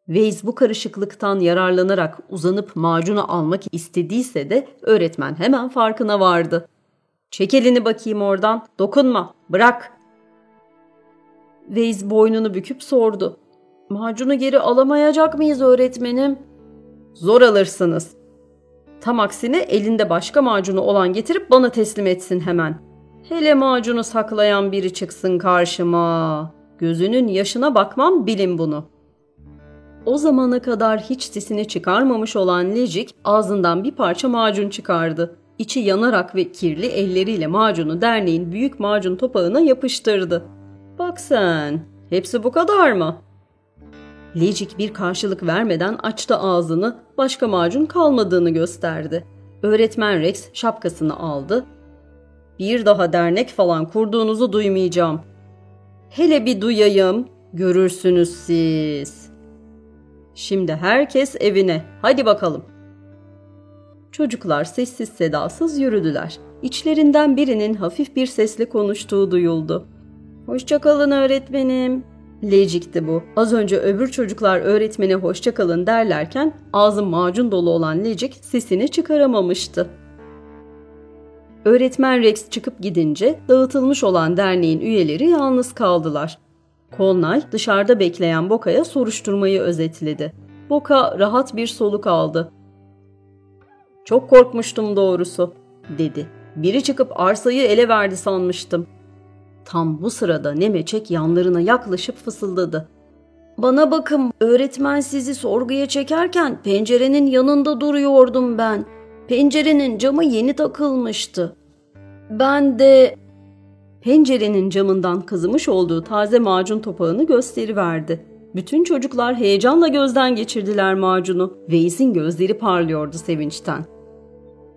Veys bu karışıklıktan yararlanarak uzanıp macunu almak istediyse de öğretmen hemen farkına vardı. Çek elini bakayım oradan, dokunma, bırak. Veys boynunu büküp sordu. Macunu geri alamayacak mıyız öğretmenim? Zor alırsınız. Tam aksine elinde başka macunu olan getirip bana teslim etsin hemen. Hele macunu saklayan biri çıksın karşıma. Gözünün yaşına bakmam bilin bunu.'' O zamana kadar hiç sesini çıkarmamış olan Lecik ağzından bir parça macun çıkardı. İçi yanarak ve kirli elleriyle macunu derneğin büyük macun topağına yapıştırdı. Bak sen, hepsi bu kadar mı? Lecik bir karşılık vermeden açtı ağzını, başka macun kalmadığını gösterdi. Öğretmen Rex şapkasını aldı. Bir daha dernek falan kurduğunuzu duymayacağım. Hele bir duyayım, görürsünüz siz.'' Şimdi herkes evine. Hadi bakalım. Çocuklar sessiz sedasız yürüdüler. İçlerinden birinin hafif bir sesle konuştuğu duyuldu. Hoşçakalın öğretmenim. Lecikti bu. Az önce öbür çocuklar öğretmene hoşçakalın derlerken ağzı macun dolu olan Lecik sesini çıkaramamıştı. Öğretmen Rex çıkıp gidince dağıtılmış olan derneğin üyeleri yalnız kaldılar. Kolnay dışarıda bekleyen Boka'ya soruşturmayı özetledi. Boka rahat bir soluk aldı. Çok korkmuştum doğrusu, dedi. Biri çıkıp arsayı ele verdi sanmıştım. Tam bu sırada Nemeçek yanlarına yaklaşıp fısıldadı. Bana bakın öğretmen sizi sorguya çekerken pencerenin yanında duruyordum ben. Pencerenin camı yeni takılmıştı. Ben de pencerenin camından kızımış olduğu taze macun topağını gösteriverdi. Bütün çocuklar heyecanla gözden geçirdiler macunu. Veys'in gözleri parlıyordu sevinçten.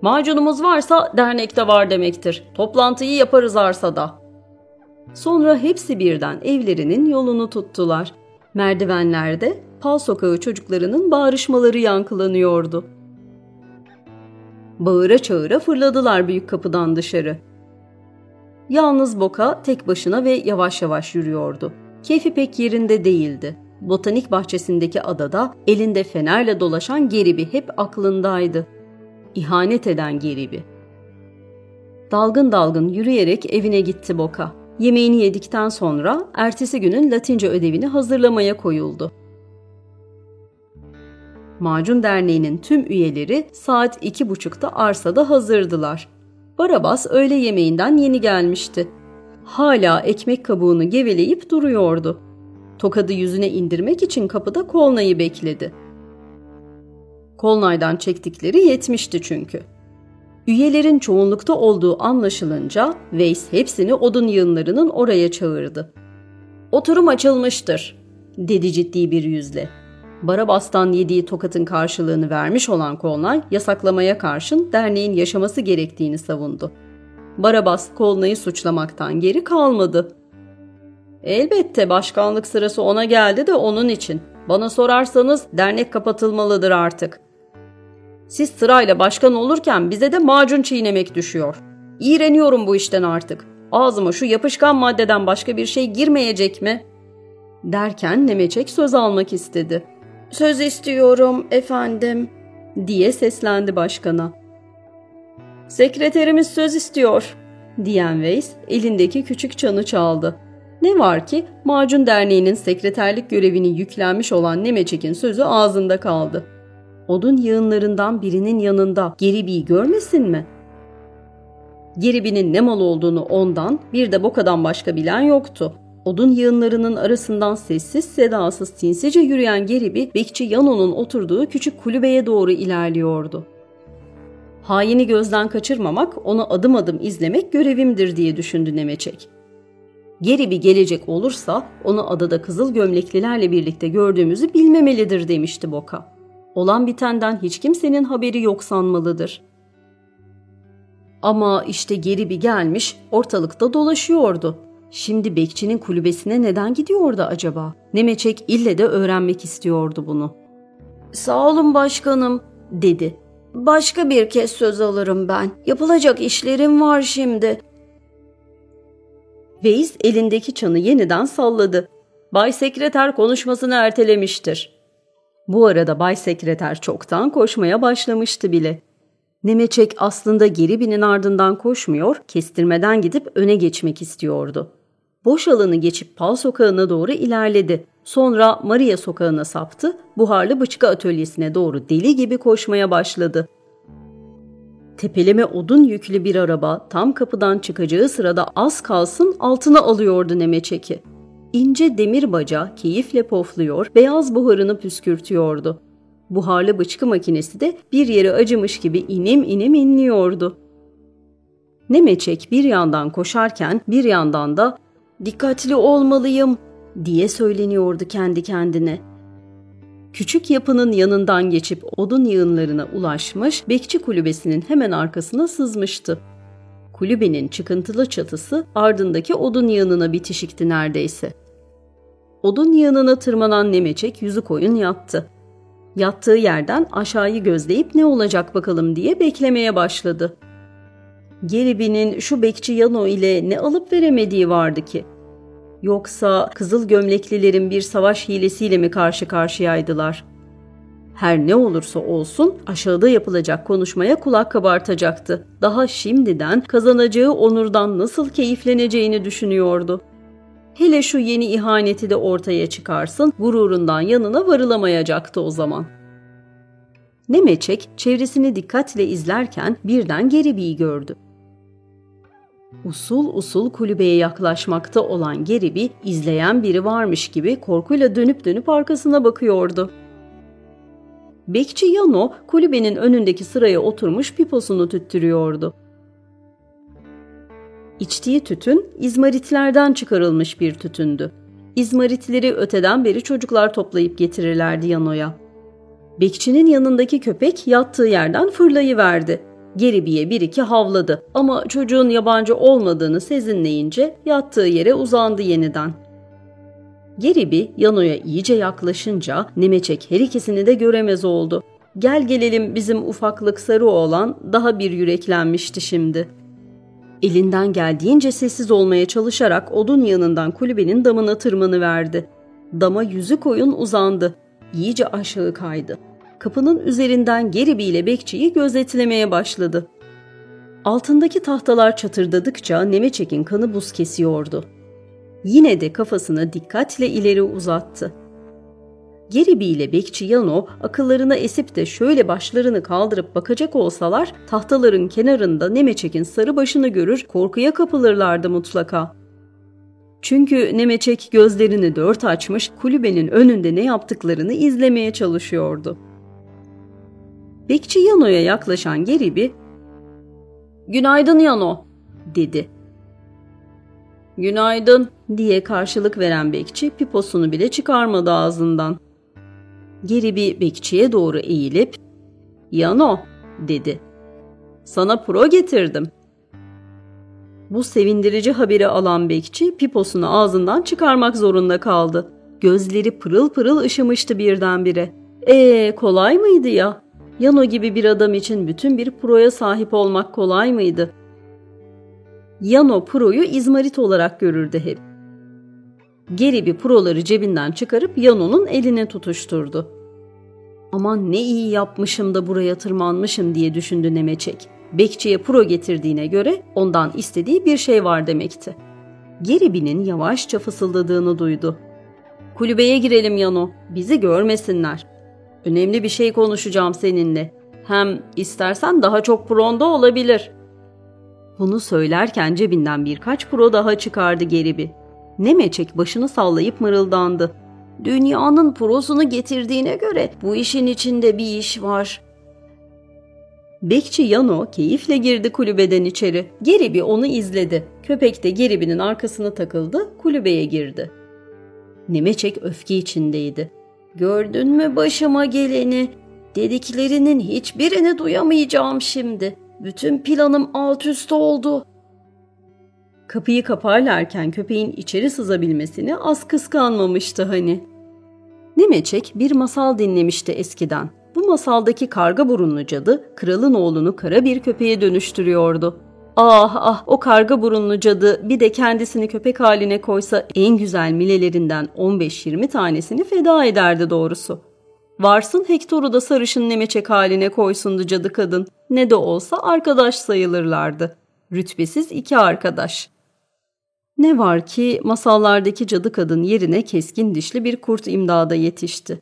Macunumuz varsa dernekte var demektir. Toplantıyı yaparız arsada. Sonra hepsi birden evlerinin yolunu tuttular. Merdivenlerde Pal Sokağı çocuklarının bağrışmaları yankılanıyordu. Bağıra çağıra fırladılar büyük kapıdan dışarı. Yalnız Boka tek başına ve yavaş yavaş yürüyordu. Keyfi pek yerinde değildi. Botanik bahçesindeki adada elinde fenerle dolaşan Geribi hep aklındaydı. İhanet eden Geribi. Dalgın dalgın yürüyerek evine gitti Boka. Yemeğini yedikten sonra ertesi günün Latince ödevini hazırlamaya koyuldu. Macun Derneği'nin tüm üyeleri saat iki buçukta arsada hazırdılar. Barabas öğle yemeğinden yeni gelmişti. Hala ekmek kabuğunu geveleyip duruyordu. Tokadı yüzüne indirmek için kapıda Kolnay'ı bekledi. Kolnay'dan çektikleri yetmişti çünkü. Üyelerin çoğunlukta olduğu anlaşılınca Veys hepsini odun yığınlarının oraya çağırdı. Oturum açılmıştır, dedi ciddi bir yüzle. Barabas'tan yediği tokatın karşılığını vermiş olan Kolnay yasaklamaya karşın derneğin yaşaması gerektiğini savundu. Barabas Kolnay'ı suçlamaktan geri kalmadı. Elbette başkanlık sırası ona geldi de onun için. Bana sorarsanız dernek kapatılmalıdır artık. Siz sırayla başkan olurken bize de macun çiğnemek düşüyor. İğreniyorum bu işten artık. Ağzıma şu yapışkan maddeden başka bir şey girmeyecek mi? Derken Nemeçek söz almak istedi. Söz istiyorum efendim diye seslendi başkana. Sekreterimiz söz istiyor diyen Veys elindeki küçük çanı çaldı. Ne var ki Macun Derneği'nin sekreterlik görevini yüklenmiş olan Nemeçek'in sözü ağzında kaldı. Odun yığınlarından birinin yanında Geribi'yi görmesin mi? Geribi'nin ne mal olduğunu ondan bir de Boka'dan başka bilen yoktu. Odun yığınlarının arasından sessiz sedasız sinsice yürüyen Geribi, bekçi Yano'nun oturduğu küçük kulübeye doğru ilerliyordu. Haini gözden kaçırmamak, onu adım adım izlemek görevimdir diye düşündü Nemeçek. Geribi gelecek olursa onu adada kızıl gömleklilerle birlikte gördüğümüzü bilmemelidir demişti Boka. Olan bitenden hiç kimsenin haberi yok sanmalıdır. Ama işte Geribi gelmiş, ortalıkta dolaşıyordu. Şimdi bekçinin kulübesine neden gidiyordu acaba? Nemeçek ille de öğrenmek istiyordu bunu.
Sağ olun başkanım, dedi. Başka bir kez söz alırım ben. Yapılacak işlerim var şimdi.
Veys elindeki çanı yeniden salladı. Bay Sekreter konuşmasını ertelemiştir. Bu arada Bay Sekreter çoktan koşmaya başlamıştı bile. Nemeçek aslında Geribi'nin ardından koşmuyor, kestirmeden gidip öne geçmek istiyordu. Boş alanı geçip Pal sokağına doğru ilerledi. Sonra Maria sokağına saptı, buharlı bıçkı atölyesine doğru deli gibi koşmaya başladı. Tepeleme odun yüklü bir araba tam kapıdan çıkacağı sırada az kalsın altına alıyordu Nemeçek'i. İnce demir baca keyifle pofluyor, beyaz buharını püskürtüyordu. Buharlı bıçkı makinesi de bir yere acımış gibi inim inim inliyordu. Nemeçek bir yandan koşarken bir yandan da dikkatli olmalıyım diye söyleniyordu kendi kendine. Küçük yapının yanından geçip odun yığınlarına ulaşmış, bekçi kulübesinin hemen arkasına sızmıştı. Kulübenin çıkıntılı çatısı ardındaki odun yığınına bitişikti neredeyse. Odun yığınına tırmanan Nemeçek yüzü koyun yattı. Yattığı yerden aşağıyı gözleyip ne olacak bakalım diye beklemeye başladı. Geribi'nin şu bekçi Yano ile ne alıp veremediği vardı ki? Yoksa kızıl gömleklilerin bir savaş hilesiyle mi karşı karşıyaydılar? Her ne olursa olsun aşağıda yapılacak konuşmaya kulak kabartacaktı. Daha şimdiden kazanacağı onurdan nasıl keyifleneceğini düşünüyordu. Hele şu yeni ihaneti de ortaya çıkarsın, gururundan yanına varılamayacaktı o zaman. Nemeçek çevresini dikkatle izlerken birden Geribi'yi gördü. Usul usul kulübeye yaklaşmakta olan Geribi izleyen biri varmış gibi korkuyla dönüp dönüp arkasına bakıyordu. Bekçi Yano kulübenin önündeki sıraya oturmuş piposunu tüttürüyordu. İçtiği tütün izmaritlerden çıkarılmış bir tütündü. İzmaritleri öteden beri çocuklar toplayıp getirirlerdi Yano'ya. Bekçinin yanındaki köpek yattığı yerden fırlayıverdi. Geribiye bir iki havladı ama çocuğun yabancı olmadığını sezinleyince yattığı yere uzandı yeniden. Geribi Yano'ya iyice yaklaşınca Nemeçek her ikisini de göremez oldu. Gel gelelim bizim ufaklık sarı oğlan daha bir yüreklenmişti şimdi. Elinden geldiğince sessiz olmaya çalışarak odun yanından kulübenin damına tırmanıverdi. Dama yüzü koyun uzandı. İyice aşağı kaydı kapının üzerinden Geribi bekçiyi gözetlemeye başladı. Altındaki tahtalar çatırdadıkça Nemeçek'in kanı buz kesiyordu. Yine de kafasını dikkatle ileri uzattı. Geribi ile bekçi Yano akıllarına esip de şöyle başlarını kaldırıp bakacak olsalar tahtaların kenarında Nemeçek'in sarı başını görür korkuya kapılırlardı mutlaka. Çünkü Nemeçek gözlerini dört açmış kulübenin önünde ne yaptıklarını izlemeye çalışıyordu. Bekçi Yano'ya yaklaşan Geribi ''Günaydın Yano'' dedi. ''Günaydın'' diye karşılık veren bekçi piposunu bile çıkarmadı ağzından. Geri bir bekçiye doğru eğilip ''Yano'' dedi. ''Sana pro getirdim.'' Bu sevindirici haberi alan bekçi piposunu ağzından çıkarmak zorunda kaldı. Gözleri pırıl pırıl ışımıştı birdenbire. Ee kolay mıydı ya? Yano gibi bir adam için bütün bir proya sahip olmak kolay mıydı? Yano proyu izmarit olarak görürdü hep. Geri bir proları cebinden çıkarıp Yano'nun eline tutuşturdu. Aman ne iyi yapmışım da buraya tırmanmışım diye düşündü Nemeçek. Bekçiye pro getirdiğine göre ondan istediği bir şey var demekti. Geribi'nin yavaşça fısıldadığını duydu. Kulübeye girelim Yano, bizi görmesinler. Önemli bir şey konuşacağım seninle. Hem istersen daha çok pronda olabilir. Bunu söylerken cebinden birkaç pro daha çıkardı Geribi. Nemeçek başını sallayıp mırıldandı. Dünyanın prosunu getirdiğine göre bu işin içinde bir iş var. Bekçi Yano keyifle girdi kulübeden içeri. Geribi onu izledi. Köpek de Geribi'nin arkasına takıldı, kulübeye girdi. Nemeçek öfke içindeydi. Gördün mü başıma geleni? Dediklerinin hiçbirini duyamayacağım şimdi. Bütün planım alt üst oldu. Kapıyı kaparlarken köpeğin içeri sızabilmesini az kıskanmamıştı hani. Nemeçek bir masal dinlemişti eskiden. Bu masaldaki karga burunlu cadı kralın oğlunu kara bir köpeğe dönüştürüyordu. Ah ah o karga burunlu cadı bir de kendisini köpek haline koysa en güzel milelerinden 15-20 tanesini feda ederdi doğrusu. Varsın Hektor'u da sarışın nemeçek haline koysundu cadı kadın. Ne de olsa arkadaş sayılırlardı. Rütbesiz iki arkadaş. Ne var ki masallardaki cadı kadın yerine keskin dişli bir kurt imdada yetişti.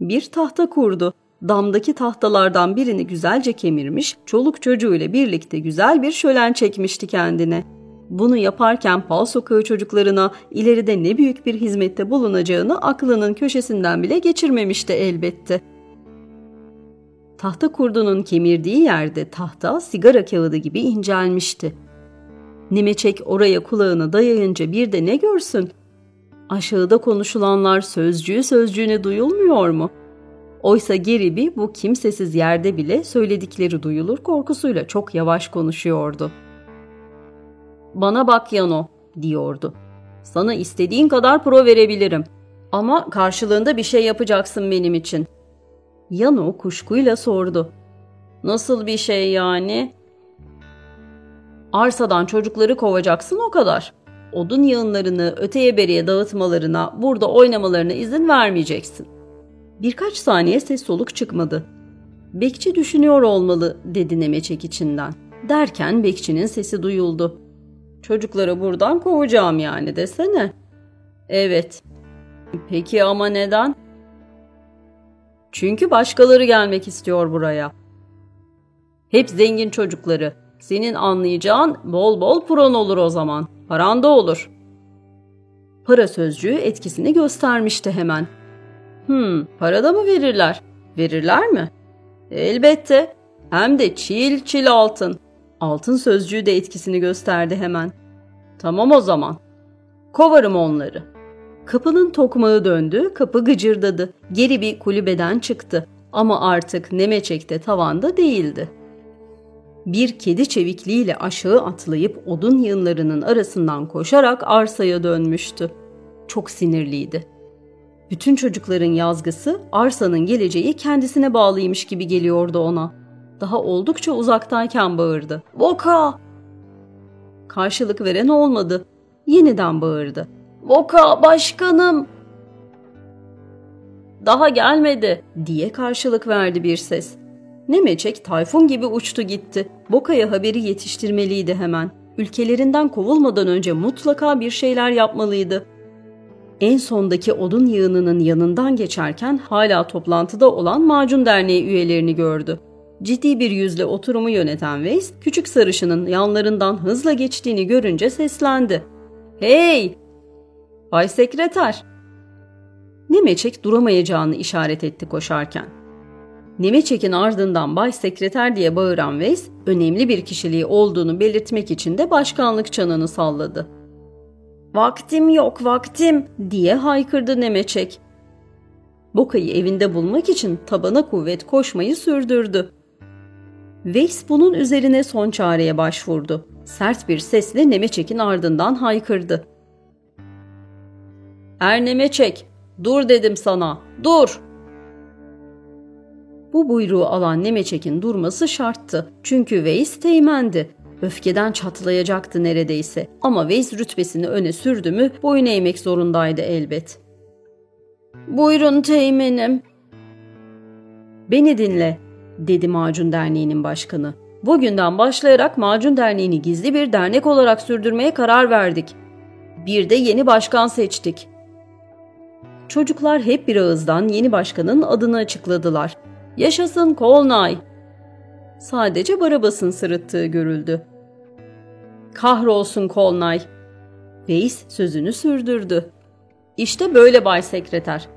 Bir tahta kurdu. Damdaki tahtalardan birini güzelce kemirmiş, çoluk çocuğuyla birlikte güzel bir şölen çekmişti kendine. Bunu yaparken Pal Sokağı çocuklarına ileride ne büyük bir hizmette bulunacağını aklının köşesinden bile geçirmemişti elbette. Tahta kurdunun kemirdiği yerde tahta sigara kağıdı gibi incelmişti. Nemeçek oraya kulağını dayayınca bir de ne görsün? Aşağıda konuşulanlar sözcüğü sözcüğüne duyulmuyor mu? Oysa Geribi bu kimsesiz yerde bile söyledikleri duyulur korkusuyla çok yavaş konuşuyordu. Bana bak Yano diyordu. Sana istediğin kadar pro verebilirim. Ama karşılığında bir şey yapacaksın benim için. Yano kuşkuyla sordu. Nasıl bir şey yani? Arsadan çocukları kovacaksın o kadar. Odun yığınlarını öteye beriye dağıtmalarına, burada oynamalarına izin vermeyeceksin. Birkaç saniye ses soluk çıkmadı. Bekçi düşünüyor olmalı dedi Nemeçek içinden. Derken bekçinin sesi duyuldu. Çocukları buradan kovacağım yani desene. Evet. Peki ama neden? Çünkü başkaları gelmek istiyor buraya. Hep zengin çocukları. Senin anlayacağın bol bol pron olur o zaman. Paran da olur. Para sözcüğü etkisini göstermişti hemen. Hmm, para da mı verirler? Verirler mi? Elbette. Hem de çil çil altın. Altın sözcüğü de etkisini gösterdi hemen. Tamam o zaman. Kovarım onları. Kapının tokmağı döndü, kapı gıcırdadı. Geri bir kulübeden çıktı. Ama artık Nemeçek'te tavanda değildi. Bir kedi çevikliğiyle aşağı atlayıp odun yığınlarının arasından koşarak arsaya dönmüştü. Çok sinirliydi. Bütün çocukların yazgısı arsanın geleceği kendisine bağlıymış gibi geliyordu ona. Daha oldukça uzaktayken bağırdı. Boka! Karşılık veren olmadı. Yeniden bağırdı. Boka başkanım! Daha gelmedi diye karşılık verdi bir ses. Nemeçek tayfun gibi uçtu gitti. Boka'ya haberi yetiştirmeliydi hemen. Ülkelerinden kovulmadan önce mutlaka bir şeyler yapmalıydı. En sondaki odun yığınının yanından geçerken hala toplantıda olan Macun Derneği üyelerini gördü. Ciddi bir yüzle oturumu yöneten Weiss, küçük sarışının yanlarından hızla geçtiğini görünce seslendi. ''Hey! Bay Sekreter!'' Nemeçek duramayacağını işaret etti koşarken. Nemeçek'in ardından Bay Sekreter diye bağıran Weiss, önemli bir kişiliği olduğunu belirtmek için de başkanlık çanını salladı. ''Vaktim yok, vaktim!'' diye haykırdı Nemeçek. Boka'yı evinde bulmak için tabana kuvvet koşmayı sürdürdü. Weiss bunun üzerine son çareye başvurdu. Sert bir sesle Nemeçek'in ardından haykırdı. Er Nemeçek, dur dedim sana, dur! Bu buyruğu alan Nemeçek'in durması şarttı. Çünkü Weiss teğmendi. Öfkeden çatlayacaktı neredeyse. Ama Weiss rütbesini öne sürdü mü boyun eğmek zorundaydı elbet. ''Buyurun teğmenim.'' ''Beni dinle.'' dedi Macun Derneği'nin başkanı. Bugünden başlayarak Macun Derneği'ni gizli bir dernek olarak sürdürmeye karar verdik. Bir de yeni başkan seçtik. Çocuklar hep bir ağızdan yeni başkanın adını açıkladılar. Yaşasın Kolnay! Sadece Barabas'ın sırıttığı görüldü. Kahrolsun Kolnay! Veys sözünü sürdürdü. İşte böyle Bay Sekreter.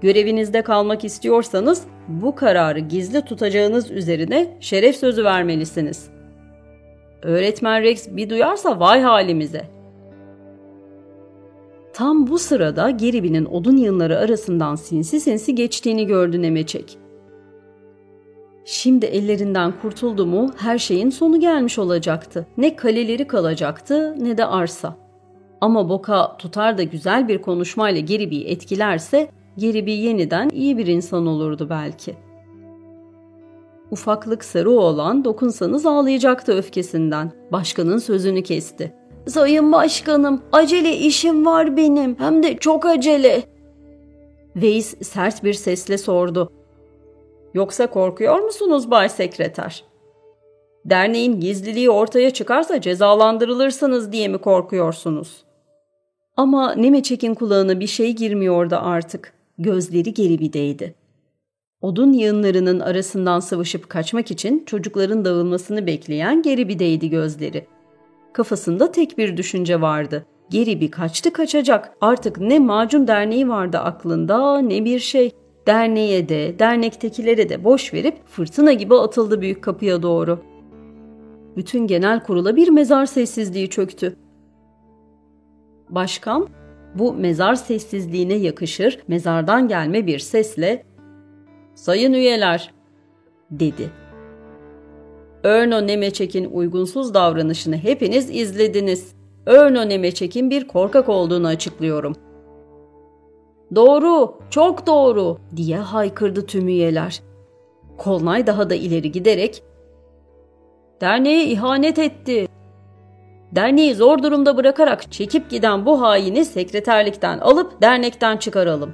Görevinizde kalmak istiyorsanız bu kararı gizli tutacağınız üzerine şeref sözü vermelisiniz. Öğretmen Rex bir duyarsa vay halimize. Tam bu sırada Geribi'nin odun yığınları arasından sinsi sinsi geçtiğini gördü Nemeçek. Şimdi ellerinden kurtuldu mu her şeyin sonu gelmiş olacaktı. Ne kaleleri kalacaktı ne de arsa. Ama Boka tutar da güzel bir konuşmayla Geribi'yi etkilerse Geribi yeniden iyi bir insan olurdu belki. Ufaklık sarı oğlan dokunsanız ağlayacaktı öfkesinden. Başkanın sözünü kesti. Sayın başkanım acele işim var benim hem de çok acele. Veys sert bir sesle sordu. Yoksa korkuyor musunuz Bay Sekreter? Derneğin gizliliği ortaya çıkarsa cezalandırılırsınız diye mi korkuyorsunuz? Ama Nemeçek'in kulağına bir şey girmiyordu artık. Gözleri geribideydi. Odun yığınlarının arasından sıvışıp kaçmak için çocukların dağılmasını bekleyen geribideydi gözleri. Kafasında tek bir düşünce vardı. Geribi kaçtı kaçacak. Artık ne macun derneği vardı aklında ne bir şey derneğe de, dernektekilere de boş verip fırtına gibi atıldı büyük kapıya doğru. Bütün genel kurula bir mezar sessizliği çöktü. Başkan bu mezar sessizliğine yakışır mezardan gelme bir sesle ''Sayın üyeler'' dedi. Örno Nemeçek'in uygunsuz davranışını hepiniz izlediniz. Örno Nemeçek'in bir korkak olduğunu açıklıyorum.'' Doğru, çok doğru diye haykırdı tüm üyeler. Kolnay daha da ileri giderek Derneğe ihanet etti. Derneği zor durumda bırakarak çekip giden bu haini sekreterlikten alıp dernekten çıkaralım.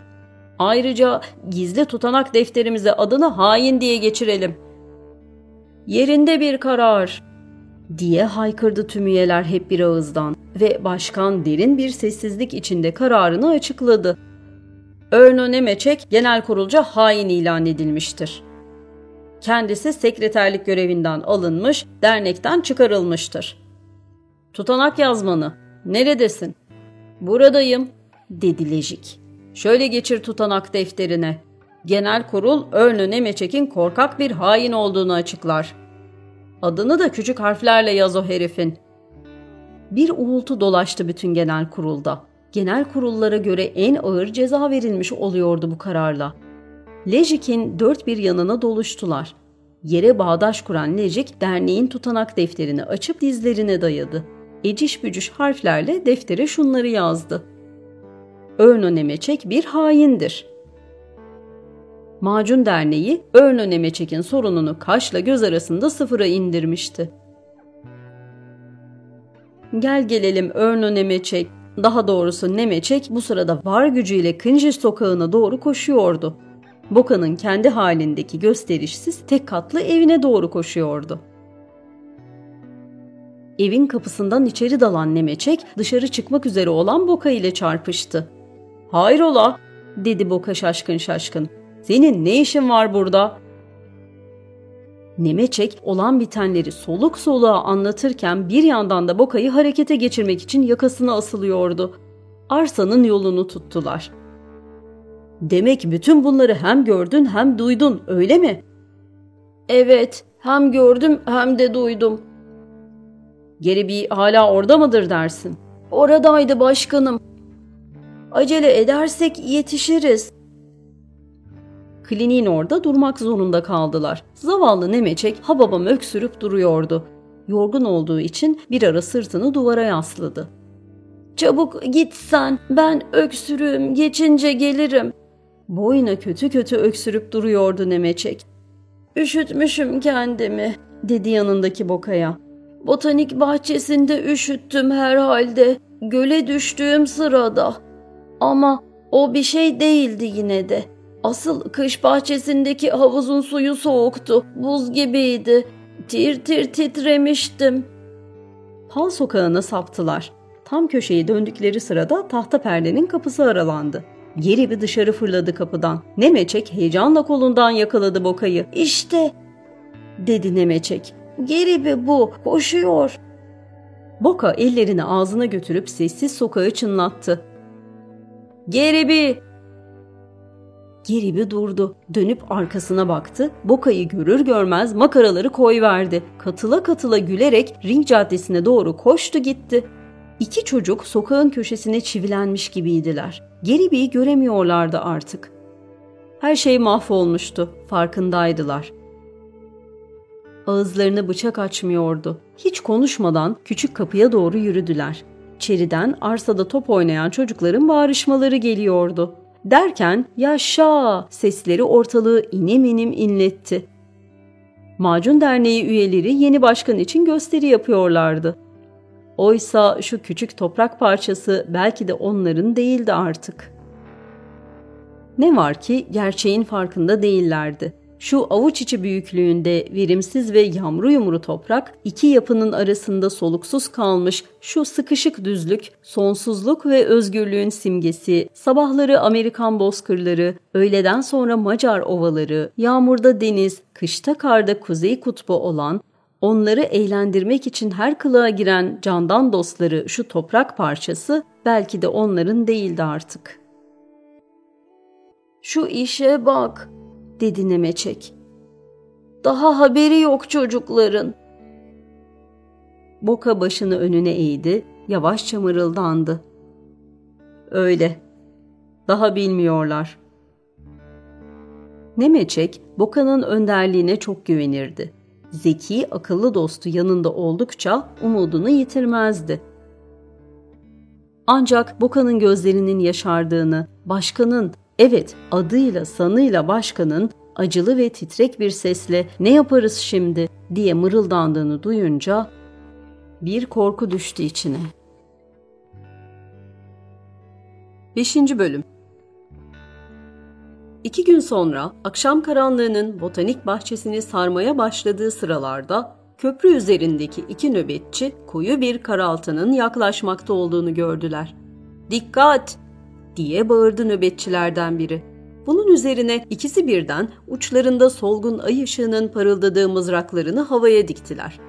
Ayrıca gizli tutanak defterimize adını hain diye geçirelim. Yerinde bir karar diye haykırdı tüm üyeler hep bir ağızdan ve başkan derin bir sessizlik içinde kararını açıkladı. Örno Nemeçek genel kurulca hain ilan edilmiştir. Kendisi sekreterlik görevinden alınmış, dernekten çıkarılmıştır. Tutanak yazmanı, neredesin? Buradayım, dedi Lejik. Şöyle geçir tutanak defterine. Genel kurul Örno Nemeçek'in korkak bir hain olduğunu açıklar. Adını da küçük harflerle yaz o herifin. Bir uğultu dolaştı bütün genel kurulda genel kurullara göre en ağır ceza verilmiş oluyordu bu kararla. Lejik'in dört bir yanına doluştular. Yere bağdaş kuran Lejik derneğin tutanak defterini açıp dizlerine dayadı. Eciş bücüş harflerle deftere şunları yazdı. Örno Nemeçek bir haindir. Macun Derneği Örno Nemeçek'in sorununu kaşla göz arasında sıfıra indirmişti. Gel gelelim Örno Nemeçek, daha doğrusu Nemeçek bu sırada var gücüyle Kınjis sokağına doğru koşuyordu. Boka'nın kendi halindeki gösterişsiz tek katlı evine doğru koşuyordu. Evin kapısından içeri dalan Nemeçek dışarı çıkmak üzere olan Boka ile çarpıştı. Hayrola? dedi Boka şaşkın şaşkın. Senin ne işin var burada? Nemeçek olan bitenleri soluk soluğa anlatırken bir yandan da Boka'yı harekete geçirmek için yakasına asılıyordu. Arsanın yolunu tuttular. Demek bütün bunları hem gördün hem duydun öyle mi?
Evet, hem gördüm hem de duydum.
Geri bir hala orada mıdır dersin?
Oradaydı başkanım. Acele edersek yetişiriz.
Kliniğin orada durmak zorunda kaldılar. Zavallı Nemeçek hababam öksürüp duruyordu. Yorgun olduğu için bir ara sırtını duvara yasladı.
Çabuk git sen, ben öksürüğüm, geçince gelirim.
Boyuna kötü kötü öksürüp duruyordu Nemeçek.
Üşütmüşüm kendimi, dedi yanındaki Boka'ya. Botanik bahçesinde üşüttüm herhalde. Göle düştüğüm sırada. Ama o bir şey değildi yine de. Asıl kış bahçesindeki havuzun suyu soğuktu. Buz gibiydi. Tir tir titremiştim.
Pal sokağına saptılar. Tam köşeyi döndükleri sırada tahta perdenin kapısı aralandı. Geri bir dışarı fırladı kapıdan. Nemeçek heyecanla kolundan yakaladı Boka'yı.
İşte dedi Nemeçek. Geri bir bu koşuyor.
Boka ellerini ağzına götürüp sessiz sokağı çınlattı. Geribi! Geribi durdu. Dönüp arkasına baktı. Boka'yı görür görmez makaraları koyverdi. Katıla katıla gülerek ring caddesine doğru koştu gitti. İki çocuk sokağın köşesine çivilenmiş gibiydiler. Geribi'yi göremiyorlardı artık. Her şey mahvolmuştu. Farkındaydılar. Ağızlarını bıçak açmıyordu. Hiç konuşmadan küçük kapıya doğru yürüdüler. İçeriden arsada top oynayan çocukların bağrışmaları geliyordu. Derken yaşa sesleri ortalığı inim inim inletti. Macun Derneği üyeleri yeni başkan için gösteri yapıyorlardı. Oysa şu küçük toprak parçası belki de onların değildi artık. Ne var ki gerçeğin farkında değillerdi. Şu avuç içi büyüklüğünde verimsiz ve yamru yumru toprak, iki yapının arasında soluksuz kalmış şu sıkışık düzlük, sonsuzluk ve özgürlüğün simgesi, sabahları Amerikan bozkırları, öğleden sonra Macar ovaları, yağmurda deniz, kışta karda kuzey kutbu olan, onları eğlendirmek için her kılığa giren candan dostları şu toprak parçası belki de onların değildi artık.
Şu işe bak, dedi Nemeçek. Daha haberi yok çocukların.
Boka başını önüne eğdi, yavaşça mırıldandı. Öyle. Daha bilmiyorlar. Nemeçek, Boka'nın önderliğine çok güvenirdi. Zeki, akıllı dostu yanında oldukça umudunu yitirmezdi. Ancak Boka'nın gözlerinin yaşardığını, başkanın Evet, adıyla sanıyla başkanın acılı ve titrek bir sesle ne yaparız şimdi diye mırıldandığını duyunca bir korku düştü içine. 5. Bölüm İki gün sonra akşam karanlığının botanik bahçesini sarmaya başladığı sıralarda köprü üzerindeki iki nöbetçi koyu bir karaltının yaklaşmakta olduğunu gördüler. Dikkat! Diye bağırdı nöbetçilerden biri. Bunun üzerine ikisi birden uçlarında solgun ay ışığının parıldadığı mızraklarını havaya diktiler.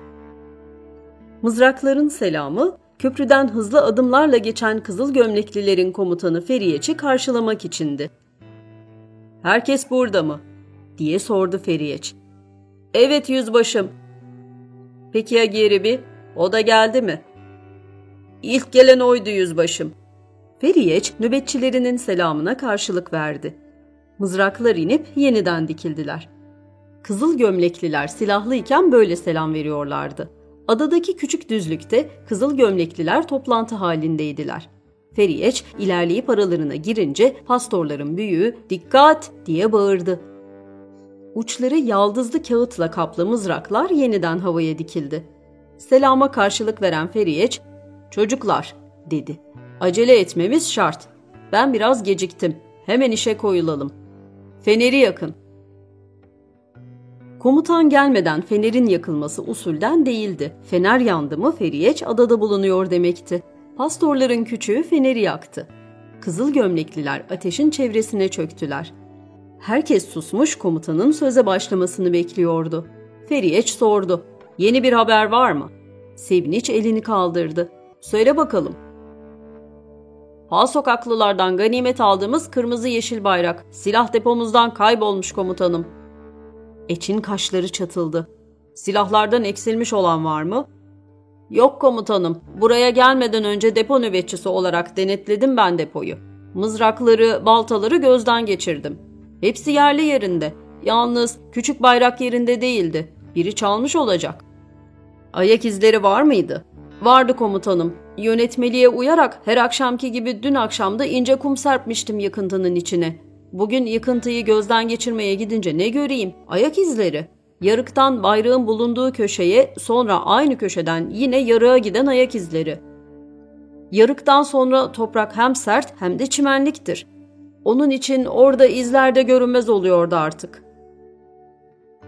Mızrakların selamı köprüden hızlı adımlarla geçen kızıl gömleklilerin komutanı Feriyeç'i karşılamak içindi. ''Herkes burada mı?'' diye sordu Feriyeç. ''Evet yüzbaşım.'' ''Peki ya Geribi? O da geldi mi?'' ''İlk gelen oydu yüzbaşım.'' Feriyeç nöbetçilerinin selamına karşılık verdi. Mızraklar inip yeniden dikildiler. Kızıl gömlekliler silahlıyken böyle selam veriyorlardı. Adadaki küçük düzlükte kızıl gömlekliler toplantı halindeydiler. Feriyeç ilerleyip aralarına girince pastorların büyüğü dikkat diye bağırdı. Uçları yaldızlı kağıtla kaplı mızraklar yeniden havaya dikildi. Selama karşılık veren Feriyeç, çocuklar dedi. Acele etmemiz şart. Ben biraz geciktim. Hemen işe koyulalım. Feneri yakın. Komutan gelmeden fenerin yakılması usulden değildi. Fener yandı mı Feriyeç adada bulunuyor demekti. Pastorların küçüğü feneri yaktı. Kızıl gömlekliler ateşin çevresine çöktüler. Herkes susmuş komutanın söze başlamasını bekliyordu. Feriyeç sordu. Yeni bir haber var mı? Sevinç elini kaldırdı. Söyle bakalım. Hal sokaklılardan ganimet aldığımız kırmızı yeşil bayrak silah depomuzdan kaybolmuş komutanım. Eç'in kaşları çatıldı. Silahlardan eksilmiş olan var mı? Yok komutanım. Buraya gelmeden önce depo nöbetçisi olarak denetledim ben depoyu. Mızrakları, baltaları gözden geçirdim. Hepsi yerli yerinde. Yalnız küçük bayrak yerinde değildi. Biri çalmış olacak. Ayak izleri var mıydı? Vardı komutanım. Yönetmeliğe uyarak her akşamki gibi dün akşamda ince kum serpmiştim yıkıntının içine. Bugün yıkıntıyı gözden geçirmeye gidince ne göreyim? Ayak izleri. Yarıktan bayrağın bulunduğu köşeye sonra aynı köşeden yine yarığa giden ayak izleri. Yarıktan sonra toprak hem sert hem de çimenliktir. Onun için orada izler de görünmez oluyordu artık.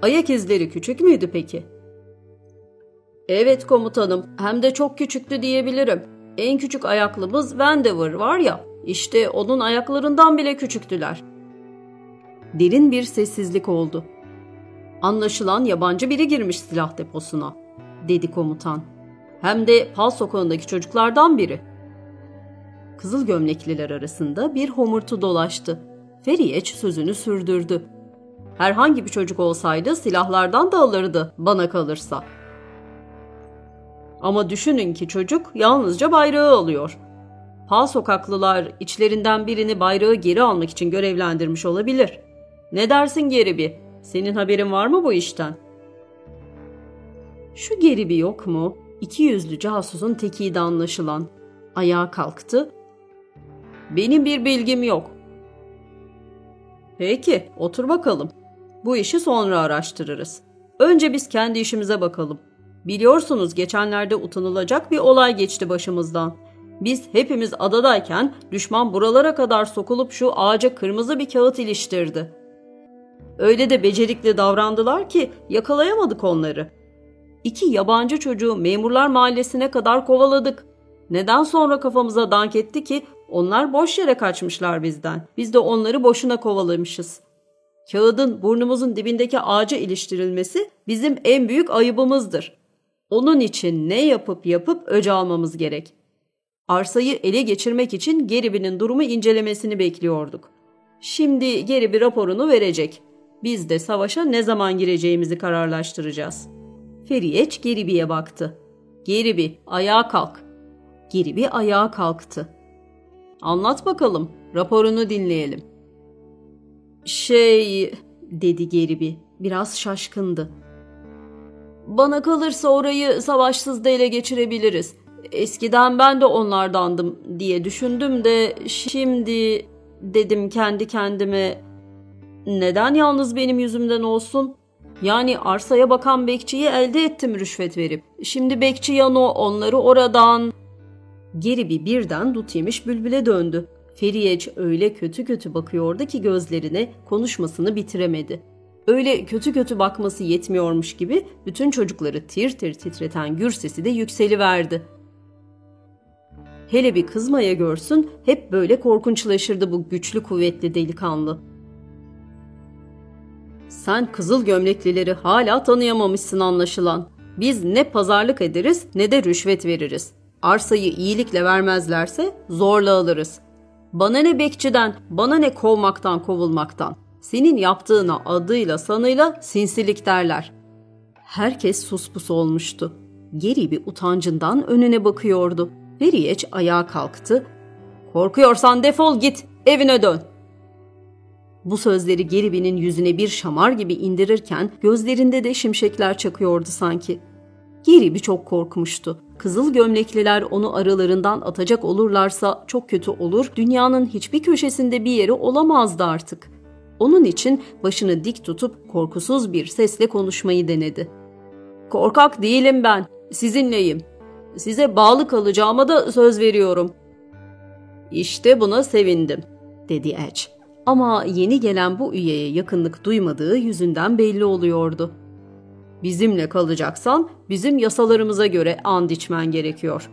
Ayak izleri küçük müydü peki? Evet komutanım, hem de çok küçüktü diyebilirim. En küçük ayaklımız Vandever var ya, işte onun ayaklarından bile küçüktüler. Derin bir sessizlik oldu. Anlaşılan yabancı biri girmiş silah deposuna, dedi komutan. Hem de Pal sokağındaki çocuklardan biri. Kızıl gömlekliler arasında bir homurtu dolaştı. Feriyeç sözünü sürdürdü. Herhangi bir çocuk olsaydı silahlardan da alırdı bana kalırsa. Ama düşünün ki çocuk yalnızca bayrağı alıyor. Pal sokaklılar içlerinden birini bayrağı geri almak için görevlendirmiş olabilir. Ne dersin geri bir? Senin haberin var mı bu işten? Şu geri bir yok mu? İki yüzlü casusun tekiydi anlaşılan. Ayağa kalktı. Benim bir bilgim yok. Peki, otur bakalım. Bu işi sonra araştırırız. Önce biz kendi işimize bakalım. Biliyorsunuz geçenlerde utanılacak bir olay geçti başımızdan. Biz hepimiz adadayken düşman buralara kadar sokulup şu ağaca kırmızı bir kağıt iliştirdi. Öyle de becerikli davrandılar ki yakalayamadık onları. İki yabancı çocuğu memurlar mahallesine kadar kovaladık. Neden sonra kafamıza dank etti ki onlar boş yere kaçmışlar bizden. Biz de onları boşuna kovalamışız. Kağıdın burnumuzun dibindeki ağaca iliştirilmesi bizim en büyük ayıbımızdır. Onun için ne yapıp yapıp öce almamız gerek. Arsayı ele geçirmek için Geribi'nin durumu incelemesini bekliyorduk. Şimdi Geribi raporunu verecek. Biz de savaşa ne zaman gireceğimizi kararlaştıracağız. Feriyeç Geribi'ye baktı. Geribi ayağa kalk. Geribi ayağa kalktı. Anlat bakalım, raporunu dinleyelim. Şey, dedi Geribi, biraz şaşkındı. Bana kalırsa orayı savaşsız da ele geçirebiliriz. Eskiden ben de onlardandım diye düşündüm de şimdi dedim kendi kendime neden yalnız benim yüzümden olsun? Yani arsaya bakan bekçiyi elde ettim rüşvet verip. Şimdi bekçi Yano onları oradan... Geri bir birden dut yemiş bülbüle döndü. Feriyeç öyle kötü kötü bakıyordu ki gözlerine konuşmasını bitiremedi. Öyle kötü kötü bakması yetmiyormuş gibi bütün çocukları tir tir titreten gür sesi de yükseliverdi. Hele bir kızmaya görsün hep böyle korkunçlaşırdı bu güçlü kuvvetli delikanlı. Sen kızıl gömleklileri hala tanıyamamışsın anlaşılan. Biz ne pazarlık ederiz ne de rüşvet veririz. Arsayı iyilikle vermezlerse zorla alırız. Bana ne bekçiden, bana ne kovmaktan kovulmaktan. Senin yaptığına adıyla sanıyla sinsilik derler. Herkes suspus olmuştu. Geri bir utancından önüne bakıyordu. Veriyeç ayağa kalktı. Korkuyorsan defol git, evine dön. Bu sözleri Geribi'nin yüzüne bir şamar gibi indirirken gözlerinde de şimşekler çakıyordu sanki. Geribi çok korkmuştu. Kızıl gömlekliler onu aralarından atacak olurlarsa çok kötü olur, dünyanın hiçbir köşesinde bir yeri olamazdı artık. Onun için başını dik tutup korkusuz bir sesle konuşmayı denedi. Korkak değilim ben, sizinleyim. Size bağlı kalacağıma da söz veriyorum. İşte buna sevindim, dedi Edge. Ama yeni gelen bu üyeye yakınlık duymadığı yüzünden belli oluyordu. Bizimle kalacaksan bizim yasalarımıza göre and içmen gerekiyor.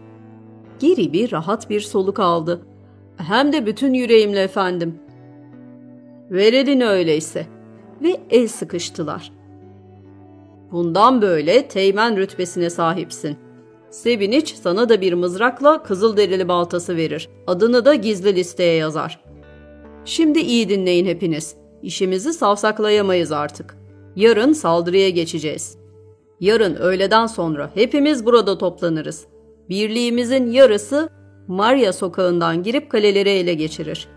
Geri bir rahat bir soluk aldı. Hem de bütün yüreğimle efendim. Veredin öyleyse. Ve el sıkıştılar. Bundan böyle teğmen rütbesine sahipsin. Seviniç sana da bir mızrakla kızılderili baltası verir. Adını da gizli listeye yazar. Şimdi iyi dinleyin hepiniz. İşimizi savsaklayamayız artık. Yarın saldırıya geçeceğiz. Yarın öğleden sonra hepimiz burada toplanırız. Birliğimizin yarısı Maria sokağından girip kaleleri ele geçirir.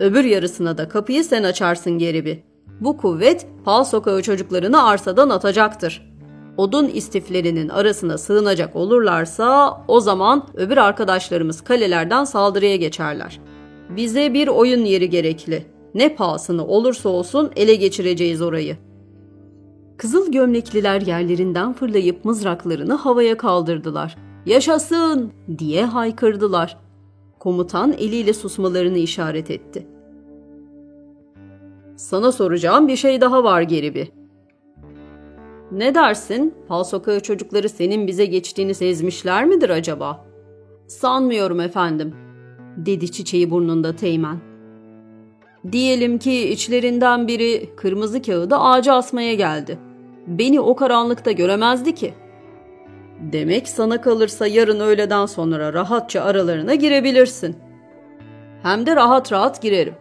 Öbür yarısına da kapıyı sen açarsın geribi. Bu kuvvet Pal sokağı çocuklarını arsadan atacaktır. Odun istiflerinin arasına sığınacak olurlarsa o zaman öbür arkadaşlarımız kalelerden saldırıya geçerler. Bize bir oyun yeri gerekli. Ne pahasını olursa olsun ele geçireceğiz orayı. Kızıl gömlekliler yerlerinden fırlayıp mızraklarını havaya kaldırdılar. Yaşasın diye haykırdılar. Komutan eliyle susmalarını işaret etti. Sana soracağım bir şey daha var Geribi. Ne dersin? Pal sokağı çocukları senin bize geçtiğini sezmişler midir acaba? Sanmıyorum efendim, dedi çiçeği burnunda Teğmen. Diyelim ki içlerinden biri kırmızı kağıdı ağaca asmaya geldi. Beni o karanlıkta göremezdi ki. Demek sana kalırsa yarın öğleden sonra rahatça aralarına girebilirsin. Hem de rahat rahat girerim.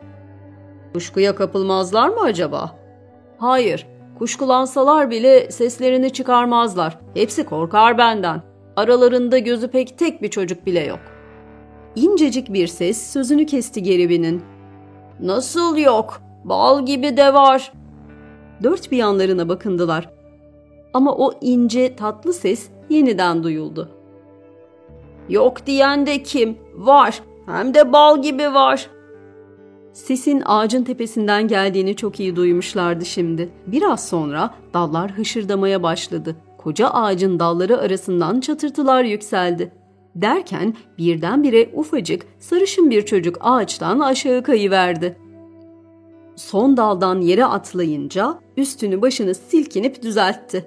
Kuşkuya kapılmazlar mı acaba? Hayır, kuşkulansalar bile seslerini çıkarmazlar. Hepsi korkar benden. Aralarında gözü pek tek bir çocuk bile yok. İncecik bir ses sözünü kesti Geribi'nin. Nasıl yok? Bal gibi de var. Dört bir yanlarına bakındılar. Ama o ince tatlı ses yeniden duyuldu. Yok diyen de kim? Var. Hem de bal gibi var. Sesin ağacın tepesinden geldiğini çok iyi duymuşlardı şimdi. Biraz sonra dallar hışırdamaya başladı. Koca ağacın dalları arasından çatırtılar yükseldi. Derken birdenbire ufacık, sarışın bir çocuk ağaçtan aşağı kayıverdi. Son daldan yere atlayınca üstünü başını silkinip düzeltti.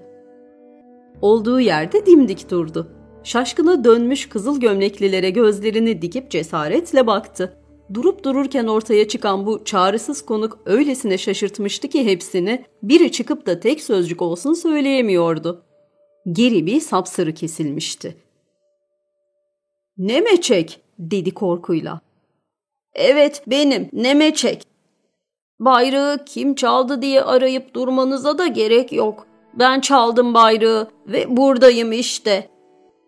Olduğu yerde dimdik durdu. Şaşkına dönmüş kızıl gömleklilere gözlerini dikip cesaretle baktı. Durup dururken ortaya çıkan bu çağrısız konuk öylesine şaşırtmıştı ki hepsini, biri çıkıp da tek sözcük olsun söyleyemiyordu. Geri bir sapsarı kesilmişti. Ne meçek? dedi korkuyla. Evet benim, ne meçek. Bayrağı kim çaldı diye arayıp durmanıza da gerek yok. Ben çaldım bayrağı ve buradayım işte.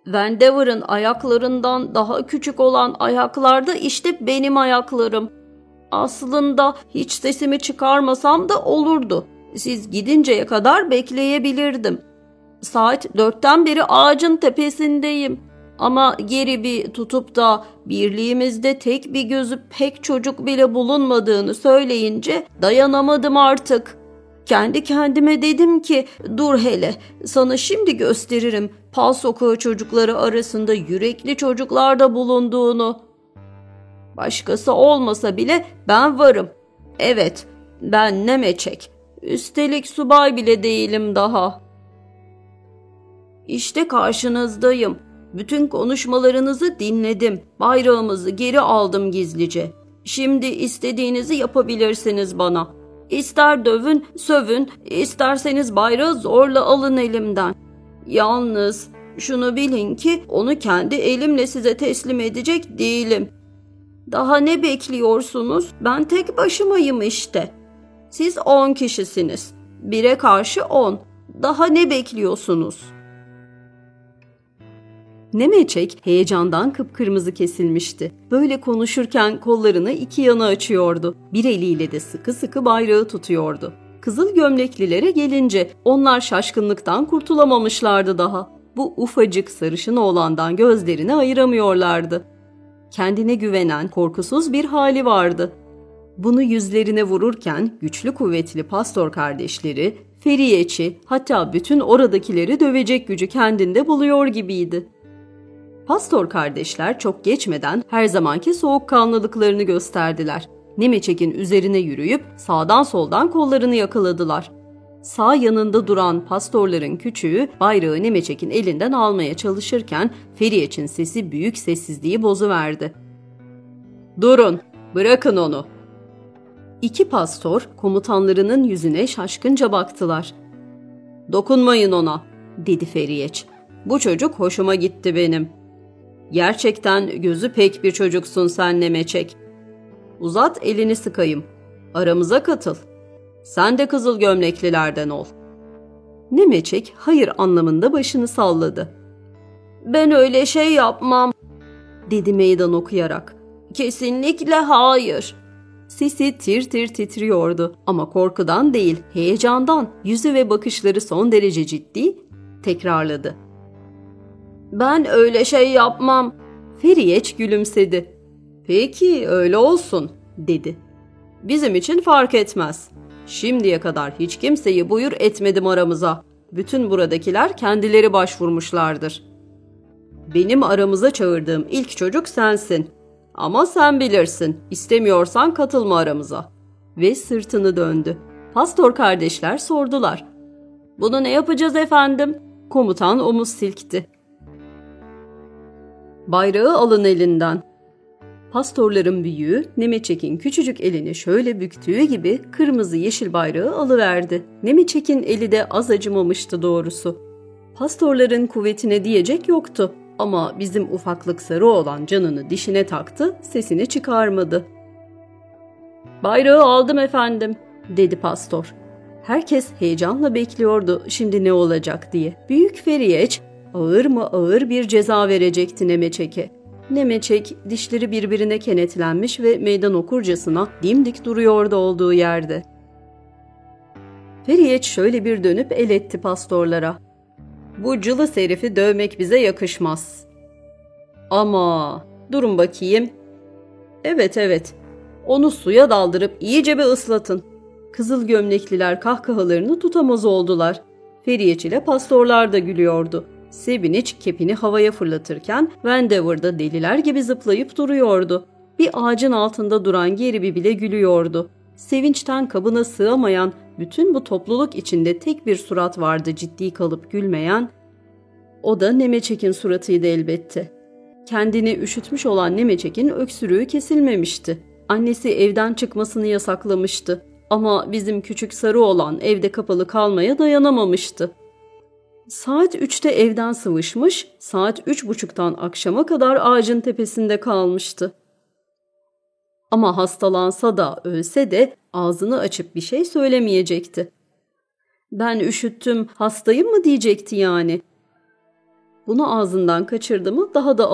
Vandever'ın ayaklarından daha küçük olan ayaklar da işte benim ayaklarım. Aslında hiç sesimi çıkarmasam da olurdu. Siz gidinceye kadar bekleyebilirdim. Saat dörtten beri ağacın tepesindeyim. Ama geri bir tutup da birliğimizde tek bir gözü pek çocuk bile bulunmadığını söyleyince dayanamadım artık. Kendi kendime dedim ki dur hele sana şimdi gösteririm Pal sokağı çocukları arasında yürekli çocuklar da bulunduğunu. Başkası olmasa bile ben varım. Evet ben ne meçek. Üstelik subay bile değilim daha. İşte karşınızdayım. Bütün konuşmalarınızı dinledim. Bayrağımızı geri aldım gizlice. Şimdi istediğinizi yapabilirsiniz bana. İster dövün, sövün, isterseniz bayrağı zorla alın elimden. Yalnız şunu bilin ki onu kendi elimle size teslim edecek değilim. Daha ne bekliyorsunuz? Ben tek başımayım işte. Siz on kişisiniz. Bire karşı on. Daha ne bekliyorsunuz?'' Nemeçek heyecandan kıpkırmızı kesilmişti. Böyle konuşurken kollarını iki yana açıyordu. Bir eliyle de sıkı sıkı bayrağı tutuyordu. Kızıl gömleklilere gelince onlar şaşkınlıktan kurtulamamışlardı daha. Bu ufacık sarışın oğlandan gözlerini ayıramıyorlardı. Kendine güvenen, korkusuz bir hali vardı. Bunu yüzlerine vururken güçlü kuvvetli pastor kardeşleri, Feriyeçi hatta bütün oradakileri dövecek gücü kendinde buluyor gibiydi. Pastor kardeşler çok geçmeden her zamanki soğukkanlılıklarını gösterdiler. Nemeçek'in üzerine yürüyüp sağdan soldan kollarını yakaladılar. Sağ yanında duran pastorların küçüğü bayrağı Nemeçek'in elinden almaya çalışırken Feriyeç'in sesi büyük sessizliği bozuverdi. Durun, bırakın onu. İki pastor komutanlarının yüzüne şaşkınca baktılar. Dokunmayın ona, dedi Feriyeç. Bu çocuk hoşuma gitti benim. Gerçekten gözü pek bir çocuksun sen Nemeçek. Uzat elini sıkayım. Aramıza katıl. Sen de kızıl gömleklilerden ol. Nemeçek hayır anlamında başını salladı.
Ben öyle şey yapmam,
dedi meydan okuyarak.
Kesinlikle hayır.
Sesi tir tir titriyordu ama korkudan değil, heyecandan. Yüzü ve bakışları son derece ciddi, tekrarladı.
Ben öyle şey yapmam.
Feriyeç gülümsedi. Peki öyle olsun, dedi. Bizim için fark etmez. Şimdiye kadar hiç kimseyi buyur etmedim aramıza. Bütün buradakiler kendileri başvurmuşlardır. Benim aramıza çağırdığım ilk çocuk sensin. Ama sen bilirsin. İstemiyorsan katılma aramıza. Ve sırtını döndü. Pastor kardeşler sordular. Bunu ne yapacağız efendim? Komutan omuz silkti. Bayrağı alın elinden. Pastorların büyüğü Nemeçek'in küçücük elini şöyle büktüğü gibi kırmızı yeşil bayrağı alıverdi. Nemeçek'in eli de az acımamıştı doğrusu. Pastorların kuvvetine diyecek yoktu ama bizim ufaklık sarı olan canını dişine taktı, sesini çıkarmadı. Bayrağı aldım efendim, dedi pastor. Herkes heyecanla bekliyordu şimdi ne olacak diye. Büyük Feriyeç ağır mı ağır bir ceza verecekti Nemeçek'e. Nemeçek dişleri birbirine kenetlenmiş ve meydan okurcasına dimdik duruyordu olduğu yerde. Feriyeç şöyle bir dönüp el etti pastorlara. Bu cılı serifi dövmek bize yakışmaz. Ama durun bakayım. Evet evet. Onu suya daldırıp iyice bir ıslatın. Kızıl gömlekliler kahkahalarını tutamaz oldular. Feriyeç ile pastorlar da gülüyordu. Sebiniç kepini havaya fırlatırken Wendover'da deliler gibi zıplayıp duruyordu. Bir ağacın altında duran Geribi bile gülüyordu. Sevinçten kabına sığamayan bütün bu topluluk içinde tek bir surat vardı ciddi kalıp gülmeyen. O da Nemeçek'in suratıydı elbette. Kendini üşütmüş olan Nemeçek'in öksürüğü kesilmemişti. Annesi evden çıkmasını yasaklamıştı. Ama bizim küçük sarı olan evde kapalı kalmaya dayanamamıştı. Saat üçte evden sıvışmış, saat üç buçuktan akşama kadar ağacın tepesinde kalmıştı. Ama hastalansa da ölse de ağzını açıp bir şey söylemeyecekti. Ben üşüttüm, hastayım mı diyecekti yani. Bunu ağzından kaçırdı mı daha da